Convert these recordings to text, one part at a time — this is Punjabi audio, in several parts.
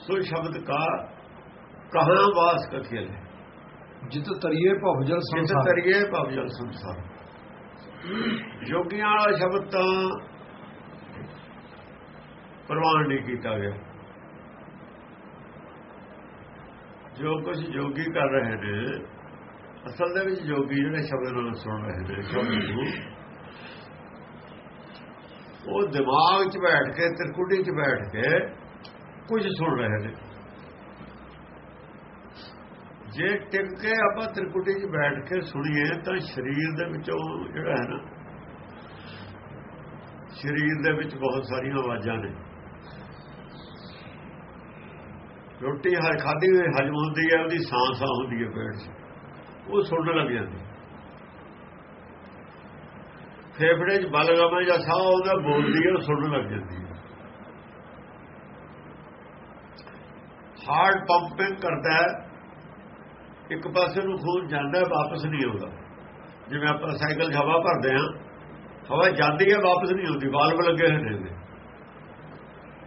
ਸੋ ਸ਼ਬਦ ਕਾ ਕਹਾਂ ਵਾਸ ਕਖੇਲ ਜਿਤ ਤਰੀਏ ਭਵਜਲ ਸੰਸਾਰ। ਤਰੀਏ ਭਵਜਲ ਸੰਸਾਰ। ਜੋਗੀਆਂ ਵਾਲਾ ਸ਼ਬਦ ਤਾਂ ਪ੍ਰਵਾਨ ਨਹੀਂ ਕੀਤਾ ਗਿਆ। ਜੋ ਕੁਝ ਜੋਗੀ ਕਰ ਰਹੇ ਨੇ ਅਸਲ ਦੇ ਵਿੱਚ ਜੋਗੀ ਜਿਹੜੇ ਸ਼ਬਦ ਨੂੰ ਸੁਣ ਰਹੇ ਨੇ ਸ਼ਬਦ ਨੂੰ ਉਹ ਦਿਮਾਗ 'ਚ ਬੈਠ ਕੇ ਤਿਰਕੁਟੀ 'ਚ ਬੈਠ ਕੇ ਕੁਝ ਸੁਣ ਰਹੇ ਨੇ। ਜੇ ਟਿਕ ਕੇ ਆਪਾਂ ਤ੍ਰਿਕੁਟੀ 'ਚ ਬੈਠ ਕੇ ਸੁਣੀਏ, ਤਾਂ ਸਰੀਰ ਦੇ ਵਿੱਚੋਂ ਜਿਹੜਾ ਹੈ ਨਾ, ਸਰੀਰ ਦੇ ਵਿੱਚ ਬਹੁਤ ਸਾਰੀਆਂ ਆਵਾਜ਼ਾਂ ਨੇ। ਰੋਟੀ ਹਰ ਖਾਦੀ ਹੋਈ, ਹਜਮ ਹੁੰਦੀ ਹੈ, ਉਹਦੀ ਸਾਹ ਸਾਹ ਹੁੰਦੀ ਹੈ ਪੇਟ 'ਚ। ਉਹ ਸੁਣਨ ਲੱਗ ਜਾਂਦੀ ਫੇਫੜੇ 'ਚ ਬਲਗਮ ਜਾਂ ਸਾਹ ਉਹਦਾ ਬੋਲਦੀ ਹੈ, ਉਹ ਸੁਣਨ ਲੱਗ ਜਾਂਦੀ ਹਾਰਡ ਪੰਪਿੰਗ ਕਰਦਾ ਹੈ, ਇੱਕ ਪਾਸੇ ਨੂੰ ਖੂਨ ਜਾਂਦਾ ਵਾਪਸ ਨਹੀਂ ਆਉਂਦਾ। ਜਿਵੇਂ ਆਪਾਂ ਸਾਈਕਲ ਹਵਾ ਭਰਦੇ ਹਾਂ, ਹਵਾ ਜਾਂਦੀ ਹੈ, ਵਾਪਸ ਨਹੀਂ ਆਉਂਦੀ ਵਾਲਵ ਲੱਗੇ ਹੋਏ ਨੇ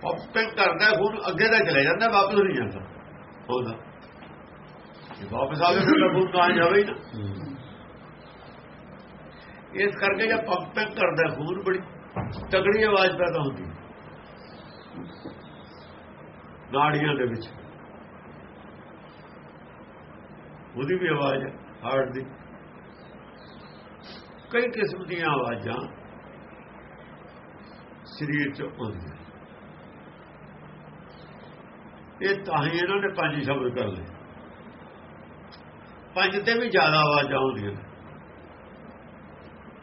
ਪੰਪਿੰਗ ਕਰਦਾ ਖੂਨ ਅੱਗੇ ਦਾ ਚਲੇ ਜਾਂਦਾ, ਵਾਪਸ ਨਹੀਂ ਜਾਂਦਾ। ਉਹਦਾ ਜੇ ਵਾਪਸ ਆਵੇ ਫਿਰ ਖੂਨ ਤਾਂ ਜਾਵੇ ਹੀ ਨਾ। ਇਸ ਕਰਕੇ ਜਦ ਪੰਪਿੰਗ ਕਰਦਾ ਖੂਨ ਬੜੀ ਤਗੜੀ ਆਵਾਜ਼ ਪੈਦਾ ਹੁੰਦੀ ਨਾੜੀਆਂ ਦੇ ਵਿੱਚ। ਉਹਦੀ ਵੀ ਆਵਾਜ਼ ਹੈ ਹਾਰਟ ਦੀ। ਕਈ ਕਿਸਮ ਦੀਆਂ ਆਵਾਜ਼ਾਂ ਸਰੀਰ ਚ ਆਉਂਦੀਆਂ। ਇਹ ਤਾਂ ਹੀ ਇਹਨਾਂ ਨੇ ਪੰਜ ਸ਼ਬਦ ਕਰ ਲਏ। ਪੰਜ ਤੇ ਵੀ ਜ਼ਿਆਦਾ ਆਵਾਜ਼ਾਂ ਆਉਂਦੀਆਂ। ਨੇ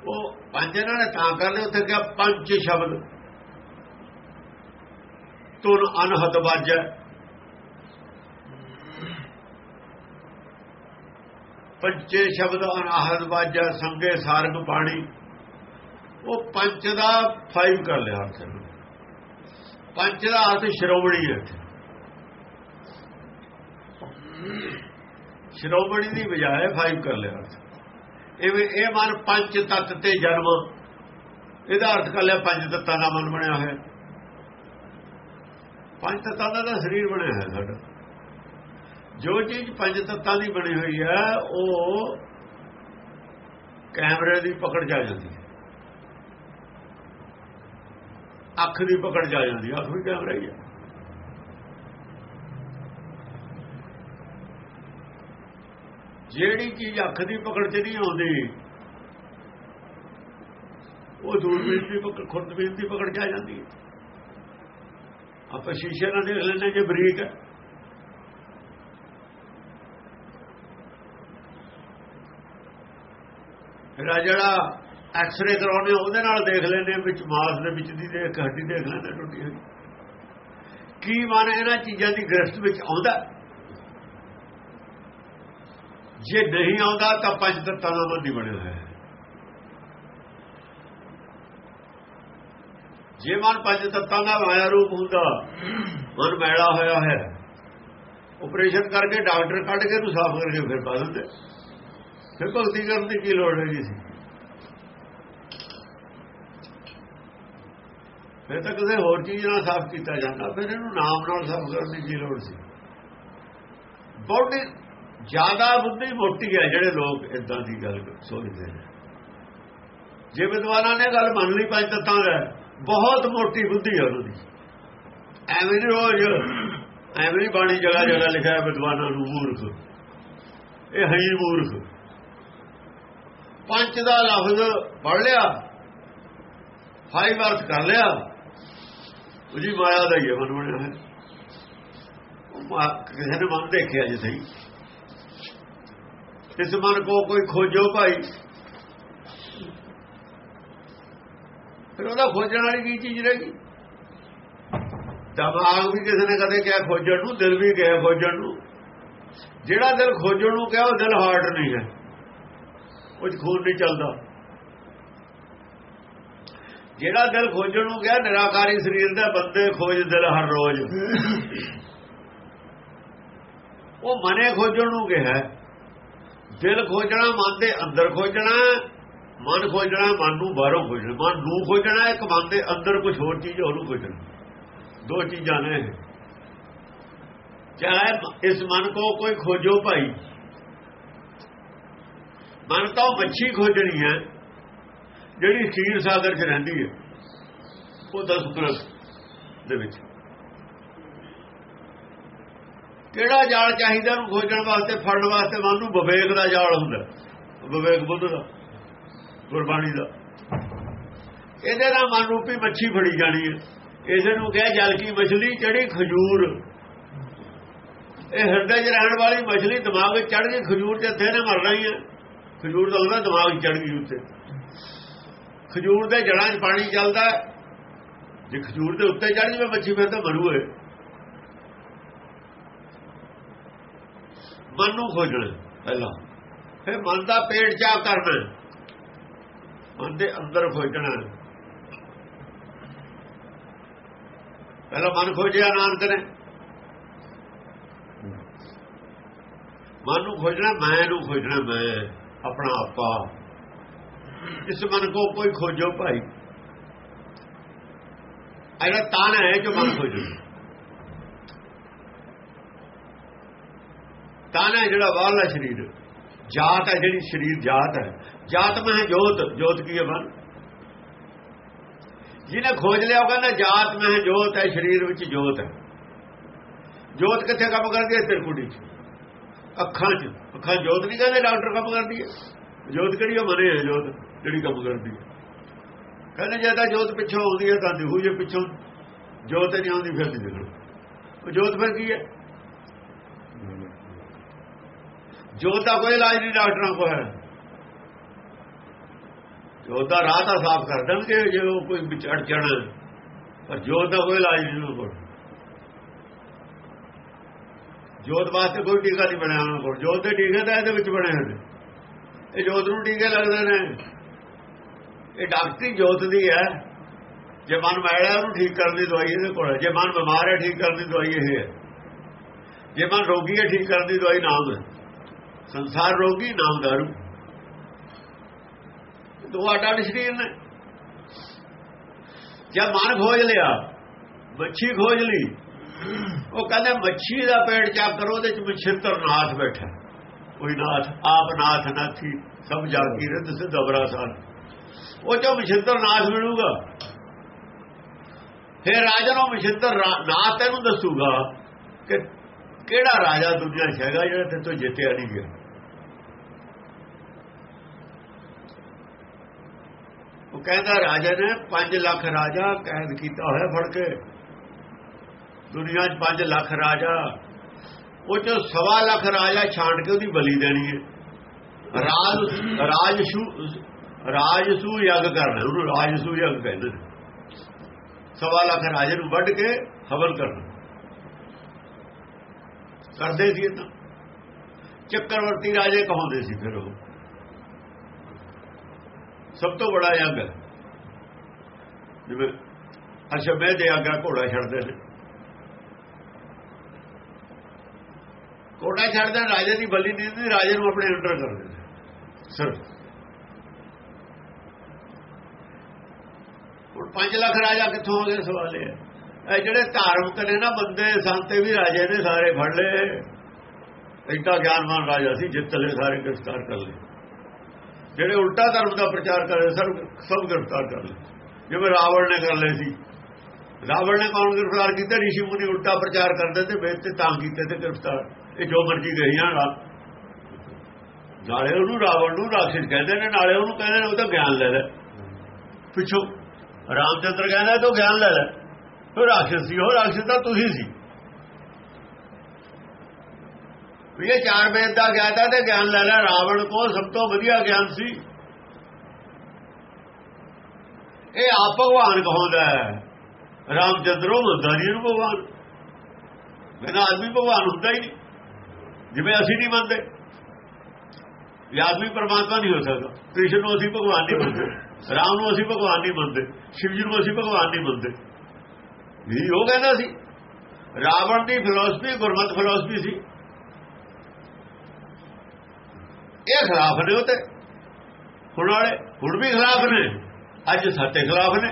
ਉਹ ਪੰਜ ਇਹਨਾਂ ਨੇ ਤਾਂ ਕਰ ਲਏ, ਉੱਥੇ ਕਿਹਾ ਪੰਜ ਸ਼ਬਦ। ਤੁਨ ਅਨਹਦ ਵਾਜੈ ਪੰਚੇ ਸ਼ਬਦ ਅਨਹਦ ਵਾਜੈ, ਸੰਗੇ ਸਾਰਗ ਪਾਣੀ ਉਹ ਪੰਚ ਦਾ ਫਾਈਵ ਕਰ ਲਿਆ ਅਰਥ ਪੰਚ ਦਾ ਅਰਥ ਸ਼੍ਰੋਮਣੀ ਹੈ ਇੱਥੇ। ਸ਼੍ਰੋਮਣੀ ਦੀ ਬਜਾਏ ਫਾਈਵ ਕਰ ਲਿਆ ਅਰਥ ਐਵੇਂ ਇਹ ਮਨ ਪੰਚ ਤੱਤ ਤੇ ਜਨਮ। ਇਹਦਾ ਅਰਥ ਕਰ ਲਿਆ ਪੰਜ ਤੱਤਾਂ ਦਾ ਮਨ ਬਣਿਆ ਹੋਇਆ। ਪੰਜ ਤੱਤਾਂ ਦਾ ਤਾਂ ਸਰੀਰ ਬਣਿਆ ਹੈ ਸਾਡਾ। ਜੋ ਚੀਜ਼ ਪੰਜ ਤੱਤਾਂ ਦੀ ਬਣੀ ਹੋਈ ਹੈ, ਉਹ ਕੈਮਰੇ ਦੀ ਪਕੜ ਜਾ ਜਾਂਦੀ ਹੈ। ਅੱਖ ਦੀ ਪਕੜ ਜਾ ਜਾਂਦੀ ਹੈ, ਅੱਖ ਵੀ ਕੈਮਰਾ ਹੀ ਹੈ। ਜਿਹੜੀ ਚੀਜ਼ ਅੱਖ ਦੀ ਪਕੜ 'ਚ ਨਹੀਂ ਆਉਂਦੀ, ਉਹ ਦੂਰਬੀਨ ਦੀ ਪਕੜ ਖੁਰਦਬੀਨ ਦੀ ਪਕੜ 'ਚ ਆ ਜਾਂਦੀ ਹੈ। ਆਪਾਂ ਸ਼ੀਸ਼ੇ ਨਾਲ ਦੇਖ ਲੈਂਦੇ ਜੇ ਬਰੀਕ ਹੈ। ਫਿਰ ਆ ਜਿਹੜਾ ਐਕਸ-ਰੇ ਕਰਾਉਣੇ ਉਹਦੇ ਨਾਲ ਦੇਖ ਲੈਂਦੇ ਵਿੱਚ ਮਾਸ ਦੇ ਵਿੱਚ ਦੀ ਦੇਖ ਹੱਡੀ ਦੇਖ ਲੈਂਦੇ ਟੁੱਟੀ ਹੋਈ। ਕੀ ਮਨ ਇਹਨਾਂ ਚੀਜ਼ਾਂ ਦੀ ਗ੍ਰਿਫਤ ਵਿੱਚ ਆਉਂਦਾ? ਜੇ ਨਹੀਂ ਆਉਂਦਾ, ਤਾਂ ਪੰਜ ਤੱਤਾਂ ਦਾ ਮਨ ਬੰਦੀ ਬਣਿਆ ਹੋਇਆ ਜੇ ਮਨ ਪੰਜ ਤੱਤਾਂ ਦਾ ਮਾਇਆ ਰੂਪ ਹੁੰਦਾ, ਮਨ ਮੈਲਾ ਹੋਇਆ ਹੈ ਆਪਰੇਸ਼ਨ ਕਰਕੇ ਡਾਕਟਰ ਕੱਢ ਕੇ ਨੂੰ ਸਾਫ਼ ਕਰਕੇ ਫਿਰ ਪਾ ਦਿੰਦੇ। ਫਿਰ ਭਗਤੀ ਕਰਨ ਦੀ ਕੀ ਲੋੜ ਹੈਗੀ ਸੀ? ਫਿਰ ਤਾਂ ਕਿਸੇ ਹੋਰ ਚੀਜ਼ ਨਾਲ ਸਾਫ਼ ਕੀਤਾ ਜਾਂਦਾ, ਫਿਰ ਇਹਨੂੰ ਨਾਮ ਨਾਲ ਸਾਫ਼ ਕਰਨ ਦੀ ਕੀ ਲੋੜ ਸੀ? ਬੋਡੀ ਜ਼ਿਆਦਾ ਬੁੱਧੀ ਮੋਟੀ ਹੈ ਜਿਹੜੇ ਲੋਕ ਇਦਾਂ ਦੀ ਗੱਲ ਸੋਚਦੇ ਨੇ। ਜੇ ਵਿਦਵਾਨਾਂ ਨੇ ਗੱਲ ਮੰਨ ਲਈ ਪੰਜ ਤੱਤਾਂ ਦਾ, ਬਹੁਤ ਮੋਟੀ ਬੁੱਧੀ ਹੈ ਉਹਨਾਂ ਦੀ। ਐਵੇਂ ਰੋਜ਼, ਐਵੇਂ ਬਾਣੀ ਜਗ੍ਹਾ ਜਗ੍ਹਾ ਲਿਖਿਆ ਵਿਦਵਾਨਾਂ ਨੂੰ ਮੂਰਖ। ਇਹ ਹੈ ਮੂਰਖ। ਪੰਜ ਦਾ ਲਫ਼ਜ਼ ਪੜ ਲਿਆ। ਫਾਈਵ ਅਰਥ ਕਰ ਲਿਆ। ਉਹਦੀ ਮਾਇਆ ਦਾ ਹੀ ਹੈ ਮਨ ਬਣਿਆ ਹੈ ਕਿਸੇ ਨੇ ਮਨ ਦੇਖਿਆ ਜੇ ਸਹੀ। ਇਸ ਮਨ ਕੋ ਕੋਈ ਖੋਜੋ ਭਾਈ। ਫਿਰ ਉਹਦਾ ਖੋਜਣ ਵਾਲੀ ਕੀ ਚੀਜ਼ ਰਹੇਗੀ ਦਿਮਾਗ ਵੀ ਕਿਸੇ ਨੇ ਕਦੇ ਕਿਹਾ ਖੋਜਣ ਨੂੰ, ਦਿਲ ਵੀ ਕਿਹਾ ਖੋਜਣ ਨੂੰ। ਜਿਹੜਾ ਦਿਲ ਖੋਜਣ ਨੂੰ ਕਿਹਾ, ਉਹ ਦਿਲ ਹਾਰਟ ਨਹੀਂ ਹੈ। ਉਹ ਖੂਨ ਨਹੀਂ ਚੱਲਦਾ। ਜਿਹੜਾ ਦਿਲ ਖੋਜਣ ਨੂੰ ਗਿਆ, ਨਿਰਾਕਾਰੀ ਸਰੀਰ ਦਾ ਬੰਦੇ ਖੋਜ ਦਿਲ ਹਰ ਰੋਜ਼। ਉਹ ਮਨੇ ਖੋਜਣ ਨੂੰ ਗਿਆ। ਦਿਲ ਖੋਜਣਾ, ਮਨ ਦੇ ਅੰਦਰ ਖੋਜਣਾ, ਮਨ ਖੋਜਣਾ, ਮਨ ਨੂੰ ਬਾਹਰੋਂ ਖੋਜਣਾ। ਮਨ ਨੂੰ ਖੋਜਣਾ, ਇੱਕ ਮਨ ਦੇ ਅੰਦਰ ਕੁਝ ਹੋਰ ਚੀਜ਼ ਉਹਨੂੰ ਖੋਜਣਾ। ਦੋ ਚੀਜ਼ਾਂ ਨੇ ਇਹ। ਚਾਹੇ ਇਸ ਮਨ ਕੋ ਕੋਈ ਖੋਜੋ ਭਾਈ। ਮਨ ਤਾਂ ਉਹ ਮੱਛੀ ਖੋਜਣੀ ਹੈ, ਜਿਹੜੀ ਖੀਰ ਸਾਗਰ 'ਚ ਰਹਿੰਦੀ ਹੈ। ਉਹ ਦਸ ਪ੍ਰਸ ਦੇ ਵਿੱਚ। ਕਿਹੜਾ ਜਾਲ ਚਾਹੀਦਾ ਨੂੰ ਖੋਜਣ ਵਾਸਤੇ, ਫੜਨ ਵਾਸਤੇ? ਮਨ ਨੂੰ ਵਿਵੇਕ ਦਾ ਜਾਲ ਹੁੰਦਾ। ਵਿਵੇਕ ਬੁੱਧ ਦਾ, ਗੁਰਬਾਣੀ ਦਾ। ਇਹਦੇ ਨਾਲ ਮਨ ਰੂਪੀ ਮੱਛੀ ਫੜੀ ਜਾਣੀ ਹੈ। ਇਸੇ ਨੂੰ ਕਿਹਾ ਜਲ ਕੀ ਮਛਲੀ ਚੜੀ ਖਜੂਰ। ਇਹ ਹਿਰਦੇ 'ਚ ਰਹਿਣ ਵਾਲੀ ਮਛਲੀ ਦਿਮਾਗ ਵਿੱਚ ਚੜ ਗਈ ਖਜੂਰ ਤੇ ਇੱਥੇ ਨੇ ਮਰਨਾ ਹੀ ਹੈ। ਖਜੂਰ ਦਾ ਉਹਦਾ ਦਿਮਾਗ ਚੜ ਗਈ ਉੱਤੇ। ਖਜੂਰ ਦੇ ਜੜਾਂ 'ਚ ਪਾਣੀ ਚੱਲਦਾ ਜੇ ਖਜੂਰ ਦੇ ਉੱਤੇ ਚੜ ਜਵੇ ਮੱਛੀ, ਫਿਰ ਤਾਂ ਮਰੂ ਹੈ ਮਨ ਨੂੰ ਖੋਜਣਾ ਪਹਿਲਾਂ। ਫਿਰ ਮਨ ਦਾ ਪੇਟ ਚਾ ਕਰਨਾ ਮਨ ਦੇ ਅੰਦਰ ਖੋਜਣਾ ਪਹਿਲਾਂ ਮਨ ਖੋਜਿਆ ਨਾਨਕ ਨੇ। ਮਨ ਨੂੰ ਖੋਜਣਾ, ਮੈਂ ਨੂੰ ਖੋਜਣਾ, ਮੈਂ। ਆਪਣਾ ਆਪਾ ਇਸ ਮਨ ਕੋ ਕੋਈ ਖੋਜੋ ਭਾਈ ਅਗਰ ਤਾਨ ਹੈ ਜੋ ਮਨ ਖੋਜੋ ਤਾਨ ਹੈ ਜਿਹੜਾ ਬਾਹਰਲਾ ਸਰੀਰ ਜਾਤ ਹੈ ਜਿਹੜੀ ਸਰੀਰ ਜਾਤ ਹੈ ਜਾਤ ਮੈਂ ਜੋਤ ਜੋਤ ਕੀ ਹੈ ਮਨ ਜਿਹਨੇ ਖੋਜ ਲਿਆ ਉਹ ਕਹਿੰਦਾ ਜਾਤ ਮੈਂ ਜੋਤ ਹੈ ਸਰੀਰ ਵਿੱਚ ਜੋਤ ਹੈ ਜੋਤ ਕਿੱਥੇ ਕੰਮ ਕਰਦੀ ਹੈ ਤਿਰਕੁੜੀ 'ਚ ਅੱਖਾਂ 'ਚ। ਅੱਖਾਂ ਜੋਤ ਨਹੀਂ ਕਹਿੰਦੇ, ਡਾਕਟਰ ਕੰਮ ਕਰਦੀ ਹੈ ਜੋਤ ਕਿਹੜੀ ਉਹ ਮਨੇ ਹੈ ਜੋਤ, ਜਿਹੜੀ ਕੰਮ ਕਰਦੀ ਹੈ ਕਹਿੰਦੇ ਜੇ ਤਾਂ ਜੋਤ ਪਿੱਛੋਂ ਆਉਂਦੀ ਹੈ ਤਾਂ ਦਿਖੂ ਜੇ ਪਿੱਛੋਂ। ਜੋਤ ਨਹੀਂ ਆਉਂਦੀ, ਫਿਰ ਨਹੀਂ ਦਿਖੂ। ਉਹ ਜੋਤ ਫਿਰ ਕੀ ਹੈ ਜੋਤ ਦਾ ਕੋਈ ਇਲਾਜ ਨਹੀਂ, ਡਾਕਟਰਾਂ ਕੋਲ ਹੈ। ਜੋਤ ਦਾ ਰਾਹ ਤਾਂ ਸਾਫ਼ ਕਰ ਦੇਣਗੇ, ਜੇ ਉਹ ਕੋਈ ਵਿਚੜ ਜਾਣਾ। ਪਰ ਜੋਤ ਦਾ ਕੋਈ ਇਲਾਜ ਨਹੀਂ ਉਹਨਾਂ ਕੋਲ। ਜੋਤ ਵਾਸਤੇ ਕੋਈ ਟੀਕਾ ਨਹੀਂ ਬਣਿਆ ਉਹਨਾਂ ਕੋਲ। ਜੋਤ ਦੇ ਟੀਕੇ ਤਾਂ ਇਹਦੇ ਵਿੱਚ ਬਣੇ ਹੋਏ ਨੇ। ਇਹ ਜੋਤ ਨੂੰ ਟੀਕੇ ਲੱਗਦੇ ਨੇ। ਇਹ ਡਾਕਟਰੀ ਜੋਤ ਦੀ ਹੈ। ਜੇ ਮਨ ਮੈਲਾ ਉਹਨੂੰ ਠੀਕ ਕਰਨ ਦੀ ਦਵਾਈ ਇਹਦੇ ਕੋਲ ਜੇ ਮਨ ਬਿਮਾਰ ਹੈ, ਠੀਕ ਕਰਨ ਦੀ ਦਵਾਈ ਇਹ ਹੈ। ਜੇ ਮਨ ਰੋਗੀ ਹੈ, ਠੀਕ ਕਰਨ ਦੀ ਦਵਾਈ ਨਾਮ ਹੈ। ਸੰਸਾਰ ਰੋਗੀ, ਨਾਮ ਦਾਰੂ। ਦੋ ਅੱਡ ਸਰੀਰ ਨੇ। ਜਦ ਮਨ ਖੋਜ ਲਿਆ, ਮੱਛੀ ਖੋਜ ਲਈ ਉਹ ਕਹਿੰਦੇ ਮੱਛੀ ਦਾ ਪੇਟ ਚੱਕ ਕਰੋ, ਉਹਦੇ ਚ ਮਛਿੱਤਰ ਨਾਥ ਬੈਠਾ। ਕੋਈ ਨਾਥ, ਆਪ ਨਾਥ ਨਾਥੀ ਸਭ ਜਾਗੀ ਰਿੱਧ ਸੇ ਦਬਰਾ ਉਹ ਚੋਂ ਮਛਿੱਤਰ ਨਾਥ ਮਿਲੂਗਾ। ਫਿਰ ਰਾਜਾ ਨੂੰ ਮਛਿੱਤਰ ਨਾਥ ਤੈਨੂੰ ਦੱਸੂਗਾ ਕਿ ਕਿਹੜਾ ਰਾਜਾ ਦੁਨੀਆ 'ਚ ਹੈਗਾ ਜਿਹੜਾ ਤੇ ਤੋਂ ਜਿੱਤਿਆ ਨਹੀਂ ਗਿਆ। ਉਹ ਕਹਿੰਦਾ ਰਾਜਾ ਨੇ 5 ਲੱਖ ਰਾਜਾ ਕੈਦ ਕੀਤਾ ਹੋਇਆ ਫੜ ਕੇ। ਦੁਨੀਆ 'ਚ 5 ਲੱਖ ਰਾਜਾ, ਉਹ ਚੋਂ ਸਵਾ ਲੱਖ ਰਾਜਾ ਛਾਂਟ ਕੇ ਉਹਦੀ ਬਲੀ ਦੇਣੀ ਹੈ। ਰਾਜ, ਰਾਜਸੂ ਰਾਜਸੂ ਯੱਗ ਕਰਨਾ, ਉਹਨੂੰ ਰਾਜਸੂ ਯੱਗ ਕਹਿੰਦੇ ਨੇ। ਸਵਾ ਲੱਖ ਰਾਜੇ ਨੂੰ ਵੱਢ ਕੇ ਹਵਨ ਕਰਨਾ। ਕਰਦੇ ਸੀ ਤਾਂ। ਚੱਕਰਵਰਤੀ ਰਾਜੇ ਕਹਾਉਂਦੇ ਸੀ ਫਿਰ ਉਹ। ਸਭ ਤੋਂ ਬੜਾ ਯੱਗ ਹੈ। ਜਿਵੇਂ ਅਸ਼ਬੇ ਦੇ ਆਗਾ ਘੋੜਾ ਛੱਡਦੇ ਨੇ। ਘੋੜਾ ਛੱਡਦੇ, ਰਾਜੇ ਦੀ ਬਲੀ ਨਹੀਂ ਦਿੰਦੇ ਰਾਜੇ ਨੂੰ ਆਪਣੇ ਅੰਡਰ ਕਰ ਦਿੰਦੇ। ਸਿਰਫ ਹੁਣ 5 ਲੱਖ ਰਾਜਾ ਕਿੱਥੋਂ ਆ ਗਏ? ਸਵਾਲ ਇਹ ਇਹ ਜਿਹੜੇ ਧਾਰਮਿਕ ਨੇ ਨਾ, ਬੰਦੇ, ਸੰਤੇ ਵੀ ਰਾਜੇ ਨੇ, ਸਾਰੇ ਫੜ ਲਏ। ਐਡਾ ਗਿਆਨਵਾਨ ਰਾਜਾ ਸੀ, ਜਿੱਤ ਲਏ, ਸਾਰੇ ਗ੍ਰਿਫਤਾਰ ਕਰ ਲਏ। ਜਿਹੜੇ ਉਲਟਾ ਧਰਮ ਦਾ ਪ੍ਰਚਾਰ ਕਰ ਰਹੇ, ਸਭ ਸਭ ਗ੍ਰਿਫਤਾਰ ਕਰ ਲਏ। ਜਿਵੇਂ ਰਾਵਣ ਨੇ ਕਰ ਲਏ ਸੀ। ਰਾਵਣ ਨੇ ਕੌਣ ਗ੍ਰਿਫਤਾਰ ਕੀਤਾ? ਰਿਸ਼ੀ ਮੁਨੀ ਉਲਟਾ ਪ੍ਰਚਾਰ ਕਰਦੇ ਤੇ ਵੇਦ ਤੇ ਤਾਂ ਕੀਤੇ ਤੇ ਗ੍ਰਿਫਤਾਰ। ਇਹ ਜੋ ਮਰਜ਼ੀ ਗਈਆਂ ਨਾਲੇ ਉਹਨੂੰ ਰਾਵਣ ਨੂੰ ਰਾਖਸ਼ ਕਹਿੰਦੇ ਨੇ, ਨਾਲੇ ਉਹਨੂੰ ਕਹਿੰਦੇ ਨੇ, ਉਹ ਤਾਂ ਗਿਆਨ ਲੈ ਲੈ। ਪਿੱਛੋਂ ਰਾਮਚੰਦਰ ਕਹਿੰਦਾ, ਤੂੰ ਗਿਆਨ ਲੈ ਲੈ। ਉਹ ਰਾਖਸ਼ ਸੀ, ਉਹ ਰਾਖਸ਼ ਤਾਂ ਤੁਸੀਂ ਸੀ। ਇਹ ਚਾਰ ਵੇਦ ਦਾ ਗਿਆਤਾ ਤੇ ਗਿਆਨ ਲੈ ਲੈ, ਰਾਵਣ ਕੋ ਸਭ ਤੋਂ ਵਧੀਆ ਗਿਆਨ ਸੀ। ਇਹ ਆਪ ਭਗਵਾਨ ਕਹਾਉਂਦਾ ਹੈ। ਰਾਮਚੰਦਰੋਂ ਮੰਦਾ ਨਹੀਂ ਇਹਨੂੰ ਭਗਵਾਨ। ਬਿਨਾਂ ਆਦਮੀ ਭਗਵਾਨ ਹੁੰਦਾ ਹੀ ਨਹੀਂ। ਜਿਵੇਂ ਅਸੀਂ ਨਹੀਂ ਮੰਨਦੇ। ਇਹ ਆਦਮੀ ਪਰਮਾਤਮਾ ਨਹੀਂ ਹੋ ਸਕਦਾ। ਕ੍ਰਿਸ਼ਨ ਨੂੰ ਅਸੀਂ ਭਗਵਾਨ ਨਹੀਂ ਮੰਨਦੇ। ਰਾਮ ਨੂੰ ਅਸੀਂ ਭਗਵਾਨ ਨਹੀਂ ਮੰਨਦੇ। ਸ਼ਿਵ ਜੀ ਨੂੰ ਅਸੀਂ ਭਗਵਾਨ ਨਹੀਂ ਮੰਨਦੇ। ਵੀ ਉਹ ਕਹਿੰਦਾ ਸੀ, ਰਾਵਣ ਦੀ ਫਿਲਾਸਫੀ ਗੁਰਮਤ ਫਿਲਾਸਫੀ ਸੀ। ਇਹ ਖਿਲਾਫ ਨੇ ਉਹ ਹੁਣ ਵਾਲੇ, ਹੁਣ ਵੀ ਖਿਲਾਫ ਨੇ। ਅੱਜ ਸਾਡੇ ਖਿਲਾਫ ਨੇ।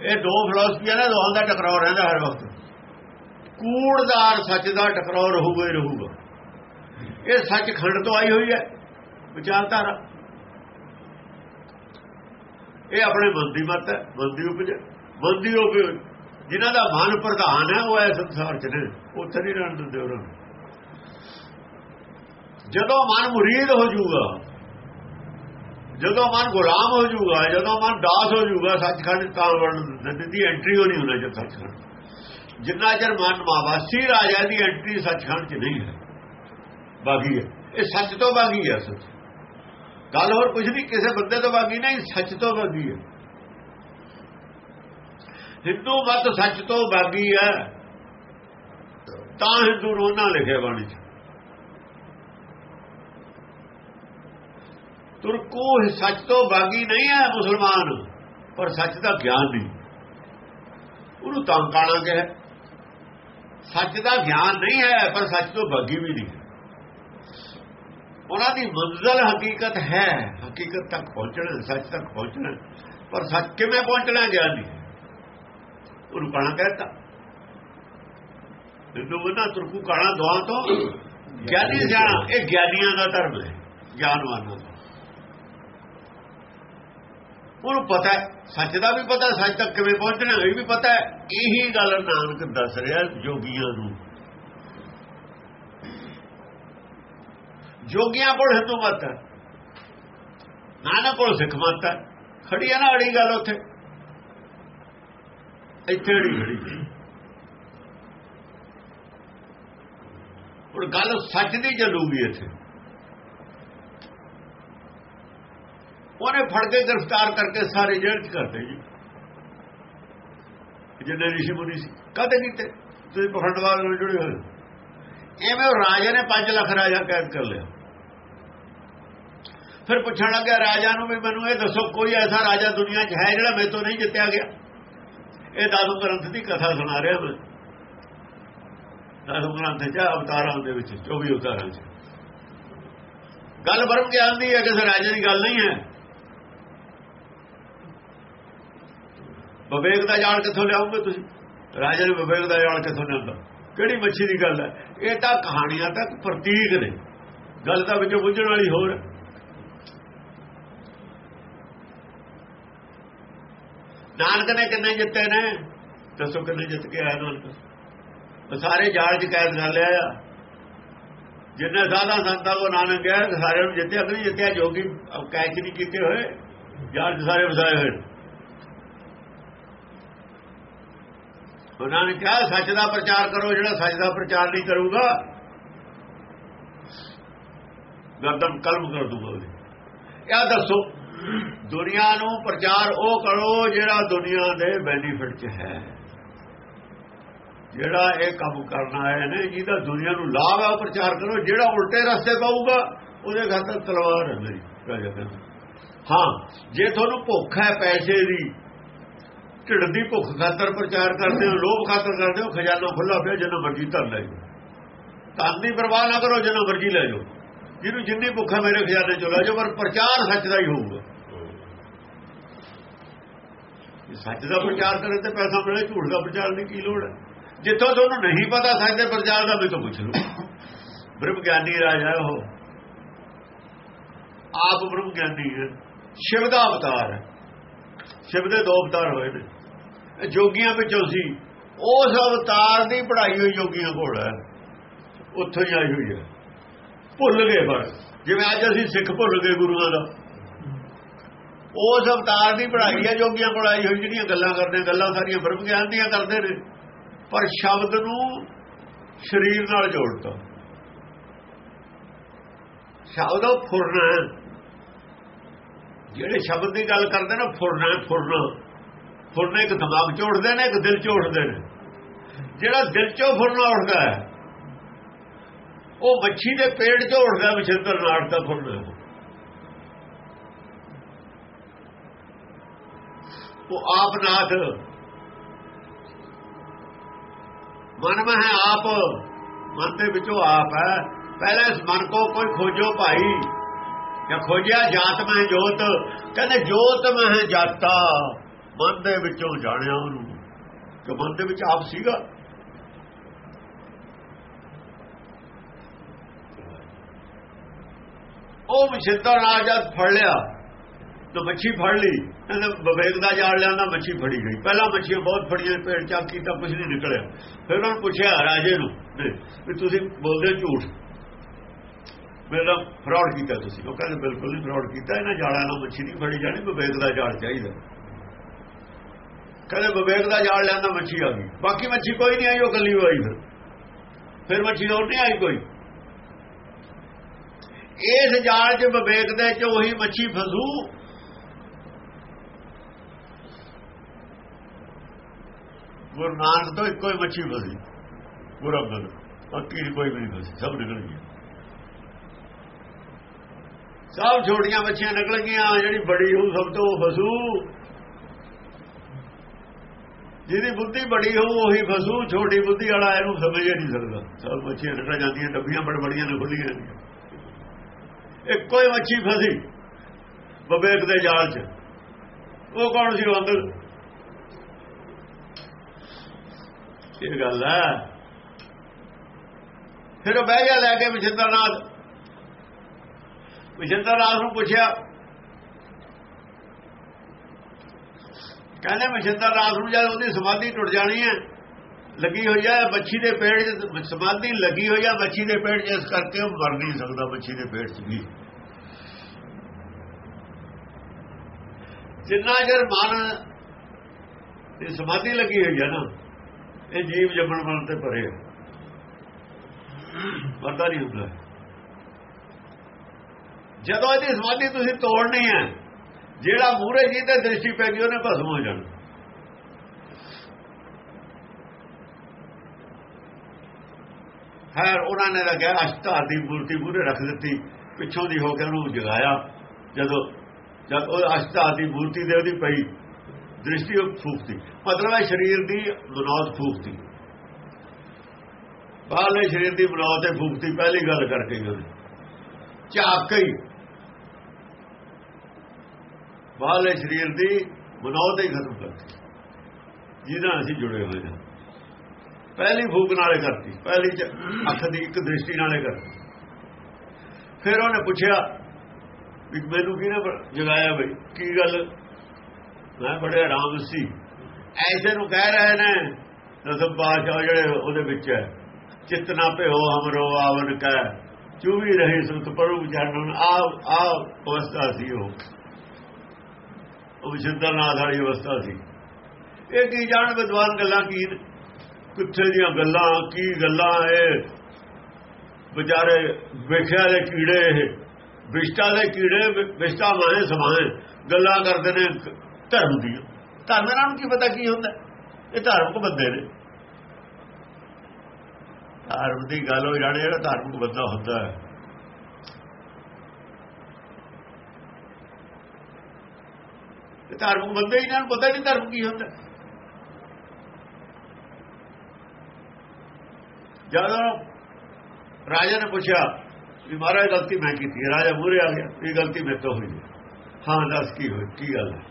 ਇਹ ਦੋ ਫਿਲਾਸਫੀਆਂ ਨੇ, ਦੋਹਾਂ ਦਾ ਟਕਰਾਅ ਰਹਿੰਦਾ ਹਰ ਵਕਤ। ਕੂੜਦਾਰ ਸੱਚ ਦਾ ਟਕਰਾਅ ਰਹੂਗਾ ਹੀ ਰਹੂਗਾ। ਇਹ ਸੱਚ ਖੰਡ ਤੋਂ ਆਈ ਹੋਈ ਹੈ, ਵਿਚਾਰਧਾਰਾ। ਇਹ ਆਪਣੇ ਮਨ ਦੀ ਮਤ ਹੈ ਮਨ ਦੀ ਉਪਜ ਮਨ ਦੀ ਉਪਜ ਜਿਨ੍ਹਾਂ ਦਾ ਮਨ ਪ੍ਰਧਾਨ ਹੈ, ਉਹ ਐ ਸੰਸਾਰ ਚ ਨੇ, ਉੱਥੇ ਨਹੀਂ ਰਹਿਣ ਦਿੰਦੇ ਉਹਨਾਂ ਨੂੰ। ਜਦੋਂ ਮਨ ਮੁਰੀਦ ਹੋ ਜਾਊਗਾ, ਜਦੋਂ ਮਨ ਗੁਲਾਮ ਹੋ ਜਾਊਗਾ, ਜਦੋਂ ਮਨ ਦਾਸ ਹੋ ਜਾਊਗਾ, ਸੱਚਖੰਡ ਤਾਂ ਵੜਨ ਦੀ ਐਂਟਰੀ ਹੋਣੀ ਹੁੰਦਾ ਜਦ ਸੱਚਖੰਡ। ਜਿੰਨਾ ਚਿਰ ਮਨ ਮਾਵਾਸੀ ਰਾਜਾ ਦੀ ਐਂਟਰੀ ਸੱਚਖੰਡ 'ਚ ਨਹੀਂ ਹੈ। ਬਾਗੀ ਹੈ। ਇਹ ਸੱਚ ਤੋਂ ਬਾਗੀ ਹੈ ਸੱਚ। ਗੱਲ ਹੋਰ ਕੁਝ ਨਹੀਂ, ਕਿਸੇ ਬੰਦੇ ਤੋਂ ਬਾਗੀ ਨਹੀਂ, ਸੱਚ ਤੋਂ ਬਾਗੀ ਹੈ। ਹਿੰਦੂ ਮਤ ਸੱਚ ਤੋਂ ਬਾਗੀ ਹੈ, ਤਾਂ ਹਿੰਦੂ ਰੋਣਾ ਲਿਖਿਆ ਬਾਣੀ 'ਚ। ਤੁਰਕੂ ਸੱਚ ਤੋਂ ਬਾਗੀ ਨਹੀਂ ਹੈ ਮੁਸਲਮਾਨ, ਪਰ ਸੱਚ ਦਾ ਗਿਆਨ ਨਹੀਂ। ਉਹਨੂੰ ਤਾਂ ਕਾਣਾ ਕਹੇ। ਸੱਚ ਦਾ ਗਿਆਨ ਨਹੀਂ ਹੈ, ਪਰ ਸੱਚ ਤੋਂ ਬਾਗੀ ਵੀ ਨਹੀਂ ਉਹਨਾਂ ਦੀ ਮੰਜ਼ਲ ਹਕੀਕਤ ਹੈ, ਹਕੀਕਤ ਤੱਕ ਪਹੁੰਚਣਾ, ਸੱਚ ਤੱਕ ਪਹੁੰਚਣਾ, ਪਰ ਸੱਚ ਕਿਵੇਂ ਪਹੁੰਚਣਾ ਗਿਆਨੀ ਨਹੀਂ ਉਹਨੂੰ ਕਾਣਾ ਕਹਿੰਦਾ ਜਿੰਨੂੰ ਬਣਾ ਤੁਰਕੂ ਕਾਣਾ ਦੁਆ ਤੋਂ, ਗਿਆਨੀ ਜਾਣਾ ਇਹ ਗਿਆਨੀਆਂ ਦਾ ਧਰਮ ਹੈ, ਗਿਆਨਵਾਨਾਂ ਦਾ। ਉਹਨੂੰ ਪਤਾ ਹੈ, ਸੱਚ ਦਾ ਵੀ ਪਤਾ, ਸੱਚ ਤੱਕ ਕਿਵੇਂ ਪਹੁੰਚਣਾ, ਇਹ ਵੀ ਪਤਾ ਹੈ। ਇਹੀ ਗੱਲ ਨਾਨਕ ਦੱਸ ਰਿਹਾ ਜੋਗੀਆਂ ਨੂੰ। ਜੋਗੀਆਂ ਕੋਲ ਹਿੰਦੂ ਮਤ ਹੈ। ਨਾਨਕ ਕੋਲ ਸਿੱਖ ਮਤ ਹੈ। ਖੜੀ ਹੈ ਨਾ ਅੜੀ ਗੱਲ ਉੱਥੇ। ਇੱਥੇ ਅੜੀ ਖੜੀ ਹੁਣ ਗੱਲ ਸੱਚ ਦੀ ਚੱਲੂਗੀ ਇੱਥੇ ਉਹਨੇ ਫੜ ਕੇ ਗ੍ਰਿਫਤਾਰ ਕਰਕੇ ਸਾਰੇ ਜੇਲ੍ਹ 'ਚ ਕਰਦੇ ਜੀ। ਜਿੰਨੇ ਰਿਸ਼ੀ ਮੁਨੀ ਸੀ। ਕਦੇ ਕੀਤੇ? ਤੁਸੀਂ ਪਖੰਡਵਾਦ ਨਾਲ ਜੁੜੇ ਹੋਏ ਐਵੇਂ ਉਹ ਰਾਜਾ ਨੇ 5 ਲੱਖ ਰਾਜਾ ਕੈਦ ਕਰ ਲਿਆ। ਫਿਰ ਪੁੱਛਣ ਲੱਗਿਆ, ਰਾਜਾ ਨੂੰ ਵੀ ਮੈਨੂੰ ਇਹ ਦੱਸੋ, ਕੋਈ ਐਸਾ ਰਾਜਾ ਦੁਨੀਆ 'ਚ ਹੈ ਜਿਹੜਾ ਮੇਰੇ ਤੋਂ ਨਹੀਂ ਜਿੱਤਿਆ ਗਿਆ? ਇਹ ਦਾਦੂ ਗ੍ਰੰਥ ਦੀ ਕਥਾ ਸੁਣਾ ਰਿਹਾ ਮੈਂ। ਦਾਦੂ ਗ੍ਰੰਥ 'ਚ ਅਵਤਾਰਾਂ ਦੇ ਵਿੱਚ 24 ਅਵਤਾਰਾਂ 'ਚ। ਗੱਲ ਬਰਮ ਗਿਆਨ ਦੀ ਹੈ, ਕਿਸੇ ਰਾਜੇ ਦੀ ਗੱਲ ਨਹੀਂ ਹੈ। ਵਿਵੇਕ ਦਾ ਜਾਲ ਕਿੱਥੋਂ ਲਿਆਉਂਗੇ ਤੁਸੀਂ? ਰਾਜੇ ਨੇ ਵਿਵੇਕ ਦਾ ਜਾਲ ਕਿੱਥੋਂ ਲਿਆਉਂਦਾ? ਕਿਹੜੀ ਮੱਛੀ ਦੀ ਗੱਲ ਹੈ? ਇਹ ਤਾਂ ਕਹਾਣੀਆਂ ਤੱਕ ਪ੍ਰਤੀਕ ਨੇ। ਗੱਲ ਤਾਂ ਵਿੱਚੋਂ ਬੁੱਝਣ ਵਾਲੀ ਹੋਰ ਨਾਨਕ ਨੇ ਕਿੰਨੇ ਜਿੱਤੇ ਨੇ? ਦੱਸੋ ਕਿੰਨੇ ਜਿੱਤ ਕੇ ਆਇਆ ਨਾਨਕ? ਸਾਰੇ ਜਾਲ 'ਚ ਕੈਦ ਕਰ ਲਿਆ ਆ। ਜਿੰਨੇ ਸਾਧਾ ਸੰਤਾਂ ਕੋ ਨਾਨਕ ਗਿਆ, ਸਾਰਿਆਂ ਨੂੰ ਜਿੱਤਿਆ ਨਹੀਂ ਜਿੱਤਿਆ ਜੋਗੀ ਕੈਚ ਨਹੀਂ ਕੀਤੇ ਹੋਏ, ਜਾਲ 'ਚ ਸਾਰੇ ਵਸਾਏ ਹੋਏ ਉਹਨਾਂ ਨੇ ਕਿਹਾ, ਸੱਚ ਦਾ ਪ੍ਰਚਾਰ ਕਰੋ, ਜਿਹੜਾ ਸੱਚ ਦਾ ਪ੍ਰਚਾਰ ਨਹੀਂ ਕਰੂਗਾ। ਗਰਦਨ ਕਲਮ ਕਰ ਦੂਗਾ ਇਹ ਦੱਸੋ, ਦੁਨੀਆ ਨੂੰ ਪ੍ਰਚਾਰ ਉਹ ਕਰੋ ਜਿਹੜਾ ਦੁਨੀਆ ਦੇ ਬੈਨੀਫਿਟ 'ਚ ਹੈ। ਜਿਹੜਾ ਇਹ ਕੰਮ ਕਰਨਾ ਆਏ ਨੇ, ਜਿਹਦਾ ਦੁਨੀਆ ਨੂੰ ਲਾਭ ਹੈ ਉਹ ਪ੍ਰਚਾਰ ਕਰੋ, ਜਿਹੜਾ ਉਲਟੇ ਰਸਤੇ ਪਾਊਗਾ, ਉਹਦੇ ਖਾਤਰ ਤਲਵਾਰ ਹੈ ਮੇਰੀ ਹਾਂ, ਜੇ ਤੁਹਾਨੂੰ ਭੁੱਖ ਹੈ ਪੈਸੇ ਦੀ ਢਿੱਡ ਦੀ ਭੁੱਖ ਖਾਤਰ ਪ੍ਰਚਾਰ ਕਰਦੇ ਹੋ, ਲੋਭ ਖਾਤਰ ਕਰਦੇ ਹੋ, ਖਜ਼ਾਨਾ ਖੁੱਲਾ ਪਿਆ, ਜਿੰਨਾ ਮਰਜ਼ੀ ਧਰ ਲੈ ਜਾਓ। ਤਾਂ ਦੀ ਪਰਵਾਹ ਨਾ ਕਰੋ, ਜਿੰਨਾ ਮਰਜ਼ੀ ਲੈ ਜਾਓ। ਜਿਹਨੂੰ ਜਿੰਨੀ ਭੁੱਖ ਹੈ ਮੇਰੇ ਖਜ਼ਾਨੇ ਚੋਂ ਲੈ ਜਾਓ, ਪਰ ਪ੍ਰਚਾਰ ਸੱਚ ਦਾ ਹੀ ਹੋਊਗਾ। ਸੱਚ ਦਾ ਪ੍ਰਚਾਰ ਕਰਨ ਤੇ ਪੈਸਾ ਮਿਲੇ, ਝੂਠ ਦਾ ਪ੍ਰਚਾਰ ਦੀ ਕੀ ਲੋੜ ਹੈ? ਜਿੱਥੋਂ ਤੁਹਾਨੂੰ ਨਹੀਂ ਪਤਾ ਸੱਚ ਦੇ ਪ੍ਰਚਾਰ ਦਾ ਵੀ ਤੋਂ ਪੁੱਛ ਲਓ ਬ੍ਰਹਮ ਗਿਆਨੀ ਰਾਜਾ ਉਹ। ਆਪ ਬ੍ਰਹਮ ਗਿਆਨੀ ਹੈ। ਸ਼ਿਵ ਦਾ ਅਵਤਾਰ ਹੈ। ਸ਼ਿਵ ਦੇ ਦੋ ਅਵਤਾਰ ਹੋਏ ਨੇ। ਜੋਗੀਆਂ ਵਿੱਚੋਂ ਸੀ। ਉਸ ਅਵਤਾਰ ਦੀ ਪੜ੍ਹਾਈ ਹੋਈ ਜੋਗੀਆਂ ਕੋਲ ਹੈ। ਉੱਥੋਂ ਹੀ ਆਈ ਹੋਈ ਹੈ। ਭੁੱਲ ਗਏ ਪਰ ਜਿਵੇਂ ਅੱਜ ਅਸੀਂ ਸਿੱਖ ਭੁੱਲ ਗਏ ਗੁਰੂਆਂ ਦਾ। ਉਸ ਅਵਤਾਰ ਦੀ ਪੜ੍ਹਾਈ ਹੈ, ਜੋਗੀਆਂ ਕੋਲ ਆਈ ਹੋਈ ਜਿਹੜੀਆਂ ਗੱਲਾਂ ਕਰਦੇ, ਗੱਲਾਂ ਸਾਰੀਆਂ ਬ੍ਰਹਮ ਗਿਆਨ ਦੀਆਂ ਕਰਦੇ ਨੇ। ਪਰ ਸ਼ਬਦ ਨੂੰ ਸਰੀਰ ਨਾਲ ਜੋੜਤਾ। ਸ਼ਬਦ ਉਹ ਫੁਰਨਾ ਜਿਹੜੇ ਸ਼ਬਦ ਦੀ ਗੱਲ ਕਰਦੇ ਨਾ, ਫੁਰਨਾ ਫੁਰਨਾ। ਫੁਰਨਾ ਇੱਕ ਦਿਮਾਗ ਚ ਉੱਠਦੇ ਨੇ, ਇੱਕ ਦਿਲ ਚ ਉੱਠਦੇ ਨੇ। ਜਿਹੜਾ ਦਿਲ ਚੋਂ ਫੁਰਨਾ ਉੱਠਦਾ ਹੈ, ਉਹ ਮੱਛੀ ਦੇ ਪੇਟ ਚੋਂ ਉੱਠਦਾ ਵਿਛੰਦਰ ਨਾੜ ਦਾ ਫੁਰਨਾ। ਉਹ ਆਪ ਨਾਥ। ਮਨ ਮੈਂ ਆਪ, ਮਨ ਦੇ ਵਿੱਚੋਂ ਆਪ ਹੈ। ਪਹਿਲਾਂ ਇਸ ਮਨ ਕੋ ਕੋਈ ਖੋਜੋ ਭਾਈ, ਜਾਂ ਖੋਜਿਆ ਜਾਤ ਮਹਿ ਜੋਤ, ਕਹਿੰਦੇ ਜੋਤ ਮੈਂ ਜਾਤਾ। ਮਨ ਦੇ ਵਿੱਚੋਂ ਜਾਣਿਆ ਉਹਨੂੰ। ਕਿ ਮਨ ਦੇ ਵਿੱਚ ਆਪ ਸੀਗਾ। ਉਹ ਮਛੇਤਾ ਰਾਜਾ ਫੜ ਲਿਆ ਤੇ ਮੱਛੀ ਫੜ ਲਈ। ਇਹਨੇ ਵਿਵੇਕ ਦਾ ਜਾਲ ਨਾ ਮੱਛੀ ਫੜੀ ਗਈ। ਪਹਿਲਾਂ ਮੱਛੀਆਂ ਬਹੁਤ ਫੜੀਆਂ, ਪੇੜ ਚਾਕੀ ਤਾਂ ਕੁਝ ਨਹੀਂ ਨਿਕਲਿਆ। ਫਿਰ ਉਹਨਾਂ ਨੂੰ ਪੁੱਛਿਆ ਰਾਜੇ ਨੂੰ ਵੀ ਤੁਸੀਂ ਬੋਲਦੇ ਝੂਠ। ਮੇਰਾ ਫਰਾਡ ਕੀਤਾ ਤੁਸੀਂ। ਉਹ ਕਹਿੰਦੇ, ਬਿਲਕੁਲ ਨਹੀਂ, ਫਰਾਡ ਕੀਤਾ। ਇਹਨਾਂ ਜਾਲਾਂ ਨਾਲ ਮੱਛੀ ਨਹੀਂ ਫੜੀ ਜਾਣੀ, ਵਿਵੇਕ ਦਾ ਜਾਲ ਚਾਹੀਦਾ। ਕਹਿੰਦੇ ਵਿਵੇਕ ਦਾ ਜਾਲ ਲੈਂਦਾ ਮੱਛੀ ਆ ਗਈ। ਬਾਕੀ ਮੱਛੀ ਕੋਈ ਨਹੀਂ ਆਈ, ਉਹ ਕੱਲੀ ਹੋਈ ਫਿਰ। ਫਿਰ ਮੱਛੀ ਹੋਰ ਨਹੀਂ ਆਈ ਕੋਈ। ਇਸ ਜਾਲ 'ਚ ਵਿਵੇਕ ਦੇ 'ਚ ਉਹੀ ਮੱਛੀ ਫਸੂ। ਗੁਰੂ ਨਾਨਕ ਤੋਂ ਇੱਕੋ ਹੀ ਮੱਛੀ ਫਸੀ। ਗੁਰੂ ਅੰਗਦ ਬਾਕੀ ਕੋਈ ਵੀ ਨਹੀਂ ਫਸੀ, ਸਭ ਨਿਕਲ ਗਈ ਸਭ ਛੋਟੀਆਂ ਮੱਛੀਆਂ ਨਿਕਲ ਗਈਆਂ, ਜਿਹੜੀ ਬੜੀ ਉਹ ਸਭ ਤੋਂ ਫਸੂ। ਜਿਹਦੀ ਬੁੱਧੀ ਬੜੀ ਹੋ ਉਹੀ ਫਸੂ, ਛੋਟੀ ਬੁੱਧੀ ਵਾਲਾ ਇਹਨੂੰ ਸਮਝ ਨਹੀਂ ਸਕਦਾ। ਸਭ ਮੱਛੀਆਂ ਨਿਕਲ ਜਾਂਦੀਆਂ, ਡੱਬੀਆਂ ਬੜ ਬੜੀਆਂ ਨੇ ਖੁੱਲੀਆਂ ਇੱਕੋ ਹੀ ਮੱਛੀ ਫਸੀ ਵਿਵੇਕ ਦੇ ਜਾਲ 'ਚ। ਉਹ ਕੌਣ ਸੀ ਉਹ ਅੰਦਰ? ਇਹ ਗੱਲ ਹੈ। ਫਿਰ ਉਹ ਬਹਿ ਗਿਆ ਲੈ ਕੇ ਵਿਜਿੰਦਰਨਾਥ। ਵਿਜਿੰਦਰਨਾਥ ਨੂੰ ਪੁੱਛਿਆ ਕਹਿੰਦੇ ਮਛਿੰਦਰ ਰਾਤ ਨੂੰ ਜਦ ਉਹਦੀ ਸਮਾਧੀ ਟੁੱਟ ਜਾਣੀ ਹੈ, ਲੱਗੀ ਹੋਈ ਹੈ ਬੱਚੀ ਦੇ ਪੇੜ 'ਚ ਸਮਾਧੀ ਲੱਗੀ ਹੋਈ ਹੈ ਬੱਚੀ ਦੇ ਪੇੜ 'ਚ, ਇਸ ਕਰਕੇ ਉਹ ਮਰ ਨਹੀਂ ਸਕਦਾ ਬੱਚੀ ਦੇ ਪੇੜ 'ਚ ਵੀ। ਜਿੰਨਾ ਜਰ ਮਨ ਦੀ ਸਮਾਧੀ ਲੱਗੀ ਹੋਈ ਹੈ ਨਾ, ਇਹ ਜੀਵ ਜੰਮਣ ਮਰਨ ਤੇ ਭਰੇ ਪਤਾ ਨਹੀਂ ਹੁੰਦਾ। ਜਦੋਂ ਇਹਦੀ ਸਮਾਧੀ ਤੁਸੀਂ ਤੋੜਨੀ ਹੈ ਜਿਹੜਾ ਮੂਰੇ ਜੀ ਤੇ ਦ੍ਰਿਸ਼ਟੀ ਪੈ ਗਈ, ਉਹਨੇ ਭਸਮ ਹੋ ਜਾਣਾ। ਹੈ ਉਹਨਾਂ ਨੇ ਲਗਿਆ ਅਸ਼ਤਾਰ ਦੀ ਮੂਰਤੀ ਮੂਰੇ ਰੱਖ ਦਿੱਤੀ, ਪਿੱਛੋਂ ਦੀ ਹੋ ਕੇ ਉਹਨੂੰ ਜਗਾਇਆ। ਜਦੋਂ ਜਦ ਉਹ ਅਸ਼ਤਾਰ ਦੀ ਮੂਰਤੀ ਦੇ ਉਹਦੀ ਪਈ, ਦ੍ਰਿਸ਼ਟੀ ਉਹ ਫੂਕਤੀ ਮਤਲਬ ਹੈ ਸਰੀਰ ਦੀ ਮਨੌਤ ਫੂਕਤੀ ਬਾਹਰਲੇ ਸਰੀਰ ਦੀ ਮਨੌਤ ਤੇ ਫੂਕਤੀ ਪਹਿਲੀ ਗੱਲ ਕਰਕੇ ਉਹਨੇ। ਝਾਕ ਹੀ ਬਾਹਰਲੇ ਸਰੀਰ ਦੀ ਮਨੌਤ ਹੀ ਖਤਮ ਕਰਤੀ ਜਿਹਨਾਂ ਅਸੀਂ ਜੁੜੇ ਹੋਏ ਹਾਂ। ਪਹਿਲੀ ਫੂਕ ਨਾਲੇ ਕਰਤੀ, ਪਹਿਲੀ ਅੱਖ ਦੀ ਇੱਕ ਦ੍ਰਿਸ਼ਟੀ ਨਾਲੇ ਕਰਤੀ। ਫਿਰ ਉਹਨੇ ਪੁੱਛਿਆ ਵੀ ਮੈਨੂੰ ਕਿਹਨੇ ਜਗਾਇਆ ਬਈ? ਕੀ ਗੱਲ? ਮੈਂ ਬੜੇ ਆਰਾਮ ਸੀ। ਐਸੇ ਨੂੰ ਕਹਿ ਰਹੇ ਨੇ ਦਸਮ ਪਾਸ਼ਾ ਜਿਹੜੇ ਉਹਦੇ ਵਿੱਚ ਹੈ। ਚਿਤਨਾ ਭਿਓ ਹਮਰੋ ਆਵਨ ਕੈ। ਚੂਵੀ ਰਹੀ ਸੁਤ ਪਰੂ ਜਾਣਨ ਆ ਆ ਅਵਸਥਾ ਸੀ ਉਹ। ਉਹ ਨਾਥ ਵਾਲੀ ਅਵਸਥਾ ਸੀ। ਇਹ ਕੀ ਜਾਣ ਵਿਦਵਾਨ ਗੱਲਾਂ ਕੀ ਕਿੱਥੇ ਦੀਆਂ ਗੱਲਾਂ, ਕੀ ਗੱਲਾਂ ਇਹ? ਵਿਚਾਰੇ ਵੇਖਿਆ ਦੇ ਕੀੜੇ ਇਹ। ਵਿਸ਼ਟਾ ਦੇ ਕੀੜੇ, ਵਿਸ਼ਟਾ ਮਾਏ ਸਮਾਏ ਗੱਲਾਂ ਕਰਦੇ ਨੇ ਧਰਮ ਦੀ। ਧਰਮ ਨਾਲ ਕੀ ਪਤਾ ਕੀ ਹੁੰਦਾ? ਇਹ ਧਾਰਮਿਕ ਬੰਦੇ ਨੇ। ਧਰਮ ਦੀ ਗੱਲ ਹੋ ਜਾਣੀ ਜਿਹੜਾ ਧਾਰਮਿਕ ਬੰਦਾ ਹੁੰਦਾ ਹੈ ਇਹ ਧਾਰਮਿਕ ਬੰਦੇ ਹੀ ਨਾਲ ਪਤਾ ਨਹੀਂ ਧਰਮ ਕੀ ਹੁੰਦਾ ਜਦੋਂ ਰਾਜਾ ਨੇ ਪੁੱਛਿਆ ਵੀ ਮਹਾਰਾਜ ਗਲਤੀ ਮੈਂ ਕੀਤੀ ਹੈ ਰਾਜਾ ਮੂਰੇ ਆ ਗਿਆ ਇਹ ਗਲਤੀ ਮੇਰੇ ਤੋਂ ਹੋਈ ਹਾਂ ਦੱਸ ਕੀ ਹੋਈ ਕੀ ਗੱਲ ਹੈ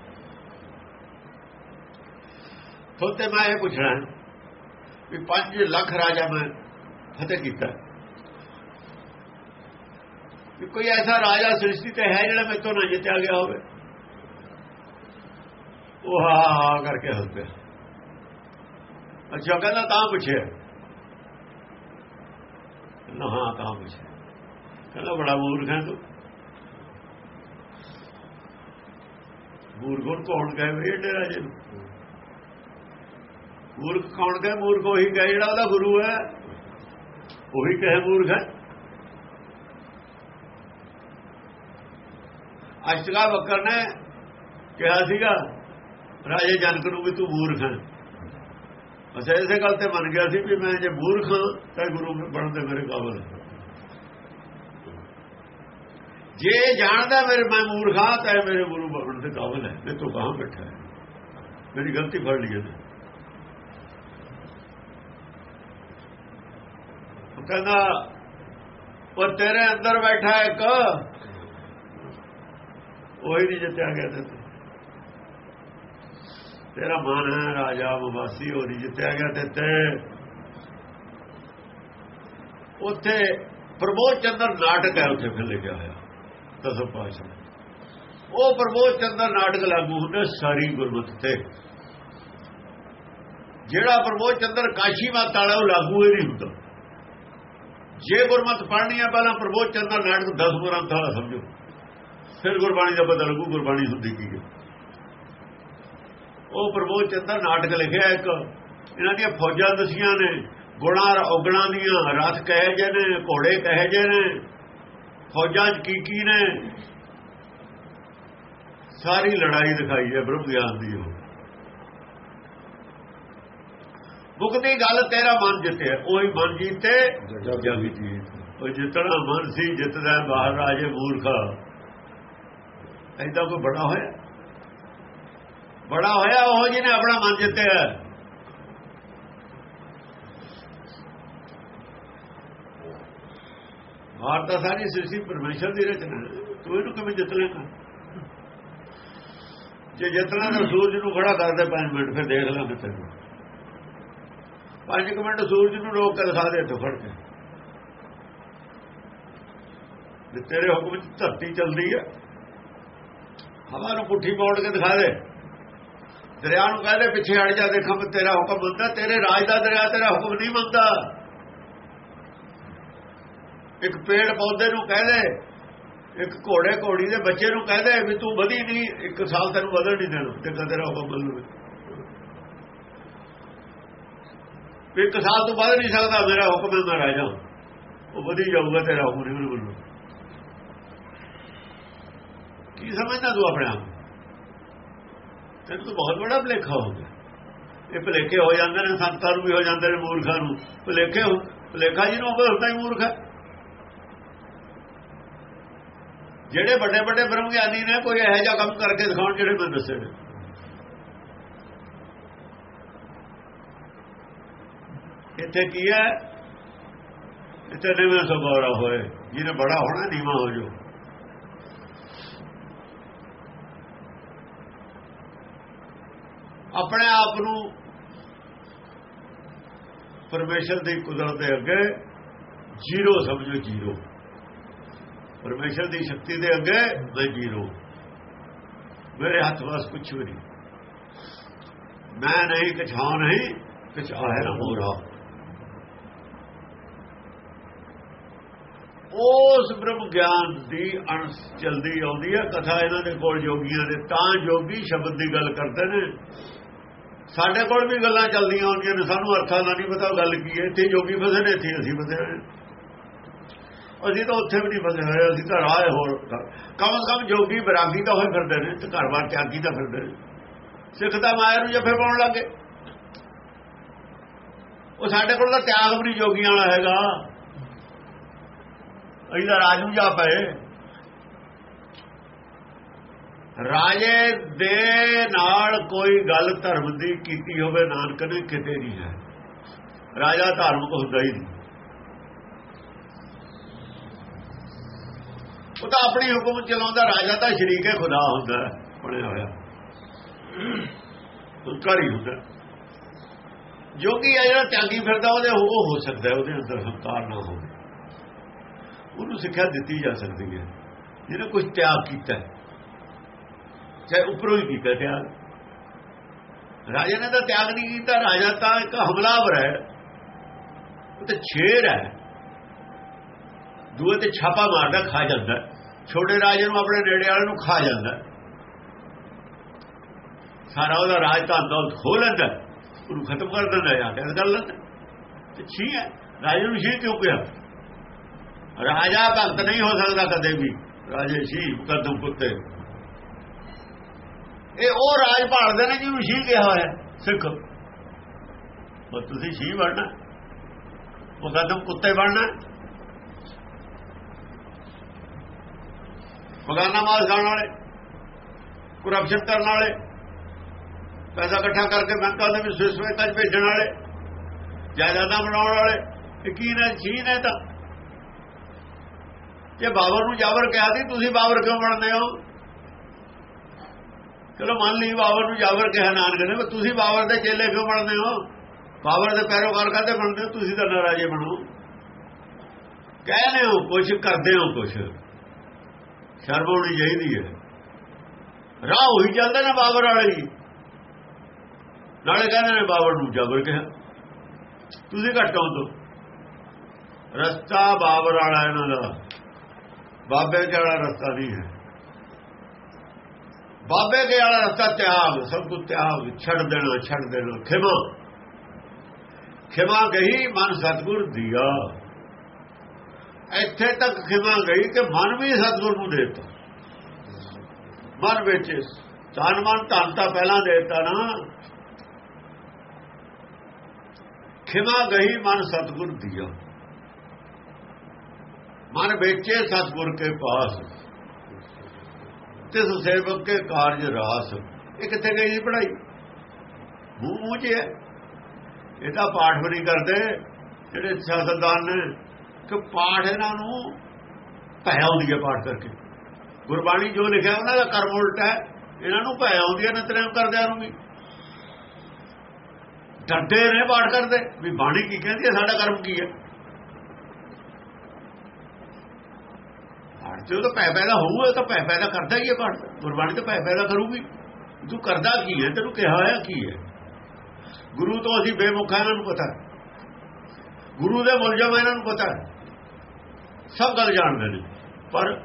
ਤੋਤੇ ਮੈਂ ਇਹ ਪੁੱਛਣਾ ਵੀ 5 ਲੱਖ ਰਾਜਾ ਮੈਂ ਫਤਿਹ ਕੀਤਾ ਕਿ ਕੋਈ ਐਸਾ ਰਾਜਾ ਸ੍ਰਿਸ਼ਟੀ ਤੇ ਹੈ ਜਿਹੜਾ ਮੇਰੇ ਤੋਂ ਨਾ ਜਿੱਤਿਆ ਗਿਆ ਹੋਵੇ ਉਹ ਹਾਂ ਕਰਕੇ ਹੱਸ ਪਿਆ। ਅੱਛਾ ਕਹਿੰਦਾ ਤਾਂ ਪੁੱਛਿਆ ਨਾ ਹਾਂ, ਤਾਂ ਪੁੱਛਿਆ ਕਹਿੰਦਾ, ਬੜਾ ਮੂਰਖ ਹੈ ਤੂੰ। ਮੂਰਖ ਕੌਣ ਕਹੇ? ਵੀ ਇਹ ਰਾਜੇ ਮੂਰਖ ਕੌਣ ਕਹੇ? ਮੂਰਖ ਉਹੀ ਕਹੇ, ਜਿਹੜਾ ਉਹਦਾ ਗੁਰੂ ਹੈ। ਉਹੀ ਕਹੇ, ਮੂਰਖ ਹੈ। ਅਸ਼ਟਗਾ ਬੱਕਰ ਨੇ ਕਿਹਾ ਸੀਗਾ ਰਾਜੇ ਜਨਕ ਨੂੰ ਵੀ ਤੂੰ ਮੂਰਖ ਹੈ। ਅਸਾਂ ਇਸੇ ਗੱਲ ਤੇ ਮੰਨ ਗਿਆ ਸੀ ਵੀ ਮੈਂ ਜੇ ਮੂਰਖ ਤਾਂ ਗੁਰੂ ਬਣਨ ਦੇ ਮੇਰੇ ਕਾਬਲ ਜੇ ਜਾਣਦਾ ਮੇਰੇ ਮੈਂ ਮੂਰਖਾ ਤਾਂ ਮੇਰੇ ਗੁਰੂ ਬਣਨ ਦੇ ਕਾਬਲ ਹੈ। ਮੈਂ ਤੂੰ ਕਹਾਂ ਬੈਠਾ ਹੈ। ਮੇਰੀ ਗਲਤੀ ਫੜ ਲਈ ਇਹਨੇ। ਕਹਿੰਦਾ, ਉਹ ਤੇਰੇ ਅੰਦਰ ਬੈਠਾ ਇੱਕ। ਉਹੀ ਨਹੀਂ ਜਿੱਤਿਆ ਗਿਆ ਤੇ ਤੇਰਾ ਮਨ ਹੈ, ਰਾਜਾ ਮਵਾਸੀ ਉਹ ਨਹੀਂ ਜਿੱਤਿਆ ਗਿਆ ਤੇ ਤੇ ਉੱਥੇ ਪ੍ਰਬੋਧ ਚੰਦਰ ਨਾਟਕ ਹੈ, ਉੱਥੇ ਫਿਰ ਲਿਖਿਆ ਹੋਇਆ, ਦਸਮ ਪਾਸ਼ਾ ਉਹ ਪ੍ਰਬੋਧ ਚੰਦਰ ਨਾਟਕ ਲਾਗੂ ਹੁੰਦਾ ਸਾਰੀ ਗੁਰਮਤਿ ਤੇ। ਜਿਹੜਾ ਪ੍ਰਬੋਧ ਚੰਦਰ ਕਾਸ਼ੀ ਮਾਤ ਵਾਲਾ ਉਹ ਲਾਗੂ ਹੀ ਨਹੀਂ ਹੁੰਦਾ। ਜੇ ਗੁਰਮਤਿ ਪੜ੍ਹਨੀ ਹੈ ਪਹਿਲਾਂ ਪ੍ਰਬੋਧ ਚੰਦਰ ਨਾਟਕ 10 ਗ੍ਰੰਥ ਵਾਲਾ ਸਮਝੋ। ਫਿਰ ਗੁਰਬਾਣੀ ਦਾ ਪਤਾ ਲੱਗੂ, ਗੁਰਬਾਣੀ ਹੁੰਦੀ ਕੀ ਹੈ। ਉਹ ਪ੍ਰਬੋਧ ਚੰਦਰ ਨਾਟਕ ਲਿਖਿਆ ਇੱਕ, ਇਹਨਾਂ ਦੀਆਂ ਫੌਜਾਂ ਦਸੀਆਂ ਨੇ, ਗੁਣਾ, ਔਗਣਾ ਦੀਆਂ ਰਥ ਕਹੇ ਜੇ ਨੇ, ਘੋੜੇ ਕਹੇ ਜੇ ਨੇ, ਫੌਜਾਂ ਚ ਕੀ ਕੀ ਨੇ। ਸਾਰੀ ਲੜਾਈ ਦਿਖਾਈ ਹੈ ਬ੍ਰਹਮ ਗਿਆਨ ਦੀ ਉਹ। ਮੁਕਤੀ ਗੱਲ ਤੇਰਾ ਮਨ ਜਿੱਤੇ, ਉਹੀ ਮਨ ਜੀਤੇ ਜਗ ਜੀਤ। ਉਹ ਜਿੱਤਣਾ ਮਨ ਸੀ, ਜਿੱਤਦਾ ਬਾਹਰ ਰਾਜੇ ਮੂਰਖਾ। ਐਦਾਂ ਕੋਈ ਬੜਾ ਹੋਇਆ? ਬੜਾ ਹੋਇਆ ਉਹ ਜਿਹਨੇ ਆਪਣਾ ਮਨ ਜਿੱਤਿਆ। ਮਾਰ ਤਾਂ ਸਾਰੀ ਸ੍ਰਿਸ਼ਟੀ ਪਰਮੇਸ਼ਰ ਦੀ ਰਚਨਾ ਤੂੰ ਇਹਨੂੰ ਕਿਵੇਂ ਜਿੱਤ ਲੇਗਾ ਜੇ ਜਿੱਤਣਾ ਤਾਂ ਸੂਰਜ ਨੂੰ ਖੜਾ ਕਰਦੇ 5 ਮਿੰਟ, ਫਿਰ ਦੇਖ ਲਾਂਗੇ ਤੈਨੂੰ 5 ਮਿੰਟ ਸੂਰਜ ਨੂੰ ਰੋਕ ਕੇ ਦਿਖਾ ਦੇ ਇੱਥੋਂ ਫੜ ਕੇ। ਜੇ ਤੇਰੇ ਹੁਕਮ ਵਿੱਚ ਧਰਤੀ ਚੱਲਦੀ ਹੈ ਹਵਾ ਨੂੰ ਪੁੱਠੀ ਮੋੜ ਕੇ ਦਿਖਾ ਦੇ। ਦਰਿਆ ਨੂੰ ਕਹਦੇ ਪਿੱਛੇ ਹਟ ਜਾ, ਦੇਖਾਂ ਤੇਰਾ ਹੁਕਮ ਮੰਨਦਾ, ਤੇਰੇ ਰਾਜ ਦਾ ਦਰਿਆ, ਤੇਰਾ ਹੁਕਮ ਨਹੀਂ ਮੰਨਦਾ। ਇੱਕ ਪੇੜ ਪੌਦੇ ਨੂੰ ਕਹਿੰਦੇ ਇੱਕ ਘੋੜੇ ਘੋੜੀ ਦੇ ਬੱਚੇ ਨੂੰ ਕਹਿੰਦੇ ਵੀ ਤੂੰ ਵਧੀ ਨਹੀਂ, ਇੱਕ ਸਾਲ ਤੈਨੂੰ ਵਧਣ ਨਹੀਂ ਦੇਣਾ ਤੇ ਤੇਰਾ ਹੁਕਮ ਮੰਨੂ ਇੱਕ ਸਾਲ ਤੋਂ ਵੱਧ ਨਹੀਂ ਸਕਦਾ, ਮੇਰਾ ਹੁਕਮ ਹੈ ਮੈਂ ਰਾਜਾ ਉਹ ਵਧੀ ਜਾਊਗਾ, ਤੇਰਾ ਹੁਕਮ ਨਹੀਂ ਮੰਨੂ। ਕੀ ਸਮਝਦਾ ਤੂੰ ਆਪਣੇ ਆਪ ਤੈਨੂੰ ਤਾਂ ਬਹੁਤ ਬੜਾ ਭਲੇਖਾ ਹੋ ਗਿਆ। ਇਹ ਭਲੇਖੇ ਹੋ ਜਾਂਦੇ ਨੇ, ਸੰਤਾਂ ਨੂੰ ਵੀ ਹੋ ਜਾਂਦੇ ਨੇ, ਮੂਰਖਾਂ ਨੂੰ। ਭਲੇਖੇ ਭਲੇਖਾ ਜਿਹਨੂੰ ਹੋਵੇ ਹੁੰਦਾ ਹੀ ਮੂਰਖ ਹੈ। ਜਿਹੜੇ ਵੱਡੇ ਵੱਡੇ ਬ੍ਰਹਮ ਗਿਆਨੀ ਨੇ, ਕੋਈ ਇਹੋ ਜਿਹਾ ਕੰਮ ਕਰਕੇ ਦਿਖਾਉਣ ਜਿਹੜੇ ਮੈਂ ਦੱਸੇ ਨੇ। ਇੱਥੇ ਕੀ ਹੈ? ਇੱਥੇ ਨਿਵੇਂ ਸੁਭਾਰਾ ਹੋਏ, ਜਿਹਨੇ ਬੜਾ ਹੋਣਾ, ਨੀਵਾ ਹੋ ਜਾਓ। ਆਪਣੇ ਆਪ ਨੂੰ ਪਰਮੇਸ਼ਰ ਦੀ ਕੁਦਰਤ ਦੇ ਅੱਗੇ ਜ਼ੀਰੋ ਸਮਝੋ ਜ਼ੀਰੋ। ਪਰਮੇਸ਼ਰ ਦੀ ਸ਼ਕਤੀ ਦੇ ਅੱਗੇ ਮੈਂ ਜ਼ੀਰੋ। ਮੇਰੇ ਹੱਥ ਵਾਸ ਕੁਝ ਵੀ ਨਹੀਂ। ਮੈਂ ਨਹੀਂ ਕੁਛ ਹਾਂ ਨਹੀਂ ਕੁਛ ਕਛਾ ਹੋ ਹੋਰਾ ਉਸ ਬ੍ਰਹਮ ਗਿਆਨ ਦੀ ਅਣਸ ਚਲਦੀ ਆਉਂਦੀ ਹੈ। ਕਥਾ ਇਹਨਾਂ ਦੇ ਕੋਲ ਜੋਗੀਆਂ ਦੇ ਤਾਂ ਜੋਗੀ ਸ਼ਬਦ ਦੀ ਗੱਲ ਕਰਦੇ ਨੇ। ਸਾਡੇ ਕੋਲ ਵੀ ਗੱਲਾਂ ਚੱਲਦੀਆਂ ਹੁੰਦੀਆਂ ਨੇ, ਸਾਨੂੰ ਅਰਥਾਂ ਦਾ ਨਹੀਂ ਪਤਾ ਗੱਲ ਕੀ ਹੈ। ਇੱਥੇ ਜੋਗੀ ਫਸੇ ਨੇ, ਇੱਥੇ ਅਸੀਂ ਫਸੇ ਹੋਏ ਅਸੀਂ ਤਾਂ ਉੱਥੇ ਵੀ ਨਹੀਂ ਫਸੇ ਹੋਏ, ਅਸੀਂ ਤਾਂ ਰਾਹ ਹੋਰ ਕਮ ਕਮ ਜੋਗੀ ਬਰਾਗੀ ਤਾਂ ਹੋਏ ਫਿਰਦੇ ਨੇ, ਤੇ ਘਰ-ਬਾਰ ਤਿਆਗੀ ਤਾਂ ਫਿਰਦੇ ਨੇ। ਸਿੱਖ ਤਾਂ ਮਾਇਆ ਨੂੰ ਜੱਫੇ ਪਾਉਣ ਲੱਗੇ ਉਹ ਸਾਡੇ ਕੋਲ ਤਾਂ ਤਿਆਗ ਵੀ ਨਹੀਂ ਜੋਗੀਆਂ ਵਾਲਾ ਹੈਗਾ। ਅਸੀਂ ਤਾਂ ਰਾਜ ਨੂੰ ਜਾ ਪਏ। ਰਾਜੇ ਦੇ ਨਾਲ ਕੋਈ ਗੱਲ ਧਰਮ ਦੀ ਕੀਤੀ ਹੋਵੇ, ਨਾਨਕ ਨੇ ਕਿਤੇ ਨਹੀਂ ਹੈ। ਰਾਜਾ ਧਾਰਮਿਕ ਹੁੰਦਾ ਹੀ ਨਹੀਂ। ਉਹ ਤਾਂ ਆਪਣੀ ਹੁਕਮ ਚਲਾਉਂਦਾ, ਰਾਜਾ ਤਾਂ ਸ਼ਰੀਕੇ ਖੁਦਾ ਹੁੰਦਾ ਬਣਿਆ ਹੋਇਆ। ਉਨਕਾਰ ਹੀ ਹੁੰਦਾ। ਜੋਗੀ ਆ ਜਿਹੜਾ ਤਿਆਗੀ ਫਿਰਦਾ, ਉਹਦੇ ਉਹ ਹੋ ਸਕਦਾ ਉਹਦੇ ਅੰਦਰ ਹੰਕਾਰ ਨਾ ਹੋਵੇ। ਉਹਨੂੰ ਸਿੱਖਿਆ ਦਿੱਤੀ ਜਾ ਸਕਦੀ ਹੈ। ਜਿਹਨੇ ਕੁਝ ਤਿਆਗ ਕੀਤਾ ਚਾਹੇ ਉੱਪਰੋਂ ਹੀ ਕੀਤਾ ਤਿਆਗ। ਰਾਜਾ ਨੇ ਤਾਂ ਤਿਆਗ ਨਹੀਂ ਕੀਤਾ, ਰਾਜਾ ਤਾਂ ਇੱਕ ਹਮਲਾਵਰ ਹੈ। ਉਹ ਤਾਂ ਛੇਰ ਹੈ। ਦੂਏ ਤੇ ਛਾਪਾ ਮਾਰਦਾ, ਖਾ ਜਾਂਦਾ ਛੋਟੇ ਰਾਜੇ ਨੂੰ ਆਪਣੇ ਨੇੜੇ ਵਾਲੇ ਨੂੰ ਖਾ ਜਾਂਦਾ ਸਾਰਾ ਉਹਦਾ ਰਾਜ ਤਾਂ ਦੌਲਤ ਖੋ ਲੈਂਦਾ ਉਹਨੂੰ ਖਤਮ ਕਰ ਦਿੰਦਾ ਆ ਕੇ ਗੱਲ ਲੈਂਦਾ ਤੇ ਛੀ ਹੈ। ਰਾਜੇ ਨੂੰ ਛੀ ਕਿਉਂ ਪਿਆ? ਰਾਜਾ ਭਗਤ ਨਹੀਂ ਹੋ ਸਕਦਾ ਕਦੇ ਵੀ। ਰਾਜੇ ਛੀ ਕਦਮ ਪੁੱਤੇ ਇਹ ਉਹ ਰਾਜ ਭਾਲਦੇ ਨੇ ਜਿਹਨੂੰ ਛੀ ਕਿਹਾ ਹੋਇਆ ਸਿੱਖ। ਉਹ ਤੁਸੀਂ ਛੀ ਬਣਨਾ। ਉਹ ਕਦਮ ਕੁੱਤੇ ਬਣਨਾ। ਬਗਾਨਾ ਮਾਲ ਖਾਣ ਵਾਲੇ ਕਰਪਸ਼ਨ ਕਰਨ ਵਾਲੇ, ਪੈਸਾ ਇਕੱਠਾ ਕਰਕੇ ਬੈਂਕਾਂ ਦੇ ਵਿੱਚ ਸਵਿਸ ਬੈਂਕਾਂ 'ਚ ਭੇਜਣ ਵਾਲੇ, ਜਾਇਦਾਦਾਂ ਬਣਾਉਣ ਵਾਲੇ, ਇਹ ਕੀ ਨੇ ਛੀ ਨੇ ਤਾਂ। ਜੇ ਬਾਬਰ ਨੂੰ ਜਾਬਰ ਕਿਹਾ ਸੀ, ਤੁਸੀਂ ਬਾਬਰ ਕਿਉਂ ਬਣਦੇ ਹੋ? ਚਲੋ ਮੰਨ ਲਈ ਬਾਬਰ ਨੂੰ ਜਾਬਰ ਕਿਹਾ ਨਾਨਕ ਨੇ ਤੁਸੀਂ ਬਾਬਰ ਦੇ ਚੇਲੇ ਕਿਉਂ ਬਣਦੇ ਹੋ? ਬਾਬਰ ਦੇ ਪੈਰੋਕਾਰ ਕਾਹਦੇ ਬਣਦੇ ਹੋ? ਤੁਸੀਂ ਤਾਂ ਨਾਰਾਜ਼ੇ ਬਣੋ। ਕਹਿੰਦੇ ਹੋ ਕੁਝ ਕਰਦੇ ਹੋ ਕੁਝ ਸ਼ਰਮ ਹੋਣੀ ਚਾਹੀਦੀ ਹੈ। ਰਾਹ ਉਹੀ ਚੱਲਦਾ ਨਾ ਬਾਬਰ ਵਾਲੇ ਨਾਲੇ ਕਹਿੰਦੇ ਨੇ ਬਾਬਰ ਨੂੰ ਜਾਬਰ ਕਿਹਾ। ਤੁਸੀਂ ਘਟੋ ਤੋਂ ਰਸਤਾ ਬਾਬਰ ਵਾਲਾ ਇਹਨਾਂ ਦਾ। ਬਾਬੇ ਕੇ ਵਾਲਾ ਰਸਤਾ ਨਹੀਂ ਹੈ। ਬਾਬੇ ਕੇ ਵਾਲਾ ਰਸਤਾ ਤਿਆਗ ਸਭ ਕੁਝ ਤਿਆਗ ਛੱਡ ਦੇਣਾ ਛੱਡ ਦੇਣਾ ਖਿਮਾ ਖਿਮਾ ਗਈ ਮਨ ਸਤਗੁਰ ਦਿਆ ਇੱਥੇ ਤੱਕ ਖਿਮਾ ਗਈ ਕਿ ਮਨ ਵੀ ਸਤਗੁਰ ਨੂੰ ਦੇਤਾ ਮਨ ਵਿੱਚ ਤਨ ਮਨ ਧਨ ਤਾਂ ਪਹਿਲਾਂ ਦੇਤਾ ਨਾ ਖਿਮਾ ਗਈ ਮਨ ਸਤਗੁਰ ਦਿਆ ਮਨ ਵੇਚੇ ਸਤਗੁਰ ਕੇ ਪਾਸ ਤਿਸ ਸੇਵਕ ਕੇ ਕਾਰਜ ਰਾਸ। ਇਹ ਕਿੱਥੇ ਗਈ ਜੀ ਪੜਾਈ ਮੂੰਹ ਮੂੰਹ 'ਚ ਹੈ ਇਹ ਤਾਂ ਪਾਠ ਵੀ ਨਹੀਂ ਕਰਦੇ। ਜਿਹੜੇ ਸਿਆਸਤਦਾਨ ਨੇ ਕਿ ਪਾਠ ਇਹਨਾਂ ਨੂੰ ਭੈ ਆਉਂਦੀ ਹੈ ਪਾਠ ਕਰਕੇ। ਗੁਰਬਾਣੀ ਜੋ ਲਿਖਿਆ ਉਹਨਾਂ ਦਾ ਕਰਮ ਉਲਟਾ ਹੈ। ਇਹਨਾਂ ਨੂੰ ਭੈ ਆਉਂਦੀ ਹੈ, ਨਿਤਨੇਮ ਕਰਦਿਆਂ ਨੂੰ ਵੀ। ਡਰਦੇ ਨੇ ਪਾਠ ਕਰਦੇ। ਵੀ ਬਾਣੀ ਕੀ ਕਹਿੰਦੀ ਹੈ, ਸਾਡਾ ਕਰਮ ਕੀ ਹੈ? ਪਾਠ ਤਾਂ ਪੈ ਪੈਦਾ ਹੋਊਗਾ ਤਾਂ ਪੈ ਪੈਦਾ ਕਰਦਾ ਹੀ ਹੈ ਪਾਠ ਗੁਰਬਾਣੀ ਤਾਂ ਪੈ ਪੈਦਾ ਕਰੂਗੀ। ਤੂੰ ਕਰਦਾ ਕੀ ਹੈ? ਤੈਨੂੰ ਕਿਹਾ ਹੋਇਆ ਕੀ ਹੈ? ਗੁਰੂ ਤੋਂ ਅਸੀਂ ਬੇਮੁਖਾਂ ਇਹਨਾਂ ਨੂੰ ਪਤਾ। ਗੁਰੂ ਦੇ ਮੁਲਜ਼ਮ ਇਹਨਾਂ ਨੂੰ ਪਤਾ ਸਭ ਗੱਲ ਜਾਣਦੇ ਨੇ। ਪਰ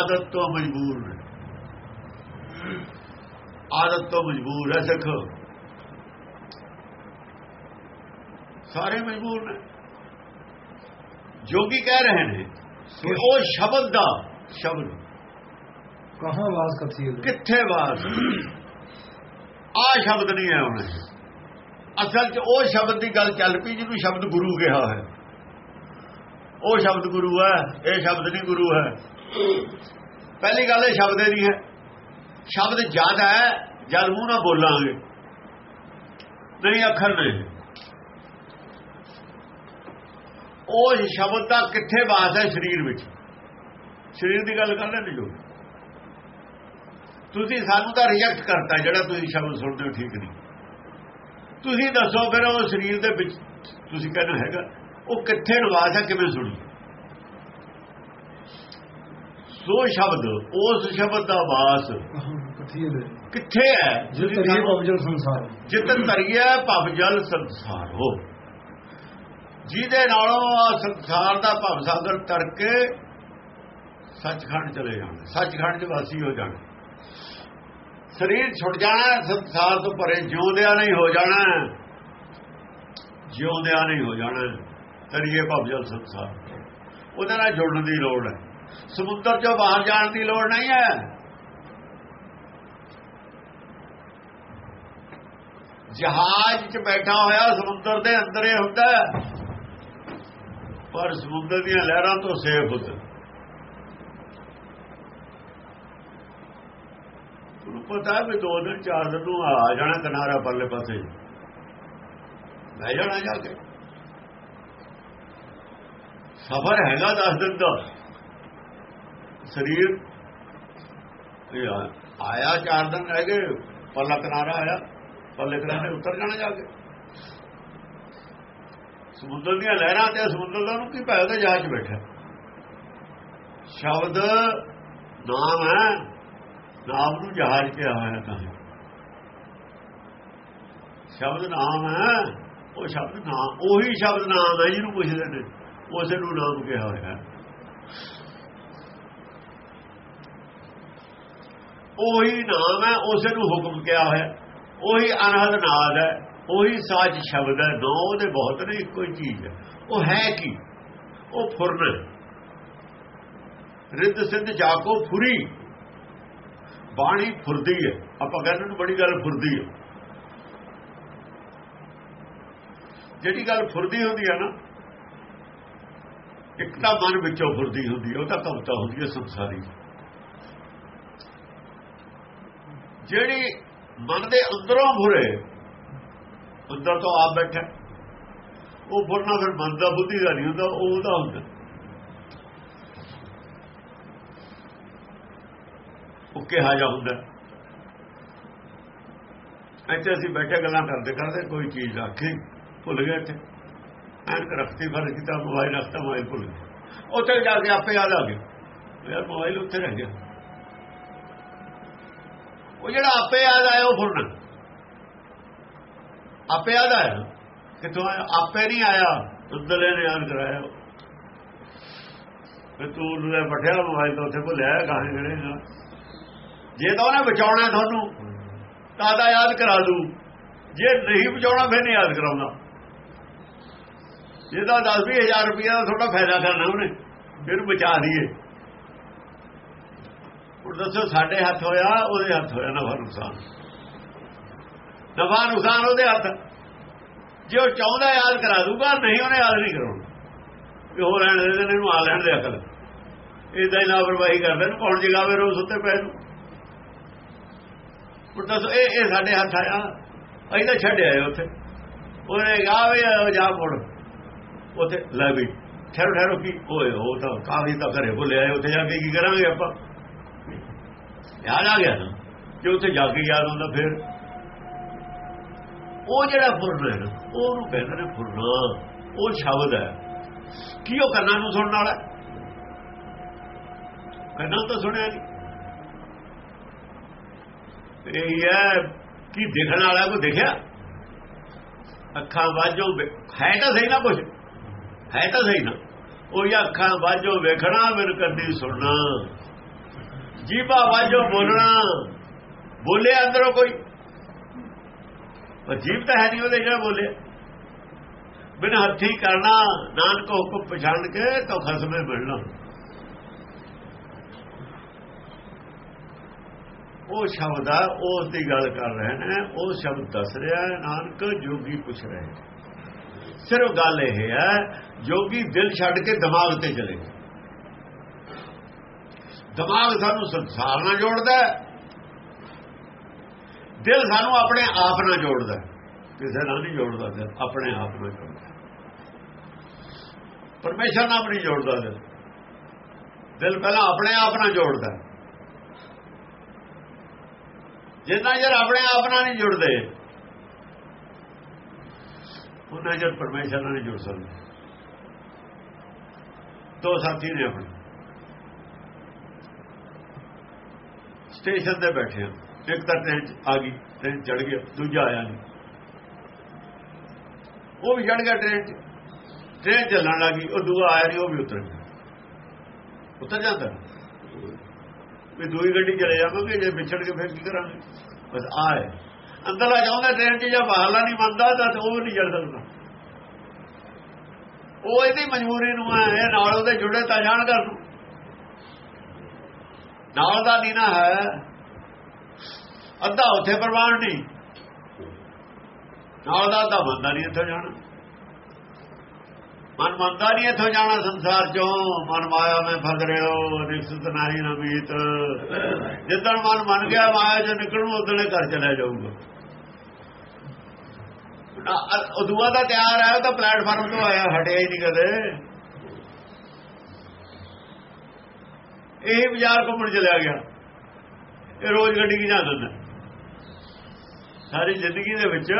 ਆਦਤ ਤੋਂ ਮਜਬੂਰ ਨੇ। ਆਦਤ ਤੋਂ ਮਜਬੂਰ ਹੈ, ਸਿੱਖ। ਸਾਰੇ ਮਜਬੂਰ ਨੇ। ਜੋਗੀ ਕਹਿ ਰਹੇ ਨੇ ਕਿ ਉਹ ਸ਼ਬਦ ਦਾ ਸ਼ਬਦ। ਕਹਾਂ ਵਾਸ ਕਥੀ ਹੈ ਕਿੱਥੇ ਵਾਸ ਆ ਸ਼ਬਦ ਨਹੀਂ ਹੈ ਉਹਨੇ ਅਸਲ 'ਚ ਉਹ ਸ਼ਬਦ ਦੀ ਗੱਲ ਚੱਲ ਪਈ ਜਿਹਨੂੰ ਸ਼ਬਦ ਗੁਰੂ ਕਿਹਾ ਹੈ। ਉਹ ਸ਼ਬਦ ਗੁਰੂ ਹੈ ਇਹ ਸ਼ਬਦ ਨਹੀਂ ਗੁਰੂ ਹੈ। ਪਹਿਲੀ ਗੱਲ ਇਹ ਸ਼ਬਦ ਨਹੀਂ ਹੈ। ਸ਼ਬਦ ਜ਼ਿਆਦਾ ਹੈ ਜਦ ਮੂੰਹ ਨਾਲ ਬੋਲਾਂਗੇ। ਨਹੀਂ ਅੱਖਰ ਨਹੀਂ ਉਹ ਸ਼ਬਦ ਦਾ ਕਿੱਥੇ ਵਾਸ ਹੈ ਸਰੀਰ ਵਿੱਚ? ਸਰੀਰ ਦੀ ਗੱਲ ਕਰਦੇ ਨੇ ਜੋ। ਤੁਸੀਂ ਸਾਨੂੰ ਤਾਂ ਰਿਜੈਕਟ ਕਰਤਾ ਜਿਹੜਾ ਤੁਸੀਂ ਸ਼ਬਦ ਸੁਣਦੇ ਹੋ ਠੀਕ ਨਹੀਂ। ਤੁਸੀਂ ਦੱਸੋ ਫਿਰ ਉਹ ਸਰੀਰ ਦੇ ਵਿੱਚ ਤੁਸੀਂ ਕਹਿੰਦੇ ਹੈਗਾ ਉਹ ਕਿੱਥੇ ਨਿਵਾਸ ਹੈ ਕਿਵੇਂ ਸੁਣੀ? ਸੋ ਸ਼ਬਦ ਉਸ ਸ਼ਬਦ ਦਾ ਵਾਸ ਕਥੀ ਹੈ? ਕਿੱਥੇ ਹੈ ਜਿਤ ਤਰੀਏ ਪਵਜਲ ਸੰਸਾਰ। ਜਿਤਨ ਤਰੀਏ ਭਵ ਜਲ ਸੰਸਾਰ। ਹੋ ਜਿਹਦੇ ਨਾਲੋਂ ਆ ਸੰਸਾਰ ਦਾ ਭਵ ਸਾਗਰ ਤਰ ਕੇ ਸੱਚਖੰਡ ਚਲੇ ਜਾਣਾ ਸੱਚਖੰਡ ਦੇ ਵਾਸੀ ਹੋ ਜਾਣਾ। ਸਰੀਰ ਛੁੱਟ ਜਾਣਾ, ਸੰਸਾਰ ਤੋਂ ਪਰੇ ਜਿਉਂਦਿਆਂ ਨਹੀਂ ਹੋ ਜਾਣਾ। ਜਿਉਂਦਿਆਂ ਨਹੀਂ ਹੋ ਜਾਣਾ, ਤਰੀਏ ਭਵ ਸੰਸਾਰ। ਉਹਦੇ ਨਾਲ ਜੁੜਨ ਦੀ ਲੋੜ ਹੈ। ਸਮੁੰਦਰ ਚੋਂ ਬਾਹਰ ਜਾਣ ਦੀ ਲੋੜ ਨਹੀਂ ਹੈ। ਜਹਾਜ਼ 'ਚ ਬੈਠਾ ਹੋਇਆ ਸਮੁੰਦਰ ਦੇ ਅੰਦਰ ਹੀ। ਹੁੰਦਾ ਪਰ ਸਮੁੰਦਰ ਦੀਆਂ ਲਹਿਰਾਂ ਤੋਂ ਸੇਫ ਹੁੰਦਾ ਤੁਹਾਨੂੰ ਪਤਾ ਵੀ ਦੋ ਦਿਨ, ਚਾਰ ਦਿਨ ਨੂੰ ਆ ਜਾਣਾ ਕਿਨਾਰਾ ਪਰਲੇ ਪਾਸੇ। ਲੈ ਜਾਣਾ ਜਾ ਕੇ। ਸਫਰ ਹੈਗਾ 10 ਦਿਨ ਦਾ। ਸਰੀਰ ਆਇਆ ਚਾਰ ਦਿਨ ਰਹਿ ਗਏ, ਪਰਲਾ ਕਿਨਾਰਾ ਆਇਆ, ਪਰਲੇ ਕਿਨਾਰੇ ਉਤਰ ਜਾਣਾ ਜਾ ਕੇ। ਸਮੁੰਦਰ ਦੀਆਂ ਲਹਿਰਾਂ ਤੇ ਸਮੁੰਦਰ ਦਾ ਨੂੰ ਕੀ ਪੈ ਉਹਦੇ ਜਹਾਜ਼ ਬੈਠਾ। ਸ਼ਬਦ ਨਾਮ ਹੈ, ਨਾਮ ਨੂੰ ਜਹਾਜ਼ ਕਿਹਾ ਹੋਇਆ ਤਾਂ। ਸ਼ਬਦ ਨਾਮ ਹੈ, ਉਹ ਸ਼ਬਦ ਨਾਮ, ਉਹੀ ਸ਼ਬਦ ਨਾਮ ਹੈ ਜਿਹਨੂੰ ਪੁੱਛਦੇ ਨੇ, ਉਸੇ ਨੂੰ ਨਾਮ ਕਿਹਾ ਹੋਇਆ ਉਹੀ ਨਾਮ ਹੈ, ਉਸੇ ਨੂੰ ਹੁਕਮ ਕਿਹਾ ਹੋਇਆ ਉਹੀ ਅਨਹਦ ਨਾਦ ਹੈ। ਉਹੀ ਸਾਜ ਸ਼ਬਦ ਹੈ, ਦੋ ਉਹਦੇ ਬਹੁਤ ਨੇ, ਇੱਕੋ ਹੀ ਚੀਜ਼ ਹੈ। ਉਹ ਹੈ ਕੀ? ਉਹ ਫੁਰਨ ਰਿੱਧ ਸਿੱਧ ਜਾਕੋ ਫੁਰੀ। ਬਾਣੀ ਫੁਰਦੀ ਹੈ। ਆਪਾਂ ਕਹਿੰਦੇ ਨੂੰ ਬੜੀ ਗੱਲ ਫੁਰਦੀ ਹੈ। ਜਿਹੜੀ ਗੱਲ ਫੁਰਦੀ ਹੁੰਦੀ ਹੈ ਨਾ, ਇੱਕ ਤਾਂ ਮਨ ਵਿੱਚੋਂ ਫੁਰਦੀ ਹੁੰਦੀ ਹੈ, ਉਹ ਤਾਂ ਕਵਤਾ ਹੁੰਦੀ ਹੈ ਸੰਸਾਰੀ। ਜਿਹੜੀ ਮਨ ਦੇ ਅੰਦਰੋਂ ਫੁਰੇ ਅੰਦਰ ਤੋਂ ਆਪ ਬੈਠਾ। ਉਹ ਫੁਰਨਾ ਫਿਰ ਮਨ ਦਾ ਬੁੱਧੀ ਦਾ ਨਹੀਂ ਹੁੰਦਾ, ਉਹ ਉਹਦਾ ਹੁੰਦਾ। ਉਹ ਕਿਹਾ ਜਾ ਹੁੰਦਾ। ਇੱਥੇ ਅਸੀਂ ਬੈਠੇ ਗੱਲਾਂ ਕਰਦੇ ਕਰਦੇ ਕੋਈ ਚੀਜ਼ ਰੱਖੀ ਭੁੱਲ ਗਏ ਇੱਥੇ। ਐਨਕ ਰੱਖਤੀ ਫਰ ਕੀਤਾ, ਮੋਬਾਈਲ ਰੱਖਤਾ, ਮੋਬਾਈਲ ਭੁੱਲ ਗਿਆ। ਉੱਥੇ ਜਾ ਕੇ ਆਪੇ ਯਾਦ ਆ ਗਿਆ ਯਾਰ ਮੋਬਾਈਲ ਉੱਥੇ ਰਹਿ ਗਿਆ। ਉਹ ਜਿਹੜਾ ਆਪੇ ਯਾਦ ਆਇਆ ਉਹ ਫੁਰਨਾ ਆਪੇ ਯਾਦ ਆਇਆ? ਕਿਥੋਂ ਆਪੇ ਨਹੀਂ ਆਇਆ? ਤੁੱਦਲੇ ਨੇ ਯਾਦ ਕਰਾਇਆ। ਤੇ ਤੂੰ ਉਹਨੇ ਪਠਿਆ ਮੋਬਾਈਲ ਤੋਂ ਉੱਥੇ ਭੁੱਲਿਆ ਗਾਣੇ ਗਣੇ ਜੇ ਤਾਂ ਉਹਨੇ ਬਚਾਉਣਾ ਤੁਹਾਨੂੰ, ਤਾਂ ਦਾ ਯਾਦ ਕਰਾ ਦੂ ਜੇ ਨਹੀਂ ਬਚਾਉਣਾ, ਫਿਰ ਨਹੀਂ ਯਾਦ ਕਰਾਉਂਦਾ। ਜੇ ਤਾਂ 10 ਹਜ਼ਾਰ ਰੁਪਇਆ ਦਾ ਤੁਹਾਡਾ ਫਾਇਦਾ ਕਰਨਾ ਉਹਨੇ, ਫਿਰ ਬਚਾ ਲਈਏ। ਹੁਣ ਦੱਸੋ, ਸਾਡੇ ਹੱਥ ਹੋਇਆ, ਉਹਦੇ ਹੱਥ ਹੋਇਆ ਨਾ ਫਿਰ ਨੁਕਸਾਨ? ਨਫਾ ਨੁਕਸਾਨ ਉਹਦੇ ਹੱਥ। ਜੇ ਉਹ ਚਾਹੁੰਦਾ ਯਾਦ ਕਰਾ ਦੂਗਾ ਨਹੀਂ ਉਹਨੇ ਯਾਦ ਨਹੀਂ ਕਰਾਉਣਾ। ਕਿ ਹੋ ਰਹਿਣ ਦੇ ਇਹਨੂੰ ਆ ਲੈਣ ਦੇ ਅਕਲ। ਇਦਾਂ ਹੀ ਲਾਪਰਵਾਹੀ ਕਰਦੇ ਨੇ ਕੌਣ ਜਗਾਵੇ ਰੋਜ਼ ਉੱਤੇ ਪੈ ਨੂੰ ਹੁਣ ਦੱਸੋ, ਇਹ ਇਹ ਸਾਡੇ ਹੱਥ ਆਇਆ। ਅਸੀਂ ਤਾਂ ਛੱਡਿਆ ਉੱਥੇ। ਉਹਨੇ ਗਾਵੇ ਜਾ ਮੁੜ। ਉੱਥੇ, ਲੈ ਵੀ, ਠਹਿਰੋ ਠਹਿਰੋ, ਕੀ ਹੋਏ ਉਹ ਤਾਂ ਕਾਗਜ਼ ਤਾਂ ਘਰੇ ਭੁੱਲਿਆ ਉੱਥੇ ਜਾ ਕੇ ਕੀ ਕਰਾਂਗੇ ਆਪਾਂ? ਯਾਦ ਆ ਗਿਆ ਨਾ। ਜੇ ਉੱਥੇ ਜਾ ਕੇ ਯਾਦ ਆਉਂਦਾ ਫਿਰ ਉਹ ਜਿਹੜਾ ਫੁਰਨਾ ਹੈ ਨਾ ਉਹਨੂੰ ਕਹਿੰਦੇ ਨੇ ਫੁਰਨਾ ਉਹ ਸ਼ਬਦ ਹੈ। ਕੀ ਉਹ ਕੰਨਾਂ ਨੂੰ ਸੁਣਨ ਵਾਲਾ ਕੰਨਾਂ ਤਾਂ ਸੁਣਿਆ ਨਹੀਂ। ਇਹ ਹੈ ਕੀ ਦੇਖਣ ਵਾਲਾ ਕੋ ਦੇਖਿਆ? ਅੱਖਾਂ ਵਾਜੋ ਹੈ ਤਾਂ ਸਹੀ ਨਾ ਕੁਝ ਹੈ ਤਾਂ ਸਹੀ ਨਾ। ਉਹ ਇਹ ਅੱਖਾਂ ਵਾਜੋ ਵੇਖਣਾ ਮੈਨੂੰ ਕੰਨੀ ਸੁਣਨਾ। ਜੀਭਾ ਵਾਜੋ ਬੋਲਣਾ। ਬੋਲੇ ਅੰਦਰੋਂ ਕੋਈ? ਪਰ ਜੀਭ ਤਾਂ ਹੈ ਨਹੀਂ ਉਹਦੇ ਜਿਹੜਾ ਬੋਲੇ ਬਿਨ ਹੱਥੀ ਕਰਨਾ, ਨਾਨਕ ਹੁਕਮ ਪਛਾਣ ਕੇ ਤਾਂ ਖਸਮੇ ਮਿਲਣਾ। ਉਹ ਸ਼ਬਦ ਆ, ਉਸ ਦੀ ਗੱਲ ਕਰ ਰਹੇ ਨੇ, ਉਹ ਸ਼ਬਦ ਦੱਸ ਰਿਹਾ ਹੈ, ਨਾਨਕ ਜੋਗੀ ਪੁੱਛ ਰਹੇ ਸਿਰਫ ਗੱਲ ਇਹ ਹੈ, ਜੋਗੀ ਦਿਲ ਛੱਡ ਕੇ ਦਿਮਾਗ ਤੇ ਚਲੇ। ਦਿਮਾਗ ਸਾਨੂੰ ਸੰਸਾਰ ਨਾਲ ਜੋੜਦਾ ਦਿਲ ਸਾਨੂੰ ਆਪਣੇ ਆਪ ਨਾਲ ਜੋੜਦਾ ਕਿਸੇ ਨਾਲ ਨਹੀਂ ਜੋੜਦਾ ਦਿਲ, ਆਪਣੇ ਆਪ ਨਾਲ ਜੋੜਦਾ ਪਰਮੇਸ਼ਰ ਨਾਲ ਨਹੀਂ ਜੋੜਦਾ ਦਿਲ। ਦਿਲ ਪਹਿਲਾਂ ਆਪਣੇ ਆਪ ਨਾਲ ਜੋੜਦਾ ਜਿੰਨਾ ਜਰ ਆਪਣੇ ਆਪ ਨਾਲ ਨਹੀਂ ਜੁੜਦੇ, ਉਹਨਾਂ ਜਰ ਪਰਮੇਸ਼ਰ ਨਾਲ ਨਹੀਂ ਜੁੜ ਸਕਦੇ। ਦੋ ਸਾਥੀ ਨੇ ਆਪਣੇ। ਸਟੇਸ਼ਨ ਤੇ ਬੈਠੇ ਹਾਂ। ਇੱਕ ਤਾਂ ਟ੍ਰੇਨ ਆ ਗਈ, ਟ੍ਰੇਨ ਚੜ ਗਿਆ, ਦੂਜਾ ਆਇਆ ਨਹੀਂ। ਉਹ ਵੀ ਚੜ ਗਿਆ ਟ੍ਰੇਨ 'ਚ। ਟ੍ਰੇਨ ਚੱਲਣ ਲੱਗੀ ਉਹ ਦੂਆ ਆਇਆ ਨਹੀਂ, ਉਹ ਵੀ ਉਤਰ ਗਿਆ। ਉਤਰ ਜਾਂਦਾ ਵੀ ਦੂਈ ਗੱਡੀ ਚਲੇ ਜਾਵਾਂਗੇ, ਜੇ ਵਿਛੜ ਕੇ ਫਿਰ ਕੀ ਕਰਾਂਗੇ? ਬਸ ਆਏ ਅੰਦਰਲਾ ਚਾਹੁੰਦਾ ਟ੍ਰੇਨ 'ਚ ਜਾਂ ਬਾਹਰਲਾ ਨਹੀਂ ਮੰਨਦਾ, ਤਾਂ ਉਹ ਨਹੀਂ ਚੜ ਸਕਦਾ। ਉਹ ਇਹਦੀ ਮਜਬੂਰੀ ਨੂੰ ਹੈ ਇਹ ਨਾਲ ਉਹਦੇ ਜੁੜੇ ਤਾਂ ਜਾਣ ਕਰ ਨੂੰ ਨਾਲ ਦਾ ਨਹੀਂ ਨਾ ਹੈ। ਅੱਧਾ ਉੱਥੇ ਪ੍ਰਵਾਨ ਨਹੀਂ। ਨਾਲ ਦਾ ਅੱਧਾ ਮੰਨਦਾ ਨਹੀਂ ਇੱਥੋਂ ਜਾਣਾ। ਮਨ ਮੰਨਦਾ ਨਹੀਂ ਇੱਥੋਂ ਜਾਣਾ ਸੰਸਾਰ ਚੋਂ। ਮਨ ਮਾਇਆ ਮੈਂ ਫਸ ਰਿਓ ਨਿਕਸਤ ਨਹੀਂ ਨਮੀਤ ਜਿੱਦਣ ਮਨ ਮੰਨ ਗਿਆ, ਮਾਇਆ ਚੋਂ ਨਿਕਲੂ ਉਦੋਂ ਘਰ ਚਲਾ ਜਾਊਗਾ। ਉਹ ਦੁਆ ਦਾ ਤਿਆਰ ਹੈ ਉਹ ਤਾਂ ਪਲੇਟਫਾਰਮ ਤੋਂ ਆਇਆ, ਹਟਿਆ ਹੀ ਨਹੀਂ ਕਦੇ। ਇਹ ਬਾਜ਼ਾਰ ਘੁੰਮਣ ਚਲਿਆ ਗਿਆ। ਇਹ ਰੋਜ਼ ਗੱਡੀ ਕਿ ਜਾਂਦਾ ਸਾਰੀ ਜ਼ਿੰਦਗੀ ਦੇ ਵਿੱਚ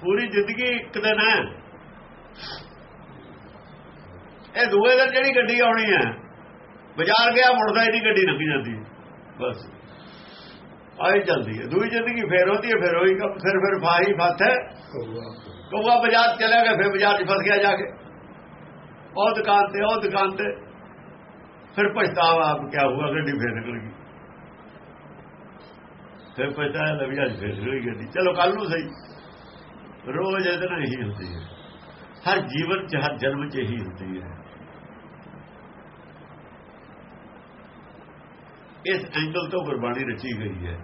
ਪੂਰੀ ਜ਼ਿੰਦਗੀ ਇੱਕ ਦਿਨ ਹੈ। ਇਹ ਦੂਏ ਦਿਨ ਜਿਹੜੀ ਗੱਡੀ ਆਉਣੀ ਹੈ, ਬਾਜ਼ਾਰ ਗਿਆ, ਮੁੜਦਾ ਇਹਦੀ ਗੱਡੀ ਲੰਘ ਜਾਂਦੀ ਬਸ। ਆਈ ਚੱਲਦੀ ਹੈ। ਦੂਈ ਜ਼ਿੰਦਗੀ ਫੇਰ ਹੁੰਦੀ ਹੈ, ਫਿਰ ਉਹੀ ਕੰਮ, ਫਿਰ ਫਿਰ ਫਾਹੀ ਫੱਥ ਹੈ। ਕौवा ਬਾਜ਼ਾਰ ਚਲਾ ਗਿਆ, ਫਿਰ ਬਾਜ਼ਾਰ 'ਚ ਫਸ ਗਿਆ ਜਾ ਕੇ। ਉਹ ਦੁਕਾਨ ਤੇ, ਉਹ ਦੁਕਾਨ ਤੇ। ਫਿਰ ਪਛਤਾਵਾ ਆਪ ਕਿਆ ਹੁਆ ਗੱਡੀ ਫੇਰ ਨਿਕਲ ਗਈ। ਫਿਰ ਪਛਤਾਇਆ ਲੱਭਿਆ ਫੇਰ ਨਿਕਲ ਗੱਡੀ ਚਲੋ ਕੱਲ ਨੂੰ ਸਹੀ। ਰੋਜ਼ ਇਹਦੇ ਨਾਲ ਹੀ ਹੁੰਦੀ ਹੈ। ਹਰ ਜੀਵਨ ਚ ਹਰ ਜਨਮ ਚ ਹੀ ਹੁੰਦੀ ਹੈ। ਇਸ ਐਂਗਲ ਤੋਂ ਗੁਰਬਾਣੀ ਰਚੀ ਗਈ ਹੈ।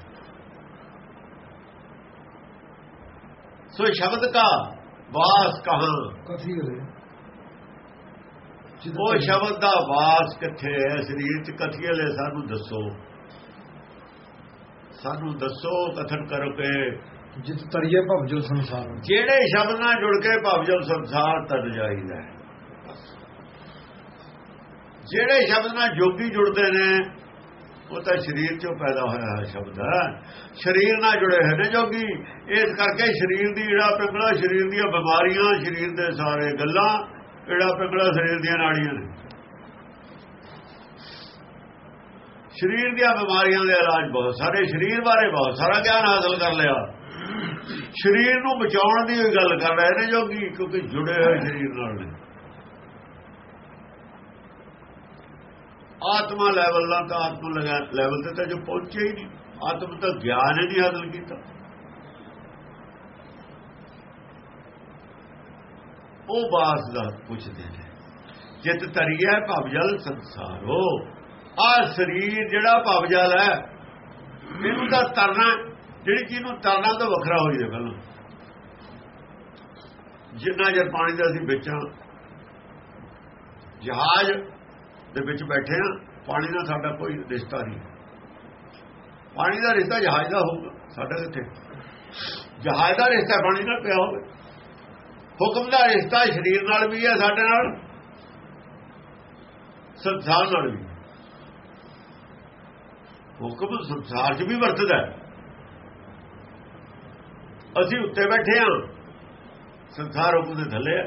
ਸੋ ਸ਼ਬਦ ਦਾ ਵਾਸ ਕਹਾਂ? ਕਥੀ ਹੈ ਉਹ ਸ਼ਬਦ ਦਾ ਵਾਸ ਕਿੱਥੇ ਹੈ? ਸਰੀਰ ਚ ਕਥੀਲੇ ਸਾਨੂੰ ਦੱਸੋ। ਸਾਨੂੰ ਦੱਸੋ ਕਥਨ ਕਰੋ ਕਿ। ਜਿਤ ਤਰੀਏ ਭਵਜਲ ਸੰਸਾਰ ਜਿਹੜੇ ਸ਼ਬਦ ਨਾਲ ਜੁੜ ਕੇ ਭਵਜਲ ਸੰਸਾਰ ਤਰ ਜਾਈਦਾ ਜਿਹੜੇ ਸ਼ਬਦ ਨਾਲ ਜੋਗੀ ਜੁੜਦੇ ਨੇ ਉਹ ਤਾਂ ਸਰੀਰ ਚੋਂ ਪੈਦਾ ਹੋਇਆ ਹੈ ਸ਼ਬਦ ਸਰੀਰ ਨਾਲ ਜੁੜੇ ਹੋਏ ਨੇ ਜੋਗੀ। ਇਸ ਕਰਕੇ ਸਰੀਰ ਦੀ ਜਿਹੜਾ ਪਿੰਗਲਾ ਸਰੀਰ ਦੀਆਂ ਬਿਮਾਰੀਆਂ ਸਰੀਰ ਦੇ ਸਾਰੇ ਗੱਲਾਂ ਜਿਹੜਾ ਪਿੰਗਲਾ ਸਰੀਰ ਦੀਆਂ ਨਾੜੀਆਂ ਨੇ। ਸਰੀਰ ਦੀਆਂ ਬਿਮਾਰੀਆਂ ਦੇ ਇਲਾਜ ਬਹੁਤ ਸਾਰੇ ਸਰੀਰ ਬਾਰੇ ਬਹੁਤ, ਸਾਰਾ ਗਿਆਨ ਹਾਸਲ ਕਰ ਲਿਆ। ਸਰੀਰ ਨੂੰ ਬਚਾਉਣ ਦੀ ਗੱਲ ਕਰ ਰਹੇ ਨੇ ਜੋ ਕਿਉਂਕਿ ਜੁੜੇ ਹੋਏ ਸਰੀਰ ਨਾਲ ਨੇ। ਆਤਮਾ ਲੈਵਲ ਨਾਲ ਤਾਂ ਆਤਮ ਲੈਵਲ ਤੇ ਤਾਂ ਜੋ ਪਹੁੰਚੇ ਹੀ ਨਹੀਂ। ਆਤਮ ਤਾਂ ਗਿਆਨ ਹੀ ਨਹੀਂ ਹਾਸਲ ਕੀਤਾ। ਉਹ ਬਾਸ ਦਾ ਪੁੱਛਦੇ ਨੇ, ਜਿਤ ਤਰੀਆ ਭਵਜਲ ਸੰਸਾਰੋ। ਆ ਸਰੀਰ ਜਿਹੜਾ ਭਵਜਲ ਹੈ, ਇਹਨੂੰ ਤਾਂ ਤਰਨਾ, ਜਿਹੜੀ ਚੀਜ਼ ਨੂੰ ਤਰਨਾ ਤੋਂ ਵੱਖਰਾ ਹੋ ਜਾਏ ਪਹਿਲਾਂ। ਜਿੰਨਾ ਜਰ ਪਾਣੀ ਦਾ ਅਸੀਂ ਵਿੱਚਾਂ ਜਹਾਜ਼ ਦੇ ਵਿੱਚ ਬੈਠੇ ਆ ਪਾਣੀ ਨਾਲ ਸਾਡਾ ਕੋਈ ਰਿਸ਼ਤਾ ਨਹੀਂ। ਪਾਣੀ ਦਾ ਰਿਸ਼ਤਾ ਜਹਾਜ਼ ਦਾ ਹੋਊਗਾ, ਸਾਡਾ ਕਿੱਥੇ ਜਹਾਜ਼ ਦਾ ਰਿਸ਼ਤਾ ਪਾਣੀ ਨਾਲ ਪਿਆ ਹੋਵੇ। ਹੁਕਮ ਦਾ ਰਿਸ਼ਤਾ ਸਰੀਰ ਨਾਲ ਵੀ ਹੈ, ਸਾਡੇ ਨਾਲ। ਸੰਸਾਰ ਨਾਲ ਵੀ। ਹੁਕਮ ਸੰਸਾਰ 'ਚ ਵੀ ਵਰਤਦਾ ਅਸੀਂ ਉੱਤੇ ਬੈਠੇ ਹਾਂ। ਸੰਸਾਰ ਹੁਕਮ ਦੇ ਥੱਲੇ ਹੈ।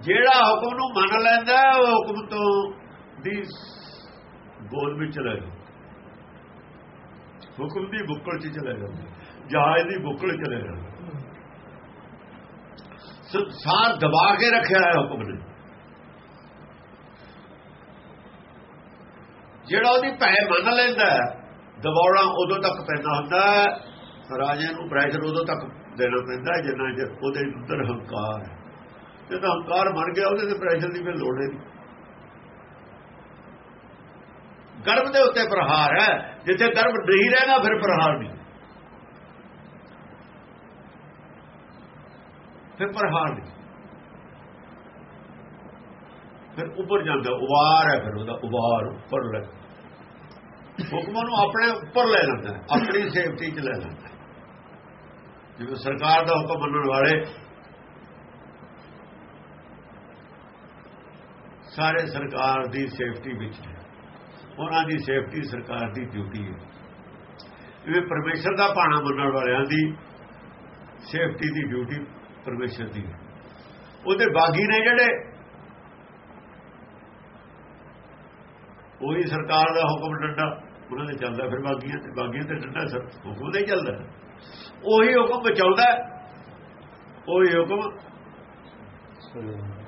ਜਿਹੜਾ ਹੁਕਮ ਨੂੰ ਮੰਨ ਲੈਂਦਾ ਉਹ ਹੁਕਮ ਤੋਂ ਦੀ ਗੋਲ ਵਿੱਚ ਚਲਾ ਜਾਂਦਾ ਹੁਕਮ ਦੀ ਬੁੱਕਲ 'ਚ ਚਲਾ ਜਾਂਦਾ ਜਹਾਜ਼ ਦੀ ਬੁੱਕਲ ਚਲੇ ਜਾਂਦਾ ਸੰਸਾਰ ਦਬਾ ਕੇ ਰੱਖਿਆ ਹੈ ਹੁਕਮ ਨੇ। ਜਿਹੜਾ ਉਹਦੀ ਭੈ ਮੰਨ ਲੈਂਦਾ ਦਬਾਉਣਾ ਉਦੋਂ ਤੱਕ ਪੈਂਦਾ ਹੁੰਦਾ ਰਾਜੇ ਨੂੰ ਪ੍ਰੈਸ਼ਰ ਉਦੋਂ ਤੱਕ ਦੇਣਾ ਪੈਂਦਾ ਜਿੰਨਾ ਚਿਰ ਉਹਦੇ ਅੰਦਰ ਹੰਕਾਰ ਹੈ। ਜਦੋਂ ਹੰਕਾਰ ਮਰ ਗਿਆ, ਉਹਦੇ ਤੇ ਪ੍ਰੈਸ਼ਰ ਦੀ ਫਿਰ ਲੋੜ ਨਹੀਂ। ਗਰਭ ਦੇ ਉੱਤੇ ਪ੍ਰਹਾਰ ਹੈ, ਜਿੱਥੇ ਗਰਭ ਨਹੀਂ ਰਹਿਣਾ ਫਿਰ ਪ੍ਰਹਾਰ ਨਹੀਂ। ਫਿਰ ਪ੍ਰਹਾਰ ਨਹੀਂ। ਫਿਰ ਉੱਪਰ ਜਾਂਦਾ ਉਬਾਰ ਹੈ ਫਿਰ ਉਹਦਾ ਉਬਾਰ ਉੱਪਰ ਲੈ। ਹੁਕਮਾਂ ਨੂੰ ਆਪਣੇ ਉੱਪਰ ਲੈ ਲੈਂਦਾ ਆਪਣੀ ਸੇਫਟੀ 'ਚ ਲੈ ਲੈਂਦਾ ਜਿਵੇਂ ਸਰਕਾਰ ਦਾ ਹੁਕਮ ਮੰਨਣ ਵਾਲੇ ਸਾਰੇ ਸਰਕਾਰ ਦੀ ਸੇਫਟੀ ਵਿੱਚ ਹੈ ਉਹਨਾਂ ਦੀ ਸੇਫਟੀ ਸਰਕਾਰ ਦੀ ਡਿਊਟੀ ਹੈ। ਜਿਵੇਂ ਪਰਮੇਸ਼ਰ ਦਾ ਪਾਣਾ ਮੰਨਣ ਵਾਲਿਆਂ ਦੀ ਸੇਫਟੀ ਦੀ ਡਿਊਟੀ ਪਰਮੇਸ਼ਰ ਦੀ ਹੈ। ਉਹਦੇ ਬਾਗੀ ਨੇ ਜਿਹੜੇ ਉਹੀ ਸਰਕਾਰ ਦਾ ਹੁਕਮ ਡੰਡਾ, ਉਹਨਾਂ ਦੇ ਚੱਲਦਾ, ਫਿਰ ਬਾਗੀਆਂ ਤੇ ਬਾਗੀਆਂ ਤੇ ਡੰਡਾ ਸਰ, ਹੁਕਮ ਦੇ ਚੱਲਦਾ। ਉਹੀ ਹੁਕਮ ਬਚਾਉਂਦਾ ਉਹੀ ਹੁਕਮ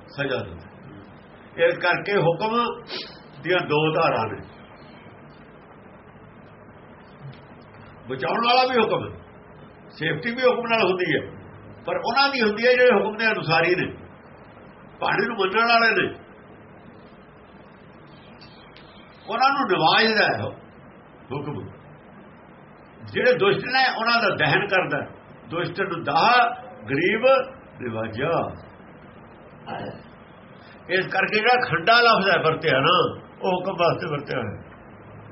ਸਜ਼ਾ ਦਿੰਦਾ ਇਸ ਕਰਕੇ ਹੁਕਮ ਦੀਆਂ ਦੋ ਧਾਰਾਂ ਨੇ। ਬਚਾਉਣ ਵਾਲਾ ਵੀ ਹੁਕਮ ਸੇਫਟੀ ਵੀ ਹੁਕਮ ਨਾਲ ਹੁੰਦੀ ਹੈ। ਪਰ ਉਹਨਾਂ ਦੀ ਹੁੰਦੀ ਹੈ, ਜਿਹੜੇ ਹੁਕਮ ਦੇ ਅਨੁਸਾਰੀ ਨੇ। ਪਾਣੀ ਨੂੰ ਮੰਨਣ ਵਾਲੇ ਨੇ। ਉਹਨਾਂ ਨੂੰ ਨਿਵਾਜਦਾ ਹੈ ਹੁਕਮ। ਜਿਹੜੇ ਦੁਸ਼ਟ ਨੇ, ਉਹਨਾਂ ਦਾ ਦਹਨ ਕਰਦਾ ਦੁਸ਼ਟ ਨੂੰ ਦਾਹ ਗਰੀਬ ਨਿਵਾਜਾ ਇਸ ਕਰਕੇ ਜਿਹੜਾ ਖੰਡਾ ਲਫ਼ਜ਼ ਹੈ ਵਰਤਿਆ ਨਾ, ਉਹ ਹੁਕਮ ਵਾਸਤੇ ਵਰਤਿਆ ਹੈ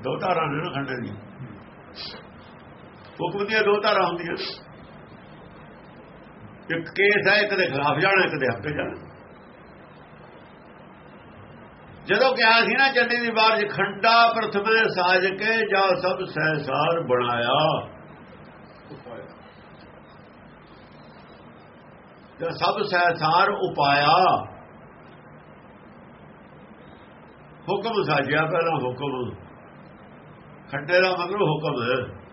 ਦੋ ਧਾਰਾਂ ਨੇ ਨਾ ਖੰਡੇ ਦੀ ਹੁਕਮ ਦੀਆਂ ਦੋ ਧਾਰਾਂ ਹੁੰਦੀਆਂ। ਇੱਕ ਕੇਸ ਹੈ, ਇੱਕ ਦੇ ਖਿਲਾਫ ਜਾਣਾ, ਇੱਕ ਦੇ ਹੱਕ ਜਾਣਾ। ਜਦੋਂ ਕਿਹਾ ਸੀ ਨਾ ਚੰਡੀ ਦੀ ਬਾਰ ਚ, ਖੰਡਾ ਪ੍ਰਥਮੇ ਸਾਜ ਕੇ ਜਾ ਸਭ ਸਹਿਸਾਰ ਬਣਾਇਆ। ਜੋ ਸਭ ਸਹਿਸਾਰ ਉਪਾਇਆ। ਹੁਕਮ ਸਾਜਿਆ ਪਹਿਲਾਂ ਹੁਕਮ। ਖੰਡੇ ਦਾ ਮਤਲਬ ਹੁਕਮ। ਹੈ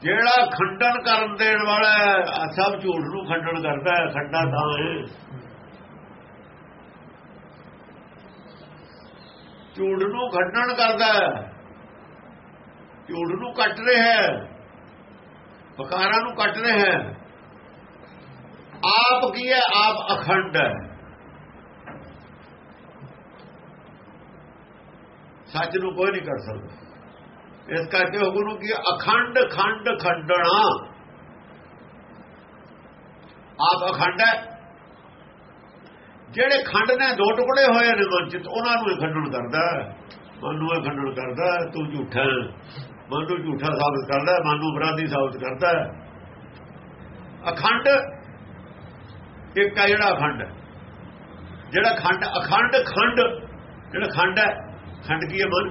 ਜਿਹੜਾ ਖੰਡਨ ਕਰਨ ਦੇਣ ਵਾਲਾ ਸਭ ਝੂਠ ਨੂੰ ਖੰਡਨ ਕਰਦਾ ਹੈ, ਖੰਡਾ ਤਾਂ ਹੈ ਝੂਠ ਨੂੰ ਖੰਡਣ ਕਰਦਾ ਹੈ। ਝੂਠ ਨੂੰ ਕੱਟ ਰਿਹਾ ਹੈ। ਫਕਾਰਾਂ ਨੂੰ ਕੱਟ ਰਿਹਾ ਹੈ। ਆਪ ਕੀ ਹੈ? ਆਪ ਅਖੰਡ ਹੈ। ਸੱਚ ਨੂੰ ਕੋਈ ਨਹੀਂ ਕਰ ਸਕਦਾ। ਇਸ ਕਰਕੇ ਹੁਕਮ ਨੂੰ ਕੀ ਅਖੰਡ, ਖੰਡ, ਖੰਡਣਾ। ਆਪ ਅਖੰਡ ਹੈ। ਜਿਹੜੇ ਖੰਡ ਨੇ ਦੋ ਟੁਕੜੇ ਹੋਏ ਨੇ ਮਨ ਚ ਉਹਨਾਂ ਨੂੰ ਇਹ ਖੰਡਣ ਕਰਦਾ ਮਨ ਨੂੰ ਇਹ ਖੰਡਣ ਕਰਦਾ ਤੂੰ ਝੂਠਾ ਮਨ ਨੂੰ ਝੂਠਾ ਸਾਬਤ ਕਰਦਾ ਮਨ ਨੂੰ ਅਪਰਾਧੀ ਸਾਬਤ ਕਰਦਾ ਅਖੰਡ, ਇੱਕ ਹੈ ਜਿਹੜਾ ਅਖੰਡ। ਜਿਹੜਾ ਖੰਡ, ਅਖੰਡ, ਖੰਡ। ਜਿਹੜਾ ਖੰਡ ਹੈ, ਖੰਡ ਕੀ ਹੈ ਮਨ?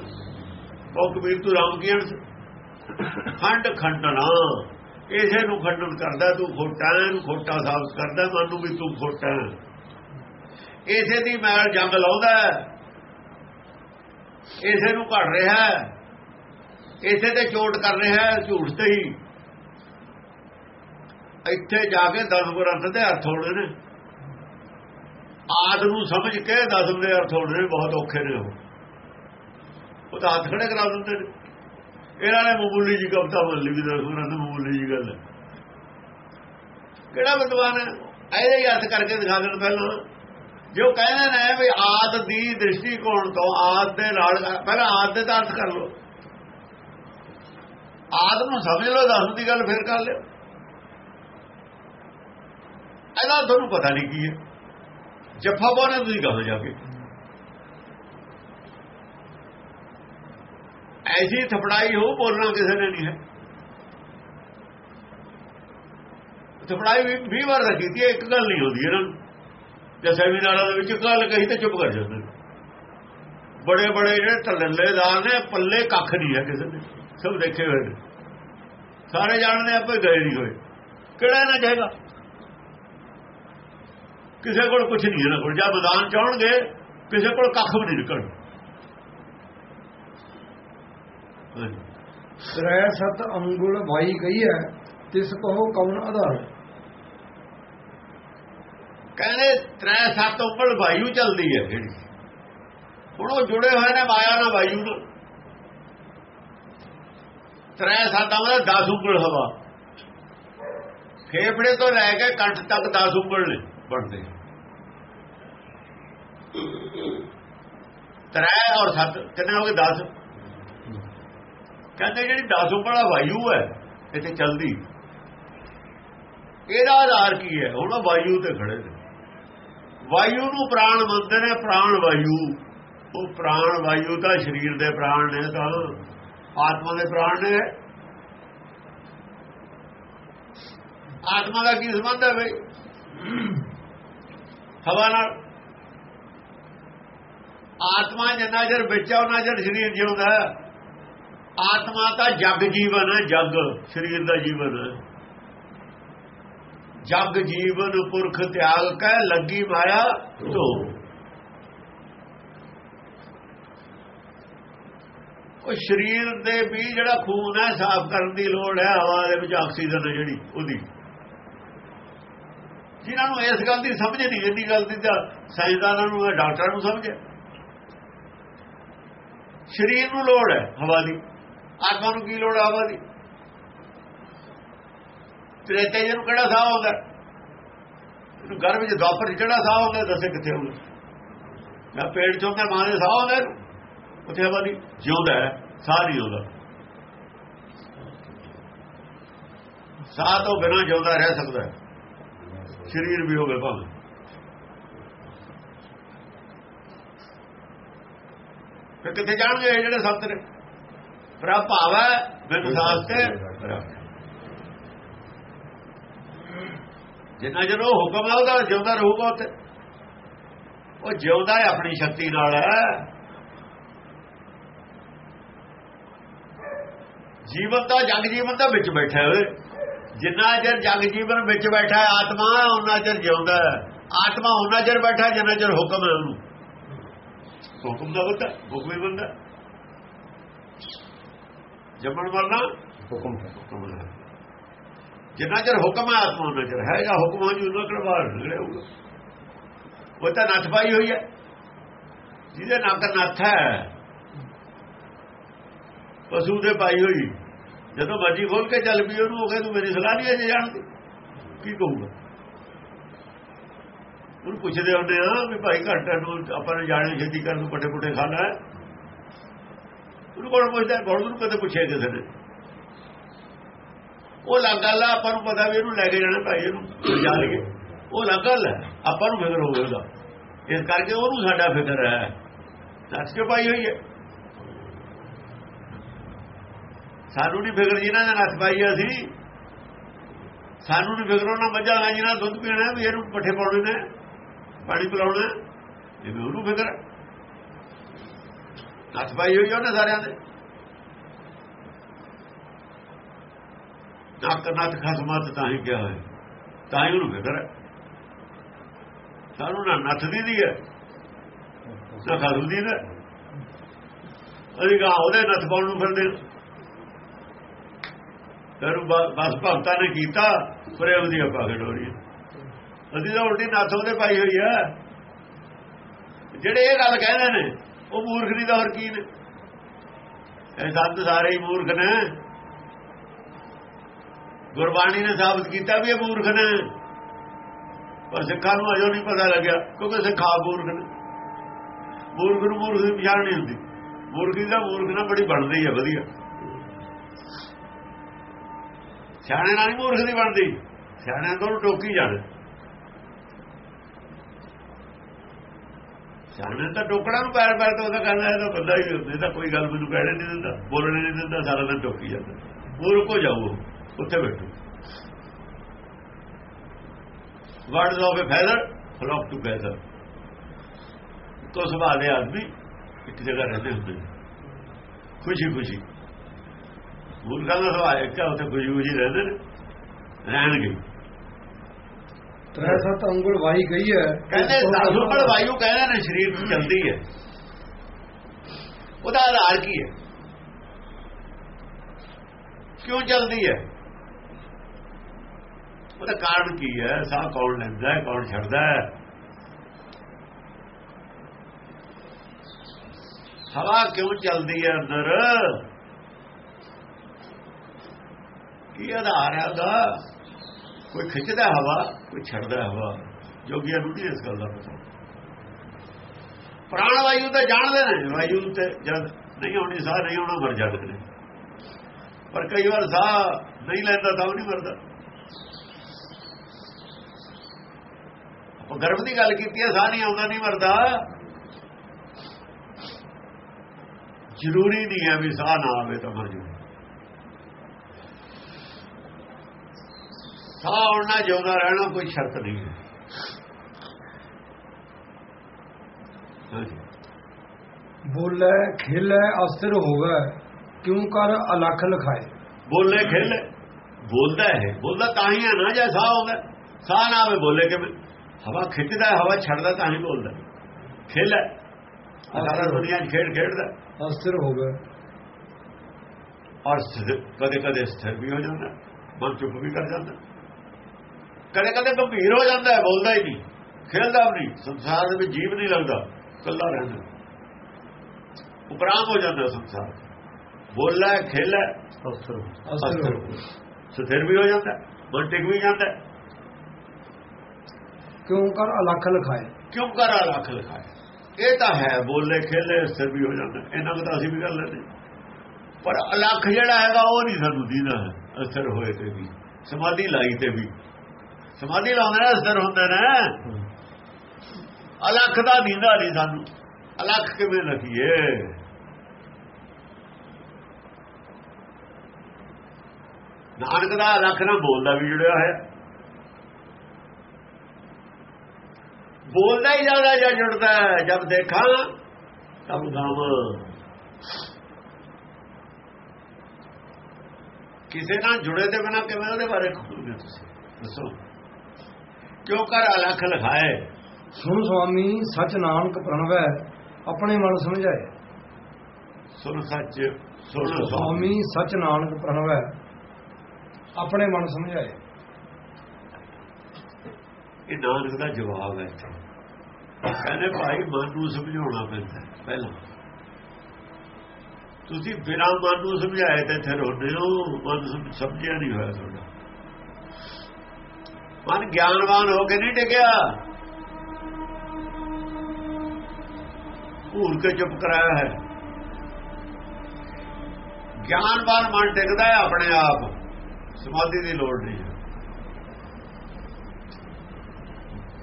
ਉਹ ਕਬੀਰ ਤੂੰ ਰਾਮ ਕੀ ਖੰਡ ਖੰਡਣਾ। ਇਸੇ ਨੂੰ ਖੰਡਨ ਕਰਦਾ ਤੂੰ ਖੋਟਾ ਨੂੰ ਖੋਟਾ ਸਾਬਤ ਕਰਦਾ ਮਨ ਨੂੰ ਵੀ ਤੂੰ ਖੋਟਾ ਇਸੇ ਦੀ ਮੈਲ ਜੰਗ ਲਾਉਂਦਾ ਇਸੇ ਨੂੰ ਘੜ ਰਿਹਾ ਹੈ। ਇਸੇ ਤੇ ਚੋਟ ਕਰ ਰਿਹਾ ਹੈ, ਝੂਠ ਤੇ ਹੀ। ਇੱਥੇ ਜਾ ਕੇ ਦਸ ਗ੍ਰੰਥ ਦੇ ਅਰਥ ਹੋਣੇ ਨੇ। ਆਦ ਨੂੰ ਸਮਝ ਕੇ ਦਸਮ ਦੇ ਅਰਥ ਹੋਣੇ ਨੇ, ਬਹੁਤ ਔਖੇ ਨੇ ਉਹ। ਤਾਂ ਹੱਥ ਖੜੇ ਕਰਾ ਦਿੰਦੇ ਨੇ। ਇਹਨਾਂ ਨੇ ਮਾਮੂਲੀ ਜੀ ਕਵਤਾ ਬੋਲ ਲਈ ਵੀ ਦਸ ਗ੍ਰੰਥ, ਮਾਮੂਲੀ ਜੀ ਗੱਲ ਹੈ। ਕਿਹੜਾ ਵਿਦਵਾਨ ਹੈ? ਇਹਦੇ ਹੀ ਅਰਥ ਕਰਕੇ ਦਿਖਾ ਦੇਣ ਪਹਿਲਾਂ। ਜੋ ਕਹਿੰਦੇ ਨੇ ਵੀ ਆਦ ਦੀ ਦ੍ਰਿਸ਼ਟੀਕੋਣ ਤੋਂ ਆਦ ਦੇ ਨਾਲ, ਪਹਿਲਾਂ ਆਦ ਦੇ ਤਾਂ ਅਰਥ ਕਰ ਲਓ। ਆਦ ਨੂੰ ਸਮਝ ਲਓ, ਦਸ ਦੀ ਗੱਲ ਫਿਰ ਕਰ ਲਿਓ। ਇਹਦਾ ਤੁਹਾਨੂੰ ਪਤਾ ਨਹੀਂ ਕੀ ਹੈ। ਜੱਫਾ ਪਾਉਣਾ ਤੁਸੀਂ ਕਹੋ ਜਾ ਕੇ। ਐਸੀ ਥਪੜਾਈ ਹੋ, ਬੋਲਣਾ ਕਿਸੇ ਨੇ ਨਹੀਂ ਹੈ। ਥਪੜਾਈ ਵੀ 20 ਵਾਰ ਰੱਖੀ ਤੀ ਇੱਕ ਗੱਲ ਨਹੀਂ ਹੁੰਦੀ ਇਹਨਾਂ ਨੂੰ। ਜੇ ਸੈਮੀਨਾਰਾਂ ਦੇ ਵਿੱਚ ਗੱਲ ਕਹੀ ਤੇ ਚੁੱਪ ਕਰ ਜਾਂਦੇ ਬੜੇ ਬੜੇ ਜਿਹੜੇ ਥੱਲੇਦਾਰ ਨੇ ਪੱਲੇ ਕੱਖ ਨਹੀਂ ਹੈ ਕਿਸੇ ਦੇ। ਸਭ ਦੇਖੇ ਹੋਏ ਨੇ। ਸਾਰੇ ਜਾਣਦੇ ਆਪੇ ਗਏ ਨਹੀਂ ਹੋਏ। ਕਿਹੜਾ ਨਾ ਜਾਏਗਾ ਕਿਸੇ ਕੋਲ ਕੁਝ ਨਹੀਂ ਇਹਨਾਂ ਕੋਲ। ਜਾਂ ਮੈਦਾਨ ਚਾਹਣਗੇ ਕਿਸੇ ਕੋਲ ਕੱਖ ਵੀ ਨਹੀਂ ਨਿਕਲਣਾ। ਤ੍ਰੈ ਸਤ ਅੰਗੁਲ ਭਾਈ ਗਈ ਹੈ ਤਿਸ ਕਹੋ ਕੌਣ ਆਧਾਰ? ਕਹਿੰਦੇ ਤ੍ਰੈ ਸੱਤ ਉਂਗਲ ਵਾਯੂ ਚੱਲਦੀ ਹੈ ਜਿਹੜੀ ਹੁਣ ਉਹ ਜੁੜੇ ਹੋਏ ਨੇ ਮਾਇਆ ਨਾਲ ਵਾਯੂ ਨਾਲ ਤ੍ਰੈ ਸੱਤ ਦਾ 10 ਉਂਗਲ ਹਵਾ। ਫੇਫੜੇ ਤੋਂ ਲੈ ਕੇ ਕੰਠ ਤੱਕ 10 ਉਂਗਲ ਨੇ ਬਣਦੇ। ਤ੍ਰੈ ਔਰ ਸੱਤ, ਕਿੰਨੇ ਹੋ ਗਏ? 10 ਕਹਿੰਦੇ ਜਿਹੜੀ 10 ਉਂਗਲ ਵਾਯੂ ਹੈ, ਇੱਥੇ ਚੱਲਦੀ। ਇਹਦਾ ਆਧਾਰ ਕੀ ਹੈ? ਹੁਣ ਵਾਯੂ ਤੇ ਖੜੇ ਨੇ। ਵਾਯੂ ਨੂੰ ਪ੍ਰਾਣ ਮੰਨਦੇ ਨੇ, ਪ੍ਰਾਣ ਵਾਯੂ। ਉਹ ਪ੍ਰਾਣ ਵਾਯੂ ਤਾਂ ਸਰੀਰ ਦੇ ਪ੍ਰਾਣ ਨੇ ਤਾਂ, ਆਤਮਾ ਦੇ ਪ੍ਰਾਣ ਨੇ। ਆਤਮਾ ਦਾ ਕੀ ਸੰਬੰਧ ਹੈ ਬਈ? ਹਵਾ ਨਾਲ। ਆਤਮਾ ਜਿੰਨਾ ਚਿਰ ਵਿੱਚ ਆ ਉਹਨਾਂ ਚਿਰ ਸਰੀਰ ਜਿਉਂਦਾ। ਆਤਮਾ ਤਾਂ ਜਗ ਜੀਵਨ ਹੈ, ਜਗ, ਸਰੀਰ ਦਾ ਜੀਵਨ ਹੈ। ਜਗ ਜੀਵਨ ਪੁਰਖ ਤਿਆਗ ਕੈ, ਲੱਗੀ ਮਾਇਆ ਧੋ। ਉਹ ਸਰੀਰ ਦੇ ਵੀ ਜਿਹੜਾ ਖੂਨ ਹੈ, ਸਾਫ਼ ਕਰਨ ਦੀ ਲੋੜ ਹੈ, ਹਵਾ ਦੇ ਵਿੱਚ ਆਕਸੀਜਨ ਹੈ ਜਿਹੜੀ ਉਹਦੀ। ਜਿਨ੍ਹਾਂ ਨੂੰ ਇਸ ਗੱਲ ਦੀ ਸਮਝ ਨਹੀਂ, ਇੰਨੀ ਗੱਲ ਦੀ ਤਾਂ ਸਾਇੰਸਦਾਨਾਂ ਨੂੰ ਡਾਕਟਰਾਂ ਨੂੰ ਸਮਝਿਆ ਸਰੀਰ ਨੂੰ ਲੋੜ ਹੈ ਹਵਾ ਦੀ। ਆਤਮਾ ਨੂੰ ਕੀ ਲੋੜ ਹੈ ਹਵਾ ਦੀ? ਤ੍ਰੇਤੇ ਜੀ ਨੂੰ ਕਿਹੜਾ ਸਾਹ ਹੁੰਦਾ ਇਹਨੂੰ ਘਰ ਵਿੱਚ ਦੁਆਪਰ ਕਿਹੜਾ ਸਾਹ ਹੁੰਦਾ ਦੱਸੇ ਕਿੱਥੇ ਹੁੰਦਾ ਮੈਂ ਪੇਟ ਚੋਂ ਤਾਂ ਮਾਂ ਦੇ ਸਾਹ ਹੁੰਦਾ ਉੱਥੇ ਹਵਾ ਜਿਉਂਦਾ ਸਾਹ ਨਹੀਂ ਹੁੰਦਾ ਸਾਹ ਤੋਂ ਬਿਨਾਂ ਜਿਉਂਦਾ ਰਹਿ ਸਕਦਾ ਸਰੀਰ ਵੀ ਹੋਵੇ ਭਾਵੇਂ। ਫਿਰ ਕਿੱਥੇ ਜਾਣਗੇ ਜਿਹੜੇ ਸੰਤ ਨੇ? ਪ੍ਰਭ ਭਾਵੈ ਬਿਨ ਸਾਸ ਤੇ ਜਿੰਨਾ ਜਰ ਉਹ ਹੁਕਮ ਹੈ ਉਹਦਾ ਜਿਉਂਦਾ ਰਹੂਗਾ ਉੱਥੇ। ਉਹ ਜਿਉਂਦਾ ਹੈ ਆਪਣੀ ਸ਼ਕਤੀ ਨਾਲ। ਹੈ ਜੀਵਨ ਦਾ ਜਗ ਜੀਵਨ ਦਾ ਵਿੱਚ ਬੈਠਾ ਹੋਏ ਜਿੰਨਾ ਚਿਰ ਜਗ ਜੀਵਨ ਵਿੱਚ ਬੈਠਾ ਹੈ ਆਤਮਾ ਉਹਨਾਂ ਚਿਰ ਜਿਉਂਦਾ ਹੈ। ਆਤਮਾ ਉਹਨਾਂ ਚਿਰ ਬੈਠਾ ਜਿੰਨਾ ਚਿਰ ਹੁਕਮ ਹੈ ਉਹਨੂੰ। ਹੁਕਮ ਦਾ ਬੰਦਾ ਹੁਕਮ ਹੀ ਬੰਦਾ। ਜੰਮਣ ਮਰਨਾ ਹੁਕਮ ਹੁਕਮ ਹੈ। ਜਿੰਨਾ ਚਿਰ ਹੁਕਮ ਹੈ ਆਤਮਾ ਉਹਨਾਂ ਚਿਰ ਹੈਗਾ ਹੁਕਮ ਹੋ ਜੂ, ਉਹਨਾਂ ਕੋਲ ਬਾਹਰ ਨਿਕਲੇ ਉਹ ਤਾਂ ਨੱਥ ਪਾਈ ਹੋਈ ਹੈ। ਜਿਹਦੇ ਨੱਕ ਨੱਥ ਹੈ, ਪਸ਼ੂ ਦੇ ਪਾਈ ਹੋਈ, ਜਦੋਂ ਮਰਜ਼ੀ ਖੋਲ ਕੇ ਚੱਲ ਪਈ, ਉਹਨੂੰ ਉਹ ਕਹੇ ਤੂੰ ਮੇਰੀ ਸਲਾਹ ਨਹੀਂ ਅਜੇ ਜਾਣਦੀ ਕੀ ਕਹੂਗਾ? ਉਹਨੂੰ ਪੁੱਛਦੇ ਹੁੰਦੇ ਆ ਵੀ ਭਾਈ ਘਾਟਾ ਨੂੰ ਆਪਾਂ ਨੇ ਜਾਣੇ, ਛੇਤੀ ਕਰਨ ਨੂੰ ਪੱਟੇ ਪੁੱਟੇ ਖਾਣਾ ਹੈ। ਉਹਨੂੰ ਕੋਲ ਪੁੱਛਦਾ? ਕੋਲ ਨੂੰ ਕਦੇ ਪੁੱਛਿਆ ਕਿਸੇ ਨੇ। ਉਹ ਲੱਗ ਗੱਲ ਆ, ਆਪਾਂ ਨੂੰ ਪਤਾ ਵੀ ਇਹਨੂੰ ਲੈ ਕੇ ਜਾਣਾ ਭਾਈ, ਇਹਨੂੰ ਜਾ ਲਈਏ ਉਹ ਲੱਗ ਗੱਲ ਹੈ ਆਪਾਂ ਨੂੰ ਫਿਕਰ ਹੋਵੇ ਉਹਦਾ। ਇਸ ਕਰਕੇ ਉਹਨੂੰ ਸਾਡਾ ਫਿਕਰ ਹੈ। ਸੱਚ ਕੇ ਪਾਈ ਹੋਈ ਹੈ? ਸਾਨੂੰ ਨਹੀਂ ਫਿਕਰ ਜਿਹਨਾਂ ਦਾ ਨੱਥ ਪਾਈ ਅਸੀਂ। ਸਾਨੂੰ ਨਹੀਂ ਫਿਕਰ ਉਹਨਾਂ ਮੱਝਾਂ ਗਾਂ ਜਿਨ੍ਹਾਂ ਦੁੱਧ ਪੀਣਾ, ਵੀ ਇਹਨੂੰ ਪੱਠੇ ਪਾਉਣੇ ਨੇ, ਪਾਣੀ ਪਿਲਾਉਣਾ। ਇਹ ਵੀ ਉਹਨੂੰ ਫਿਕਰ ਨੱਥ ਪਾਈ ਹੋਈ ਉਹਨੇ ਸਾਰਿਆਂ ਦੇ। ਨੱਕ ਨੱਥ ਖਸਮਤ ਤਾਂ ਹੀ ਕਿਹਾ ਹੋਇਆ। ਤਾਂ ਹੀ ਉਹਨੂੰ ਫਿਕਰ ਹੈ। ਸਾਨੂੰ ਨਾ ਨੱਥ ਦੀ ਦੀ ਹੈ, ਨਾ ਖਸਮ ਦੀ। ਦਾ ਅਸੀਂ ਕਹਾ ਉਹਦੇ ਨੱਥ ਪਾਉਣ ਨੂੰ ਫਿਰਦੇ ਹਾਂ। ਫਿਰ ਬਸ ਭਗਤਾਂ ਨੇ ਕੀਤਾ ਪ੍ਰੇਮ ਦੀ ਆਪਾਂ ਡੋਰੀ ਅਸੀਂ ਤਾਂ ਉਲਟੀ ਨੱਥ ਉਹਦੇ ਪਾਈ ਹੋਈ ਹੈ। ਜਿਹੜੇ ਇਹ ਗੱਲ ਕਹਿੰਦੇ ਨੇ, ਉਹ ਮੂਰਖ ਨਹੀਂ ਤਾਂ ਹੋਰ ਕੀ ਨੇ? ਇਹ ਸੰਤ ਸਾਰੇ ਹੀ ਮੂਰਖ ਨੇ। ਗੁਰਬਾਣੀ ਨੇ ਸਾਬਤ ਕੀਤਾ ਵੀ ਇਹ ਮੂਰਖ ਨੇ। ਪਰ ਸਿੱਖਾਂ ਨੂੰ ਅਜੋ ਨਹੀਂ ਪਤਾ ਲੱਗਿਆ, ਕਿਉਂਕਿ ਸਿੱਖਾ ਮੂਰਖ ਨੇ। ਮੂਰਖ ਨੂੰ ਮੂਰਖ ਦੀ ਪਛਾਣ ਨਹੀਂ ਹੁੰਦੀ। ਮੂਰਖੀ ਦਾ ਮੂਰਖ ਨਾਲ ਬੜੀ ਬਣਦੀ ਹੈ ਵਧੀਆ। ਸਿਆਣੇ ਨਾਲ ਹੀ ਮੂਰਖ ਦੀ ਬਣਦੀ। ਸਿਆਣਿਆਂ ਤੋਂ ਟੋਕੀ ਜਾਣ ਸਿਆਣੇ ਤਾਂ ਟੋਕੜਾ ਨੂੰ ਪੈਰ ਪੈਰ ਤੋਂ ਉਹਦਾ ਕਹਿੰਦਾ, ਇਹ ਤਾਂ ਬੰਦਾ ਹੀ ਹੁੰਦਾ, ਇਹ ਤਾਂ ਕੋਈ ਗੱਲ ਮੈਨੂੰ ਕਹਿਣੇ ਨਹੀਂ ਦਿੰਦਾ, ਬੋਲਣੇ ਨਹੀਂ ਦਿੰਦਾ, ਸਾਰਾ ਦਿਨ ਟੋਕੀ ਜਾਂਦਾ। ਮੂਰਖ ਹੋ ਜਾਊ ਉੱਥੇ ਬੈਠੋ words of a feather flock together ਤੋ ਸੁਭਾਅ ਦੇ ਆਦਮੀ ਇੱਕ ਜਗ੍ਹਾ ਰਹਿੰਦੇ ਹੁੰਦੇ ਨੇ। ਖੁਸ਼ੀ ਖੁਸ਼ੀ ਮੂਰਖਾਂ ਦਾ ਸੁਭਾਅ ਇੱਕ ਹੈ ਉੱਥੇ ਖੁਸ਼ੀ ਖੁਸ਼ੀ ਰਹਿੰਦੇ ਨੇ ਰਹਿਣਗੇ ਤ੍ਰੈ ਸਤ ਅੰਗੁਲ ਵਾਹੀ ਗਈ ਹੈ ਕਹਿੰਦੇ ਸਾਸੁਪੜ ਵਾਯੂ ਕਹਿੰਦੇ ਨੇ ਸਰੀਰ 'ਚ ਚੱਲਦੀ ਹੈ ਉਹਦਾ ਆਧਾਰ ਕੀ ਹੈ ਕਿਉਂ ਚੱਲਦੀ ਹੈ ਉਹਦਾ ਕਾਰਨ ਕੀ ਹੈ? ਸਾਹ ਕੌਣ ਲੈਂਦਾ ਹੈ, ਕੌਣ ਛੱਡਦਾ ਹੈ? ਹਵਾ ਕਿਉਂ ਚੱਲਦੀ ਹੈ ਅੰਦਰ? ਕੀ ਆਧਾਰ ਹੈ ਉਹਦਾ? ਕੋਈ ਖਿੱਚਦਾ ਹਵਾ, ਕੋਈ ਛੱਡਦਾ ਹਵਾ? ਜੋਗੀਆਂ ਨੂੰ ਨਹੀਂ ਇਸ ਗੱਲ ਦਾ ਪਤਾ। ਪ੍ਰਾਣ ਵਾਯੂ ਤਾਂ ਜਾਣਦੇ ਨੇ, ਵਾਯੂ ਤੇ ਜਦ ਨਹੀਂ ਆਉਣੀ, ਸਾਹ ਨਹੀਂ ਆਉਣਾ, ਮਰ ਜਾਂਦੇ ਨੇ। ਪਰ ਕਈ ਵਾਰ ਸਾਹ ਨਹੀਂ ਲੈਂਦਾ ਤਾਂ ਉਹ ਨਹੀਂ ਮਰਦਾ। ਗਰਭ ਦੀ ਗੱਲ ਕੀਤੀ ਹੈ ਸਾਹ ਨਹੀਂ ਆਉਂਦਾ ਨਹੀਂ ਮਰਦਾ। ਜ਼ਰੂਰੀ ਨਹੀਂ ਹੈ ਵੀ ਸਾਹ ਨਾ ਆਵੇ ਤਾਂ ਮਰ ਜਾਵੇ ਸਾਹ ਆਉਣਾ ਜਿਉਂਦਾ ਰਹਿਣਾ ਕੋਈ ਸ਼ਰਤ ਨਹੀਂ ਹੈ। ਬੋਲੇ ਖੇਲੇ ਅਸਰ ਹੋਵੇ ਕਿਉਂ ਕਰ ਅਲਖ ਲਖਾਏ? ਬੋਲੇ ਖੇਲੇ। ਬੋਲਦਾ ਹੈ ਬੋਲਦਾ ਤਾਂ ਹੀ ਹੈ ਨਾ ਜੇ ਸਾਹ ਆਉਂਦਾ। ਸਾਹ ਨਾ ਆਵੇ ਬੋਲੇ ਕਿਵੇਂ? ਹਵਾ ਖਿੱਚਦਾ ਹੈ, ਹਵਾ ਛੱਡਦਾ ਤਾਂ ਹੀ ਬੋਲਦਾ। ਖੇਲੇ ਸਾਰਾ ਦੁਨੀਆ ਖੇਡ ਖੇਡਦਾ। ਅਸਰ ਹੋਵੇ ਔਰ ਕਦੇ ਕਦੇ ਸਥਿਰ ਵੀ ਹੋ ਜਾਂਦਾ ਮਨ ਚੁੱਪ ਵੀ ਕਰ ਜਾਂਦਾ। ਕਦੇ ਕਦੇ ਗੰਭੀਰ ਹੋ ਜਾਂਦਾ ਹੈ ਬੋਲਦਾ ਹੀ ਨਹੀਂ। ਖੇਲਦਾ ਵੀ ਨਹੀਂ ਸੰਸਾਰ ਦੇ ਵਿੱਚ ਜੀਵ ਨਹੀਂ ਲੱਗਦਾ ਕੱਲਾ ਰਹਿੰਦਾ। ਉਪਰਾਮ ਹੋ ਜਾਂਦਾ ਸੰਸਾਰ। ਬੋਲਦਾ ਹੈ, ਖੇਲਦਾ ਹੈ, ਹੋਵੇ ਸਥਿਰ ਵੀ ਹੋ ਜਾਂਦਾ ਹੈ, ਮਨ ਟਿਕ ਵੀ ਜਾਂਦਾ ਹੈ। ਕਿਉਂ ਕਰ ਅਲਖ ਲਖਾਏ? ਕਿਉਂ ਕਰ ਲੱਖ ਲਿਖਾਇਆ ਇਹ ਤਾਂ ਹੈ, ਬੋਲੇ ਖੇਲੇ ਸਥਿਰ ਵੀ ਹੋ ਜਾਂਦਾ। ਇਹਨਾਂ ਨੂੰ ਤਾਂ ਅਸੀਂ ਵੀ ਕਰ ਲੈਂਦੇ। ਪਰ ਅਲੱਖ ਜਿਹੜਾ ਹੈਗਾ, ਉਹ ਨਹੀਂ ਸਾਨੂੰ ਦੀਦਾ ਹੈ ਅਸਰ ਹੋਏ ਤੇ ਵੀ, ਸਮਾਧੀ ਲਾਈ ਤੇ ਵੀ। ਸਮਾਧੀ ਲਾਉਂਦੇ ਨੇ ਅਸਰ ਹੁੰਦੇ ਨੇ। ਅਲੱਖ ਦਾ ਦੀਦਾ ਨਹੀਂ ਸਾਨੂੰ। ਅਲੱਖ ਕਿਵੇਂ ਲਖੀਏ? ਨਾਨਕ ਦਾ ਅਲੱਖ ਨਾ ਬੋਲਦਾ ਵੀ ਜੁੜਿਆ ਹੋਇਆ। ਬੋਲਦਾ ਹੀ ਜ਼ਿਆਦਾ ਜਾਂ ਜੁੜਦਾ ਹੈ। ਜਦ ਦੇਖਾਂ ਤਬ ਗਾਵ। ਕਿਸੇ ਨਾਲ ਜੁੜੇ ਤੇ ਬਿਨਾ ਕਿਵੇਂ ਉਹਦੇ ਬਾਰੇ ਖੋਲਦੇ ਤੁਸੀਂ? ਦੱਸੋ। ਕਿਉਂ ਕਰ ਅਲੱਖ ਲਿਖਾਏ? ਸੁਣ ਸੁਆਮੀ ਸਚ ਨਾਨਕ ਪ੍ਰਣਵੈ ਆਪਣੇ ਮਨ ਸਮਝਾਏ। ਸੁਣ ਸੱਚ ਸੁਣ ਸੁਆਮੀ ਸੁਆਮੀ। ਸਚ ਨਾਨਕ ਪ੍ਰਣਵੈ ਆਪਣੇ ਮਨ ਸਮਝਾਏ। ਇਹ ਨਾਨਕ ਦਾ ਜਵਾਬ ਹੈ। ਇੱਥੇ ਕਹਿੰਦੇ ਭਾਈ ਮਨ ਨੂੰ ਸਮਝਾਉਣਾ ਪੈਂਦਾ ਪਹਿਲਾਂ। ਤੁਸੀਂ ਬਿਨਾਂ ਮਨ ਨੂੰ ਸਮਝਾਏ ਤੇ ਇੱਥੇ ਰੋਂਦੇ ਹੋ, ਮਨ ਸਮਝਿਆ ਨਹੀਂ ਹੋਇਆ ਤੁਹਾਡਾ। ਮਨ ਗਿਆਨਵਾਨ ਹੋ ਕੇ ਨਹੀਂ ਟਿਕਿਆ। ਭੂਲ ਕੇ ਚੁੱਪ ਕਰਾਇਆ ਹੈ। ਗਿਆਨਵਾਨ ਮਨ ਟਿਕਦਾ ਹੈ ਆਪਣੇ ਆਪ। ਸਮਾਧੀ ਦੀ ਲੋੜ ਨਹੀਂ ਹੈ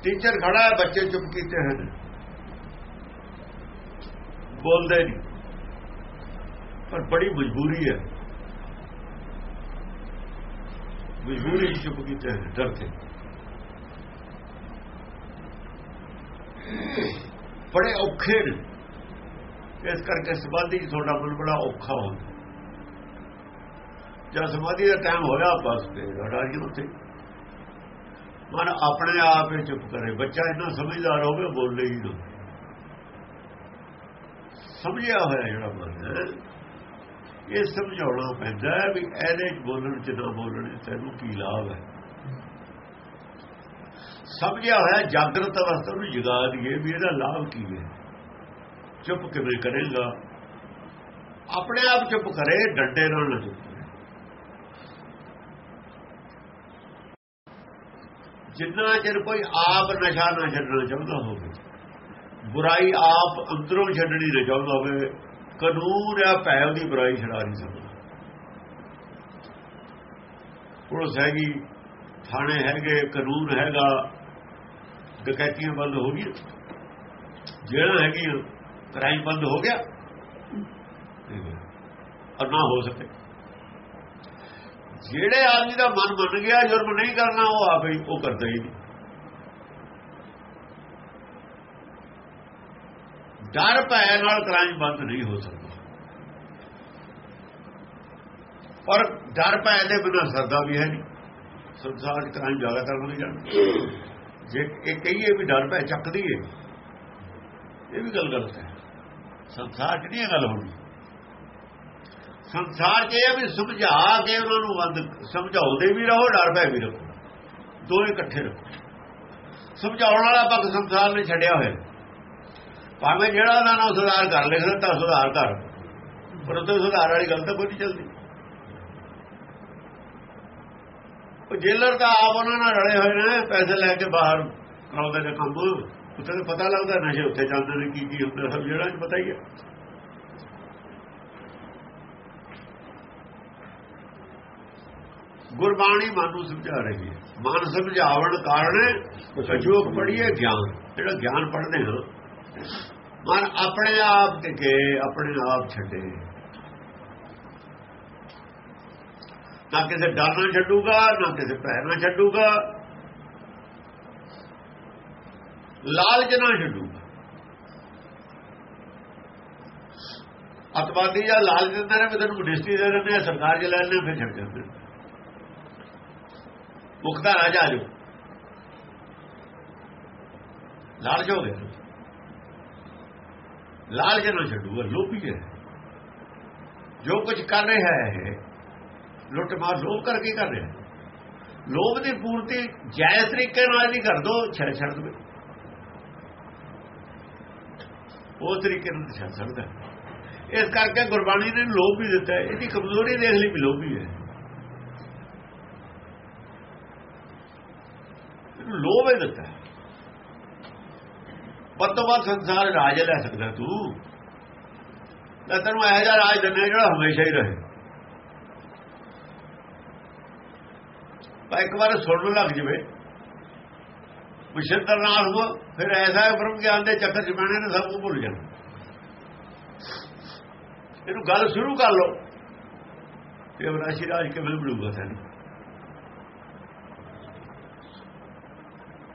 ਟੀਚਰ ਖੜਾ ਹੈ, ਬੱਚੇ ਚੁੱਪ ਕੀਤੇ ਹਨ ਬੋਲਦੇ ਨਹੀਂ। ਪਰ ਬੜੀ ਮਜਬੂਰੀ ਹੈ। ਮਜਬੂਰੀ ਚੁੱਪ ਕੀਤੇ ਹਨ ਡਰ ਕੇ। ਬੜੇ ਔਖੇ ਨੇ। ਇਸ ਕਰਕੇ ਸਮਾਧੀ ਤੁਹਾਡਾ ਮਨ ਬੜਾ ਔਖਾ ਹੁੰਦਾ। ਜਦ ਸਮਾਧੀ ਦਾ ਟਾਈਮ ਹੋਇਆ, ਬਸ ਤੇ ਰੜਾ ਜੀ ਉੱਥੇ। ਮਨ ਆਪਣੇ ਆਪ ਹੀ ਚੁੱਪ ਕਰੇ। ਬੱਚਾ ਇੰਨਾ ਸਮਝਦਾਰ ਹੋਵੇ ਬੋਲੇ ਹੀ ਨਾ। ਸਮਝਿਆ ਹੋਇਆ ਜਿਹੜਾ ਮਨ ਇਹ ਸਮਝਾਉਣਾ ਪੈਂਦਾ ਵੀ ਇਹਦੇ ਬੋਲਣ ਚ ਨਾ ਬੋਲਣ ਤੈਨੂੰ ਕੀ ਲਾਭ ਹੈ? ਸਮਝਿਆ ਹੋਇਆ, ਜਾਗਰਤ ਅਵਸਥਾ ਨੂੰ ਜਗਾ ਦਈਏ ਵੀ ਇਹਦਾ ਲਾਭ ਕੀ ਹੈ। ਚੁੱਪ ਕਿਵੇਂ ਕਰੇਗਾ? ਆਪਣੇ ਆਪ ਚੁੱਪ ਕਰੇ, ਡੰਡੇ ਨਾਲ ਨਾ ਚੁੱਪ ਜਿੰਨਾ ਚਿਰ ਕੋਈ ਆਪ ਨਸ਼ਾ ਨਾ ਛੱਡਣਾ ਚਾਹੁੰਦਾ ਹੋਵੇ, ਬੁਰਾਈ ਆਪ ਅੰਦਰੋਂ ਛੱਡਣੀ ਨਾ ਚਾਹੁੰਦਾ ਹੋਵੇ, ਕਾਨੂੰਨ ਆ ਭੈ ਉਹਦੀ ਬੁਰਾਈ ਛਡਾ ਨਹੀਂ ਸਕਦਾ। ਪੁਲਿਸ ਹੈਗੀ, ਥਾਣੇ ਹੈਗੇ, ਕਾਨੂੰਨ ਹੈਗਾ, ਡਕੈਤੀਆਂ ਬੰਦ ਹੋ ਗਈਆਂ। ਜਿਹੜਾ ਹੈਗੀ ਕ੍ਰਾਈਮ ਬੰਦ ਹੋ ਗਿਆ। ਔਰ ਨਾ ਹੋ ਸਕੇ। ਜਿਹੜੇ ਆਦਮੀ ਦਾ ਮਨ ਮੰਨ ਗਿਆ, ਜੁਰਮ ਨਹੀਂ ਕਰਨਾ, ਉਹ ਆ ਗਈ ਉਹ ਕਰਦਾ ਹੀ ਨਹੀਂ। ਡਰ ਭੈ ਨਾਲ ਕ੍ਰਾਈਮ ਬੰਦ ਨਹੀਂ ਹੋ ਸਕਦਾ। ਪਰ ਡਰ ਭੈ ਦੇ ਬਿਨਾਂ ਸਰਦਾ ਵੀ ਹੈ ਨਹੀਂ। ਸੰਸਾਰ ਚ ਕ੍ਰਾਈਮ ਜ਼ਿਆਦਾ ਕਰਨ ਨਹੀਂ ਜਾਣ। ਜੇ ਇਹ ਕਹੀਏ ਵੀ ਡਰ ਭੈ ਚੱਕਦੀ ਹੈ ਇਹ ਵੀ ਗੱਲ ਗਲਤ ਹੈ। ਸੰਸਾਰ ਚ ਨਹੀਂ ਗੱਲ ਹੋਣੀ। ਸੰਸਾਰ 'ਚ ਇਹ ਵੀ ਸਮਝਾ ਕੇ ਉਹਨਾਂ ਨੂੰ ਬੰਦ ਸਮਝਾਉਂਦੇ ਵੀ ਰਹੋ, ਡਰ ਭੈ ਵੀ ਰਹੋ ਦੋਵੇਂ ਇਕੱਠੇ ਰਹੋ ਸਮਝਾਉਣ ਵਾਲਾ ਪੱਖ ਸੰਸਾਰ ਨੇ ਛੱਡਿਆ ਹੋਇਆ। ਭਾਵੇਂ ਜਿਹੜਾ ਉਹਨਾਂ ਨੂੰ ਸੁਧਾਰ ਕਰ ਲੈ ਤਾਂ ਸੁਧਾਰ ਕਰ। ਪਰ ਉਹ ਸੁਧਾਰ ਵਾਲੀ ਗੱਲ ਤਾਂ ਕੋਈ ਨਹੀਂ ਚੱਲਦੀ। ਉਹ ਜੇਲਰ ਤਾਂ ਆਪ ਉਹਨਾਂ ਨਾਲ ਰਲੇ ਹੋਏ ਨੇ, ਪੈਸੇ ਲੈ ਕੇ ਬਾਹਰ ਕਰਾਉਂਦੇ ਨੇ ਕੰਮ। ਉੱਥੇ ਪਤਾ ਲੱਗਦਾ ਨਸ਼ੇ ਉੱਥੇ ਜਾਂਦੇ ਨੇ, ਕੀ ਕੀ ਹੁੰਦਾ, ਸਭ ਜਿਹੜਾ ਪਤਾ ਹੀ ਹੈ ਗੁਰਬਾਣੀ ਮਨ ਨੂੰ ਸਮਝਾ ਰਹੀ ਹੈ। ਮਨ ਸਮਝਾਵਣ ਕਾਰਨ ਅਜੋਗ ਪੜੀਏ ਗਿਆਨ। ਜਿਹੜਾ ਗਿਆਨ ਪੜ੍ਹਦੇ ਹਾਂ, ਮਨ ਆਪਣੇ ਆਪ ਟਿਕੇ, ਆਪਣੇ ਆਪ ਛੱਡੇ। ਨਾ ਕਿਸੇ ਡਰ ਨਾ ਛੱਡੂਗਾ, ਨਾ ਕਿਸੇ ਭੈ ਨਾਲ ਛੱਡੂਗਾ। ਲਾਲਚ ਨਾ ਛੱਡੂਗਾ। ਅਤਵਾਦੀ ਜਾਂ ਲਾਲਚ ਦਿੰਦੇ ਨੇ ਫਿਰ ਤੈਨੂੰ ਮਿਨਿਸਟਰੀ ਦੇ ਦਿੰਦੇ ਆ, ਸਰਕਾਰ ਚ ਲੈ ਲੈਣੇ ਫਿਰ ਛੱਡ ਜਾਂਦੇ ਮੁਖਤਾ ਰਾਜਾ ਜੋ ਲਾਲਚ ਹੋ ਗਿਆ ਲਾਲਚ ਨਾ ਛੱਡੂਗਾ? ਲੋਭੀ ਹੈ। ਜੋ ਕੁਝ ਕਰ ਰਿਹਾ ਹੈ, ਲੁੱਟ ਮਾਰ ਲੋਭ ਕਰਕੇ ਕਰ ਰਿਹਾ ਲੋਭ ਦੀ ਪੂਰਤੀ ਜਾਇਜ਼ ਤਰੀਕੇ ਨਾਲ ਨਹੀਂ ਕਰ ਦੋ, ਛੱਡ ਛੱਡ ਦੇ। ਉਹ ਤਰੀਕੇ ਨਾਲ ਛੱਡ ਸਕਦਾ। ਇਸ ਕਰਕੇ ਗੁਰਬਾਣੀ ਨੇ ਲੋਭ ਵੀ ਦਿੱਤਾ ਇਹਦੀ ਕਮਜ਼ੋਰੀ ਦੇਖ ਲਈ ਵੀ ਲੋਭੀ ਹੈ। ਇਹਨੂੰ ਲੋਭ ਹੀ ਦਿੱਤਾ। ਵੱਧ ਤੋਂ ਵੱਧ ਸੰਸਾਰ ਰਾਜ ਲੈ ਸਕਦਾ ਤੂੰ। ਤਾਂ ਤੈਨੂੰ ਇਹੋ ਜਿਹਾ ਰਾਜ ਦਿੰਨੇ ਜਿਹੜਾ ਹਮੇਸ਼ਾ ਹੀ ਰਹੇ। ਪਰ ਇੱਕ ਵਾਰ ਸੁਣਨ ਲੱਗ ਜਵੇ। ਵਿਸ਼ੇਤਰ ਨਾਲ ਹੋ ਫਿਰ ਐਸਾ ਬ੍ਰਹਮ ਗਿਆਨ ਦੇ ਚੱਕਰ ਚ ਪੈਣੇ ਨੇ ਸਭ ਨੂੰ ਭੁੱਲ ਜਾਣਾ। ਇਹਨੂੰ ਗੱਲ ਸ਼ੁਰੂ ਕਰ ਲਓ। ਤੇ ਅਵਰਾਸ਼ੀ ਰਾਜ ਕਿਵੇਂ ਬਣੂਗਾ ਤੈਨੂੰ?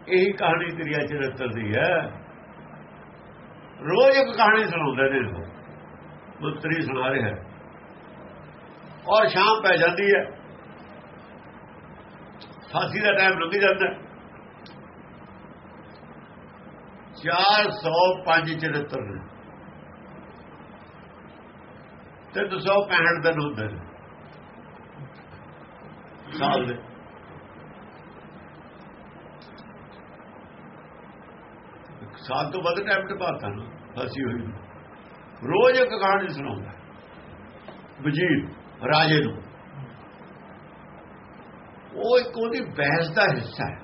ਇਹੀ ਕਹਾਣੀ ਤੇਰੀਆ ਚਰਿੱਤਰ ਦੀ ਹੈ। ਰੋਜ਼ ਇੱਕ ਕਹਾਣੀ ਸੁਣਾਉਂਦੇ ਨੇ ਉਹ ਮੁੱਤਰੀ ਸੁਣਾ ਰਿਹਾ। ਔਰ ਸ਼ਾਮ ਪੈ ਜਾਂਦੀ ਹੈ। ਫਾਸੀ ਦਾ ਟਾਈਮ ਲੰਘ ਜਾਂਦਾ। 405 ਚਰਿੱਤਰ ਨੇ। 365 ਦਿਨ ਹੁੰਦੇ ਨੇ। ਸਾਲ ਦੇ। ਸਾਲ ਤੋਂ ਵੱਧ ਟਾਈਮ ਤੇ ਬਾਤਾਂ ਨੂੰ ਫਸੀ ਹੋਈ। ਰੋਜ਼ ਇੱਕ ਕਹਾਣੀ ਸੁਣਾਉਂਦਾ ਵਜ਼ੀਰ ਰਾਜੇ ਨੂੰ। ਉਹ ਇੱਕ ਉਹਦੀ ਬਹਿਸ ਦਾ ਹਿੱਸਾ ਹੈ।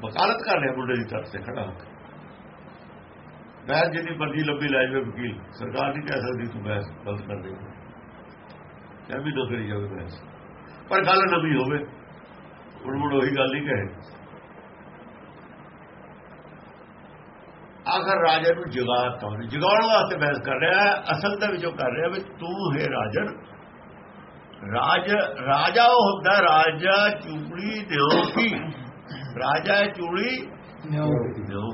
ਵਕਾਲਤ ਕਰ ਰਿਹਾ ਮੁੰਡੇ ਦੀ ਤਰਫ ਤੇ ਖੜਾ ਹੋ ਕੇ। ਬਹਿਸ ਜਿੰਨੀ ਮਰਜ਼ੀ ਲੰਬੀ ਲੈ ਜਾਵੇ ਵਕੀਲ, ਸਰਕਾਰ ਨਹੀਂ ਕਹਿ ਸਕਦੀ ਤੂੰ ਬਹਿਸ ਬੰਦ ਕਰ ਦੇ। ਕਿਆ ਵੀ ਨਾ ਜਾਵੇ ਬਹਿਸ। ਪਰ ਗੱਲ ਨਵੀਂ ਹੋਵੇ। ਹੁਣ ਮੁੜ ਉਹੀ ਗੱਲ ਨਹੀਂ ਕਹੇ। ਆਖਰ ਰਾਜਾ ਨੂੰ ਜਗਾਤਾ ਉਹਨੇ ਜਗਾਉਣ ਵਾਸਤੇ ਬਹਿਸ ਕਰ ਰਿਹਾ ਅਸਲ ਦੇ ਵਿੱਚੋਂ ਕਰ ਰਿਹਾ ਵੀ ਤੂੰ ਹੈ ਰਾਜਨ। ਰਾਜ ਰਾਜਾ ਉਹ ਹੁੰਦਾ ਰਾਜਾ ਚੂੜੀ ਦਿਓ ਕੀ ਰਾਜਾ ਚੂੜੀ ਦਿਓ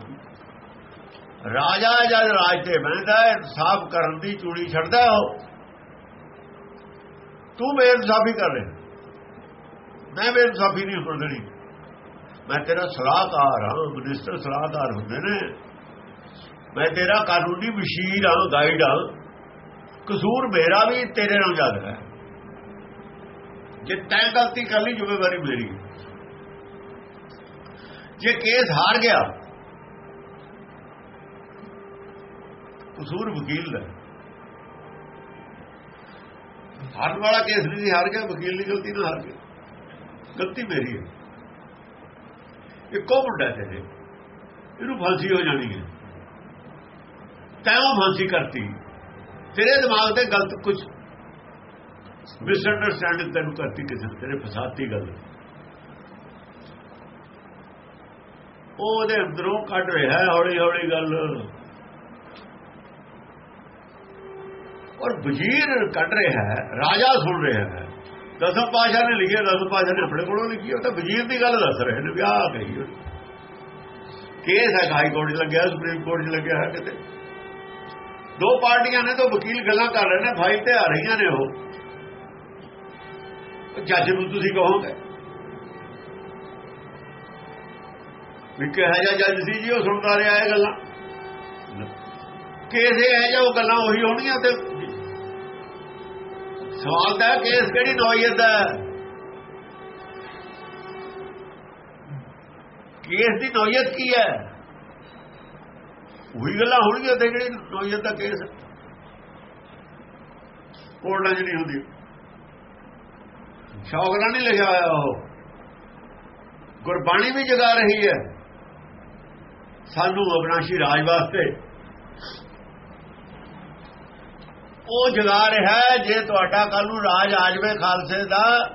ਰਾਜਾ ਜਦ ਰਾਜ ਤੇ ਬਹਿੰਦਾ ਹੈ ਇਨਸਾਫ ਕਰਨ ਦੀ ਚੂੜੀ ਛੱਡਦਾ ਉਹ। ਤੂੰ ਬੇਇਨਸਾਫੀ ਕਰ ਰਿਹਾ ਮੈਂ ਬੇਇਨਸਾਫੀ ਨਹੀਂ ਕਰਨੀ ਮੈਂ ਤੇਰਾ ਸਲਾਹਕਾਰ ਹਾਂ ਮਿਨਿਸਟਰ ਸਲਾਹਕਾਰ ਹੁੰਦੇ ਨੇ। ਮੈਂ ਤੇਰਾ ਕਾਨੂੰਨੀ ਮਸ਼ੀਰ ਹਾਂ ਗਾਈਡ ਹਾਂ। ਕਸੂਰ ਮੇਰਾ ਵੀ, ਤੇਰੇ ਨਾਲ ਜ਼ਿਆਦਾ ਹੈ। ਜੇ ਤੈਂ ਗਲਤੀ ਕਰ ਲਈ, ਜ਼ਿੰਮੇਵਾਰੀ ਮੇਰੀ ਹੈ। ਜੇ ਕੇਸ ਹਾਰ ਗਿਆ, ਕਸੂਰ ਵਕੀਲ ਦਾ ਹਾਰਨ ਵਾਲਾ ਕੇਸ ਨਹੀਂ ਸੀ, ਹਾਰ ਗਿਆ, ਵਕੀਲ ਦੀ ਗਲਤੀ ਨਾਲ ਹਾਰ ਗਿਆ। ਗਲਤੀ ਮੇਰੀ ਹੈ। ਇੱਕੋ ਮੁੰਡਾ ਤੇ ਇਹਨੂੰ ਫਾਂਸੀ ਹੋ ਜਾਣੀ ਹੈ। ਤੈਂ ਫਾਂਸੀ ਕਰਤੀ। ਤੇਰੇ ਦਿਮਾਗ ਤੇ ਗਲਤ ਕੁਝ ਮਿਸਅੰਡਰਸਟੈਂਡਿੰਗ ਤੈਨੂੰ ਕਰਤੀ ਕਿਸੇ ਨੇ, ਤੇਰੇ ਫਸਾਤੀ ਗੱਲ। ਉਹ ਉਹਦੇ ਅੰਦਰੋਂ ਕੱਢ ਰਿਹਾ ਹੌਲੀ ਹੌਲੀ ਗੱਲ। ਔਰ ਵਜ਼ੀਰ ਕੱਢ ਰਿਹਾ ਹੈ, ਰਾਜਾ ਸੁਣ ਰਿਹਾ ਹੈ। ਦਸਮ ਪਾਸ਼ਾ ਨੇ ਲਿਖਿਆ ਦਸਮ ਪਾਸ਼ਾ ਨੇ ਆਪਣੇ ਕੋਲੋਂ ਲਿਖੀ ਉਹ ਤਾਂ ਵਜ਼ੀਰ ਦੀ ਗੱਲ ਦੱਸ ਰਹੇ ਨੇ ਵਿਆਹ ਗਈ ਕੇਸ ਹੈ ਹਾਈ ਕੋਰਟ 'ਚ ਲੱਗਿਆ, ਸੁਪਰੀਮ ਕੋਰਟ 'ਚ ਲੱਗਿਆ ਹੈ ਕਿਤੇ। ਦੋ ਪਾਰਟੀਆਂ ਨੇ ਤਾਂ ਵਕੀਲ ਗੱਲਾਂ ਕਰ ਰਹੇ ਨੇ, ਫਾਈਲ ਤੇ ਆ ਰਹੀਆਂ ਨੇ ਉਹ। ਜੱਜ ਨੂੰ ਤੁਸੀਂ ਕਹੋਗੇ। ਵੀ ਕਿਹਾ ਜਾ ਜੱਜ ਸੀ ਜੀ, ਉਹ ਸੁਣਦਾ ਰਿਹਾ ਇਹ ਗੱਲਾਂ। ਕੇਸ ਇਹ ਹੈ ਜਾਂ ਉਹ ਗੱਲਾਂ ਉਹੀ ਹੋਣਗੀਆਂ ਤੇ ਸਵਾਲ ਤਾਂ ਕੇਸ ਕਿਹੜੀ ਨੌਈਅਤ ਦਾ ਕੇਸ ਦੀ ਨੌਈਅਤ ਕੀ ਹੈ? ਉਹੀ ਗੱਲਾਂ ਹੋਣਗੀਆਂ ਤੇ ਜਿਹੜੀ ਨੌਈਅਤ ਦਾ ਕੇਸ। ਕੋਰਟਾਂ 'ਚ ਨਹੀਂ ਹੁੰਦੀ। ਸ਼ੌਕ ਨਾਲ ਨਹੀਂ ਲਿਖਿਆ ਹੋਇਆ ਉਹ। ਗੁਰਬਾਣੀ ਵੀ ਜਗਾ ਰਹੀ ਹੈ। ਸਾਨੂੰ ਅਬਨਾਸ਼ੀ ਰਾਜ ਵਾਸਤੇ। ਉਹ ਜਗਾ ਰਿਹਾ ਜੇ ਤੁਹਾਡਾ ਕੱਲ ਨੂੰ ਰਾਜ ਆ ਜਾਵੇ ਖਾਲਸੇ ਦਾ,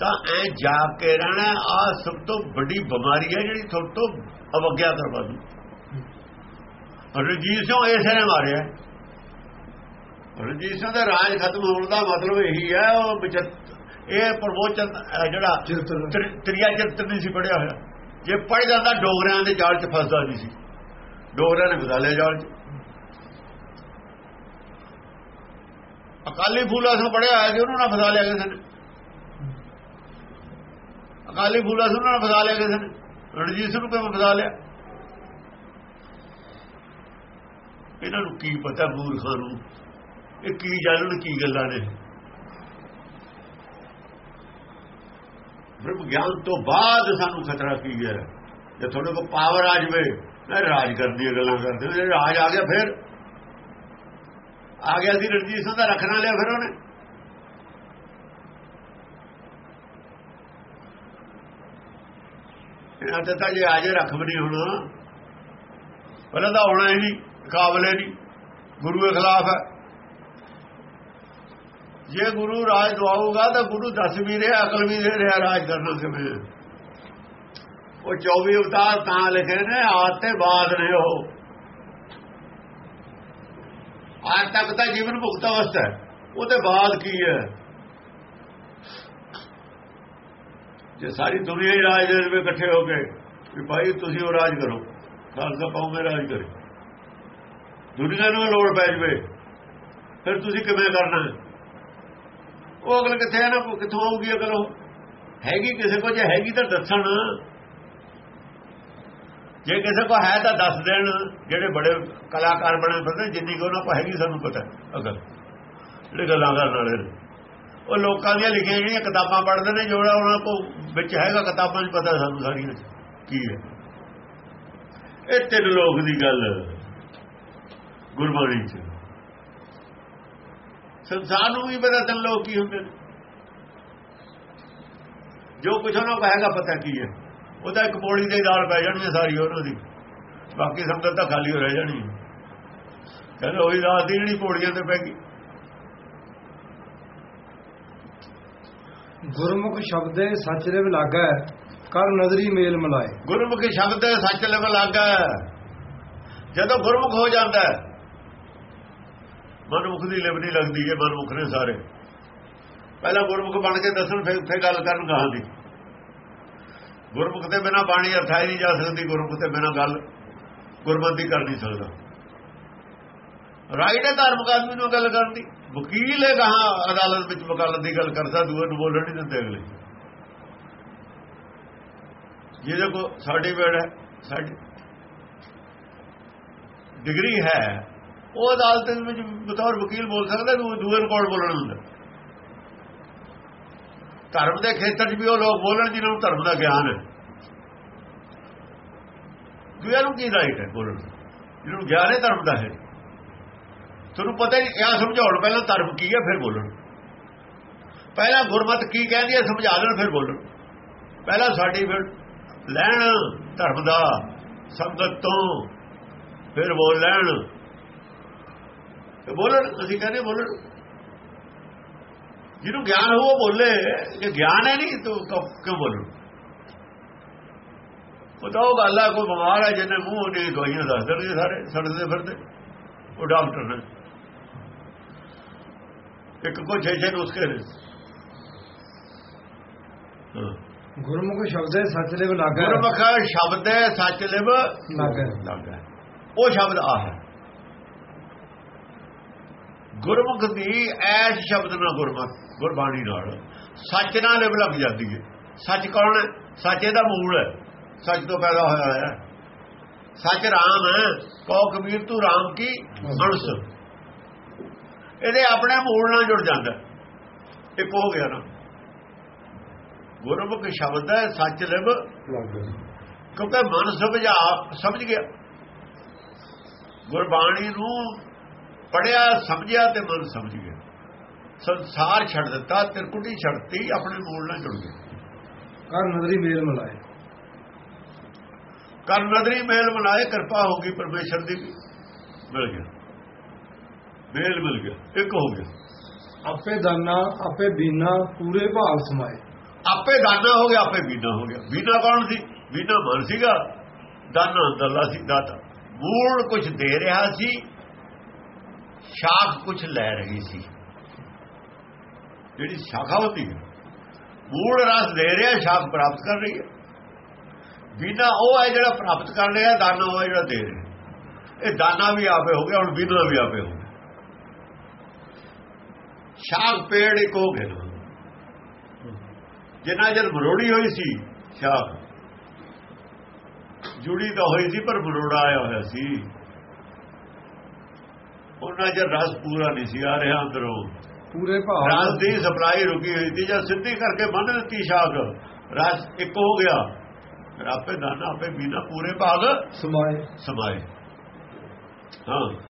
ਤਾਂ ਐ ਜਾਗ ਕੇ ਰਹਿਣਾ। ਆ ਸਭ ਤੋਂ ਵੱਡੀ ਬਿਮਾਰੀ ਹੈ ਜਿਹੜੀ ਤੁਹਾਡੇ ਤੋਂ ਅਵਗਿਆ ਕਰਵਾ ਦੂ ਰਣਜੀਤ ਸਿੰਘ ਇਸੇ ਨੇ ਮਾਰਿਆ। ਰਣਜੀਤ ਸਿੰਘ ਦਾ ਰਾਜ ਖਤਮ ਹੋਣ ਦਾ ਮਤਲਬ ਇਹੀ ਹੈ ਉਹ ਇਹ ਪ੍ਰਵੋਚਨ ਜਿਹੜਾ ਤ੍ਰਿਆ ਚਿੱਤਰ ਨਹੀਂ ਸੀ ਪੜਿਆ ਹੋਇਆ। ਜੇ ਪੜ ਜਾਂਦਾ ਡੋਗਰਿਆਂ ਦੇ ਜਾਲ 'ਚ ਫਸਦਾ ਨਹੀਂ ਸੀ। ਡੋਗਰਿਆਂ ਨੇ ਫਸਾ ਲਿਆ ਜਾਲ 'ਚ। ਅਕਾਲੀ ਫੂਲਾ ਸਿੰਘ ਪੜਿਆ ਹੋਇਆ ਸੀ ਉਹਨੂੰ ਨਾ ਫਸਾ ਲਿਆ ਕਿਸੇ ਨੇ। ਅਕਾਲੀ ਫੂਲਾ ਸਿੰਘ ਨੂੰ ਫਸਾ ਲਿਆ ਕਿਸੇ ਨੇ। ਰਣਜੀਤ ਸਿੰਘ ਨੂੰ ਕਿਵੇਂ ਫਸਾ ਲਿਆ? ਇਹਨਾਂ ਨੂੰ ਕੀ ਪਤਾ ਮੂਰਖਾਂ ਨੂੰ? ਇਹ ਕੀ ਜਾਣਨ ਕੀ ਗੱਲਾਂ ਨੇ? ਬ੍ਰਹਮ ਗਿਆਨ ਤੋਂ ਬਾਅਦ ਸਾਨੂੰ ਖਤਰਾ ਕੀ ਹੈ? ਜੇ ਤੁਹਾਡੇ ਕੋਲ ਪਾਵਰ ਆ ਜਵੇ ਨਾ ਰਾਜ ਕਰਨ ਦੀਆਂ ਗੱਲਾਂ ਕਰਦੇ ਜੇ ਰਾਜ ਆ ਗਿਆ ਫਿਰ? ਆ ਗਿਆ ਸੀ ਰਣਜੀਤ ਸਿੰਘ ਦਾ ਰੱਖਣਾ ਲਿਆ ਫਿਰ ਉਹਨੇ। ਇਹਨਾਂ ਤੇ ਤਾਂ ਜੇ ਆਜੇ ਰੱਖ ਵੀ ਨਹੀਂ ਹੋਣਾ। ਪਹਿਲਾਂ ਤਾਂ ਹੋਣਾ ਹੀ ਨਹੀਂ। ਕਾਬਲੇ ਨਹੀਂ। ਗੁਰੂ ਦੇ ਖਿਲਾਫ ਹੈ। ਜੇ ਗੁਰੂ ਰਾਜ ਦਵਾਊਗਾ ਤਾਂ ਗੁਰੂ ਦੱਸ ਵੀ ਰਿਹਾ, ਅਕਲ ਵੀ ਦੇ ਰਿਹਾ ਰਾਜ ਕਰਨਾ ਕਿਵੇਂ ਉਹ 24 ਅਵਤਾਰ ਤਾਂ ਲਿਖੇ ਨੇ ਆਜ ਤੇ ਬਾਦ ਨੇ ਉਹ। ਆਜ ਤੱਕ ਤਾਂ ਜੀਵਨ ਭੁਗਤ ਅਵਸਥਾ ਹੈ। ਉਹਦੇ ਬਾਅਦ ਕੀ ਹੈ? ਜੇ ਸਾਰੀ ਦੁਨੀਆ ਹੀ ਰਾਜ ਦੇ ਵਿੱਚ ਇਕੱਠੇ ਹੋ ਕੇ ਵੀ ਭਾਈ ਤੁਸੀਂ ਉਹ ਰਾਜ ਕਰੋ। ਖਾਲਸਾ ਕੌਮ ਰਾਜ ਕਰੇ। ਦੁਨੀਆ ਨੂੰ ਲੋੜ ਪੈ ਜਵੇ। ਫਿਰ ਤੁਸੀਂ ਕਿਵੇਂ ਕਰਨਾ? ਉਹ ਅਗਲ ਕਿੱਥੇ ਹੈ ਨਾ? ਕਿੱਥੋਂ ਆਊਗੀ ਅਗਲ ਉਹ? ਹੈਗੀ ਕਿਸੇ ਕੋਲ? ਜੇ ਹੈਗੀ ਤਾਂ ਦੱਸਣ। ਜੇ ਕਿਸੇ ਕੋਲ ਹੈ ਤਾਂ ਦੱਸ ਦੇਣ। ਜਿਹੜੇ ਬੜੇ ਕਲਾਕਾਰ ਬਣੇ ਫਿਰਦੇ ਜਿੰਨੀ ਕੋ ਉਹਨਾਂ ਕੋਲ ਹੈਗੀ ਸਾਨੂੰ ਪਤਾ ਅਗਲ ਜਿਹੜੇ ਗੱਲਾਂ ਕਰਨ ਵਾਲੇ ਨੇ। ਉਹ ਲੋਕਾਂ ਦੀਆਂ ਲਿਖੀਆਂ ਜਿਹੜੀਆਂ ਕਿਤਾਬਾਂ ਪੜ੍ਹਦੇ ਨੇ ਜੋੜਾ ਉਹਨਾਂ ਕੋਲ ਵਿੱਚ ਹੈਗਾ, ਕਿਤਾਬਾਂ 'ਚ ਪਤਾ ਸਾਨੂੰ ਸਾਰੀਆਂ। ਕੀ ਹੈ? ਇਹ ਤਿੰਨ ਲੋਕ ਦੀ ਗੱਲ। ਗੁਰਬਾਣੀ 'ਚ। ਸੰਸਾਰ ਨੂੰ ਵੀ ਪਤਾ ਲੋਕ ਕੀ ਹੁੰਦੇ ਨੇ? ਜੋ ਕੁਛ ਉਹਨਾਂ ਕੋ ਹੈਗਾ ਪਤਾ ਕੀ ਹੈ। ਉਹਦਾ ਇੱਕ ਪੌੜੀ ਦੇ ਨਾਲ ਪੈ ਜਾਣੀ ਹੈ ਸਾਰੀ ਉਹਨਾਂ ਦੀ। ਬਾਕੀ ਸੰਗਤ ਤਾਂ ਖਾਲੀ ਹੋ ਰਹਿ ਜਾਣੀ ਹੈ। ਕਹਿੰਦੇ ਉਹੀ ਰਾਤ ਦੀ ਜਿਹੜੀ ਪੌੜੀਆਂ ਤੇ ਪੈ ਗਈ। ਗੁਰਮੁਖ ਸ਼ਬਦੇ ਸੱਚ ਦੇ ਲਾਗਾ ਕਰ ਨਜ਼ਰੀ ਮੇਲ ਮਲਾਏ। ਗੁਰਮੁਖੀ ਸ਼ਬਦ ਸੱਚ ਲਵ ਲੱਗਾ ਜਦੋਂ ਗੁਰਮੁਖ ਹੋ ਜਾਂਦਾ ਹੈ, ਮਨਮੁਖ ਦੀ ਲਿਵ ਨਹੀਂ ਲੱਗਦੀ ਇਹ ਮਨਮੁਖ ਨੇ ਸਾਰੇ। ਪਹਿਲਾਂ ਗੁਰਮੁਖ ਬਣ ਕੇ ਦੱਸਣ, ਫਿਰ ਉੱਥੇ ਗੱਲ ਕਰਨ ਕਹਾਂ ਦੀ। ਗੁਰਮੁਖ ਤੇ ਬਿਨਾ ਬਾਣੀ ਅਰਥਾਈ ਨਹੀਂ ਜਾ ਸਕਦੀ, ਗੁਰਮੁਖ ਤੇ ਬਿਨਾ ਗੱਲ ਗੁਰਮਤਿ ਕਰ ਨਹੀਂ ਸਕਦਾ। ਰਾਈਟ ਹੈ ਧਾਰਮਿਕ ਆਦਮੀ ਨੂੰ ਗੱਲ ਕਰਨ। ਦੀ ਵਕੀਲ ਹੈ ਕਹਾ ਅਦਾਲਤ ਵਿੱਚ ਵਕਾਲਤ ਦੀ ਗੱਲ ਕਰਦਾ ਦੂਏ ਨੂੰ ਬੋਲਣ ਨਹੀਂ ਦਿੰਦੇ ਅਗਲੇ। ਜਿਹਦੇ ਕੋ ਸਰਟੀਫਿਕੇਟ ਹੈ, ਸਾਡੀ ਡਿਗਰੀ ਹੈ। ਉਹ ਅਦਾਲਤ ਦੇ ਵਿੱਚ ਬਤੌਰ ਵਕੀਲ ਬੋਲ ਸਕਦਾ ਦੂ ਦੂਏ ਨੂੰ ਕੋਲ ਬੋਲਣ ਹੁੰਦਾ। ਧਰਮ ਦੇ ਖੇਤਰ 'ਚ ਵੀ ਉਹ ਲੋਕ ਬੋਲਣ ਜਿਨ੍ਹਾਂ ਨੂੰ ਧਰਮ ਦਾ ਗਿਆਨ ਹੈ। ਦੂਜਿਆਂ ਨੂੰ ਕੀ ਰਾਈਟ ਹੈ ਬੋਲਣ ਦਾ? ਜਿਹਨੂੰ ਨੂੰ ਗਿਆਨ ਹੈ, ਧਰਮ ਦਾ ਹੈ। ਤੁਹਾਨੂੰ ਪਤਾ ਨਹੀਂ ਕਿਆ ਸਮਝਾਉਣ ਪਹਿਲਾਂ ਧਰਮ ਕੀ ਹੈ, ਫਿਰ ਬੋਲਣ। ਪਹਿਲਾਂ ਗੁਰਮਤ ਕੀ ਕਹਿੰਦੀ ਹੈ, ਸਮਝਾ ਲੈਣ ਫਿਰ ਬੋਲਣ। ਪਹਿਲਾਂ ਸਾਡੀ ਫਿਰ ਲੈਣ ਧਰਮ ਦਾ, ਸੰਗਤ ਤੋਂ, ਫਿਰ ਬੋਲ ਲੈਣ। ਬੋਲਣ ਅਸੀਂ ਕਹਿੰਦੇ ਬੋਲਣ। ਜਿਹਨੂੰ ਗਿਆਨ ਹੋ ਉਹ ਬੋਲੇ ਜੇ ਗਿਆਨ ਹੈ ਨਹੀਂ ਤਾਂ ਕਿਉਂ ਬੋਲਣ? ਪਤਾ ਉਹ ਗੱਲ ਹੈ ਕੋਈ ਬਿਮਾਰ ਹੈ ਜਿਹਨੇ ਮੂੰਹ ਨਹੀਂ ਦਵਾਈਆਂ ਦੱਸ ਦੇਣਗੇ ਸਾਰੇ ਸੜਦੇ ਫਿਰਦੇ। ਉਹ ਡਾਕਟਰ ਨੇ। ਇੱਕ ਕੋ ਛੇ ਛੇ ਨੁਸਖੇ ਨੇ। ਗੁਰਮੁਖ ਸ਼ਬਦ ਹੈ ਸੱਚ ਦੇ ਲਾਗਾ ਗੁਰਮੁਖ ਸ਼ਬਦ ਹੈ ਸੱਚ ਲਿਵ ਲੱਗਾ ਉਹ ਸ਼ਬਦ ਆ ਹੈ। ਗੁਰਮੁਖ ਦੀ ਐਸ ਸ਼ਬਦ ਨਾਲ ਗੁਰਮੁਖ ਗੁਰਬਾਣੀ ਨਾਲ ਸੱਚ ਨਾਲ ਲਿਵ ਲੱਗ ਜਾਂਦੀ ਹੈ। ਸੱਚ ਕੌਣ ਹੈ? ਸੱਚ ਇਹਦਾ ਮੂਲ ਹੈ। ਸੱਚ ਤੋਂ ਪੈਦਾ ਹੋਇਆ ਹੈ। ਸੱਚ ਰਾਮ ਹੈ। ਕਹੋ ਕਬੀਰ ਤੂੰ ਰਾਮ ਕੀ? ਅਣਸ ਇਹਦੇ ਆਪਣੇ ਮੂਲ ਨਾਲ ਜੁੜ ਜਾਂਦਾ ਇੱਕ ਹੋ ਗਿਆ ਨਾ। ਗੁਰਮੁਖ ਸ਼ਬਦ ਹੈ ਸੱਚ ਲਿਵ ਕਿਉਂਕਿ ਮਨ ਸਮਝਾ ਸਮਝ ਗਿਆ। ਗੁਰਬਾਣੀ ਨੂੰ ਪੜਿਆ ਸਮਝਿਆ ਤੇ ਮਨ ਸਮਝ ਗਿਆ। ਸੰਸਾਰ ਛੱਡ ਦਿੱਤਾ ਤਿਰਕੁਟੀ ਛੱਡਤੀ ਆਪਣੇ ਮੂਲ ਨਾਲ ਜੁੜ ਗਿਆ ਕਰ ਨਜ਼ਰੀ ਮੇਲ ਮਲਾਏ। ਕਰ ਨਦਰੀ ਮੇਲ ਮਨਾਏ ਕਿਰਪਾ ਹੋ ਗਈ ਪਰਮੇਸ਼ਰ ਦੀ ਵੀ। ਮਿਲ ਗਿਆ। ਮੇਲ ਮਿਲ ਗਿਆ ਇੱਕ ਹੋ ਗਿਆ। ਆਪੇ ਦਾਨਾ ਆਪੇ ਬੀਨਾ ਪੂਰੇ ਭਾਗ ਸਮਾਏ। ਆਪੇ ਦਾਨਾ ਹੋ ਗਿਆ ਆਪੇ ਬੀਨਾ ਹੋ ਗਿਆ। ਬੀਨਾ ਕੌਣ ਸੀ? ਬੀਨਾ ਮਨ ਸੀਗਾ। ਦਾਨਾ ਅੰਦਰਲਾ ਸੀ ਦਾਤਾ। ਮੂਲ ਕੁਝ ਦੇ ਰਿਹਾ ਸੀ ਸ਼ਾਖ ਕੁਝ ਲੈ ਰਹੀ ਸੀ। ਜਿਹੜੀ ਸ਼ਾਖਾ ਹੁੰਦੀ ਹੈ ਮੂਲ ਰਸ ਦੇ ਰਿਹਾ, ਸ਼ਾਖ ਪ੍ਰਾਪਤ ਕਰ ਰਹੀ ਹੈ। ਬੀਨਾ ਉਹ ਹੈ ਜਿਹੜਾ ਪ੍ਰਾਪਤ ਕਰ ਰਿਹਾ, ਦਾਨਾ ਉਹ ਹੈ ਜਿਹੜਾ ਦੇ ਰਿਹਾ। ਇਹ ਦਾਨਾ ਵੀ ਆਪੇ ਹੋ ਗਿਆ, ਹੁਣ ਬੀਨਾ ਵੀ ਆਪੇ ਹੋ ਗਿਆ। ਸ਼ਾਖ ਪੇੜ ਇੱਕ ਹੋ ਗਿਆ। ਨਾ ਜਿੰਨਾ ਜਦ ਮਰੋੜੀ ਹੋਈ ਸੀ, ਸ਼ਾਖ। ਜੁੜੀ ਤਾਂ ਹੋਈ ਸੀ, ਪਰ ਮਰੋੜਾ ਆਇਆ ਹੋਇਆ ਸੀ। ਉਹਨਾਂ ਜਰ ਰਸ ਪੂਰਾ ਨਹੀਂ ਸੀ ਆ ਰਿਹਾ ਅੰਦਰੋਂ। ਪੂਰੇ ਭਾਗ ਰਸ ਦੀ ਸਪਲਾਈ ਰੁਕੀ ਹੋਈ ਸੀ ਜਦ ਸਿੱਧੀ ਕਰਕੇ ਬੰਨ ਦਿੱਤੀ ਸ਼ਾਖ ਰਸ ਇੱਕ ਹੋ ਗਿਆ। ਆਪੇ ਦਾਣਾ ਆਪੇ ਬੀਨਾ ਪੂਰੇ ਭਾਗ ਸਮਾਏ। ਸਮਾਏ। ਹਾਂ।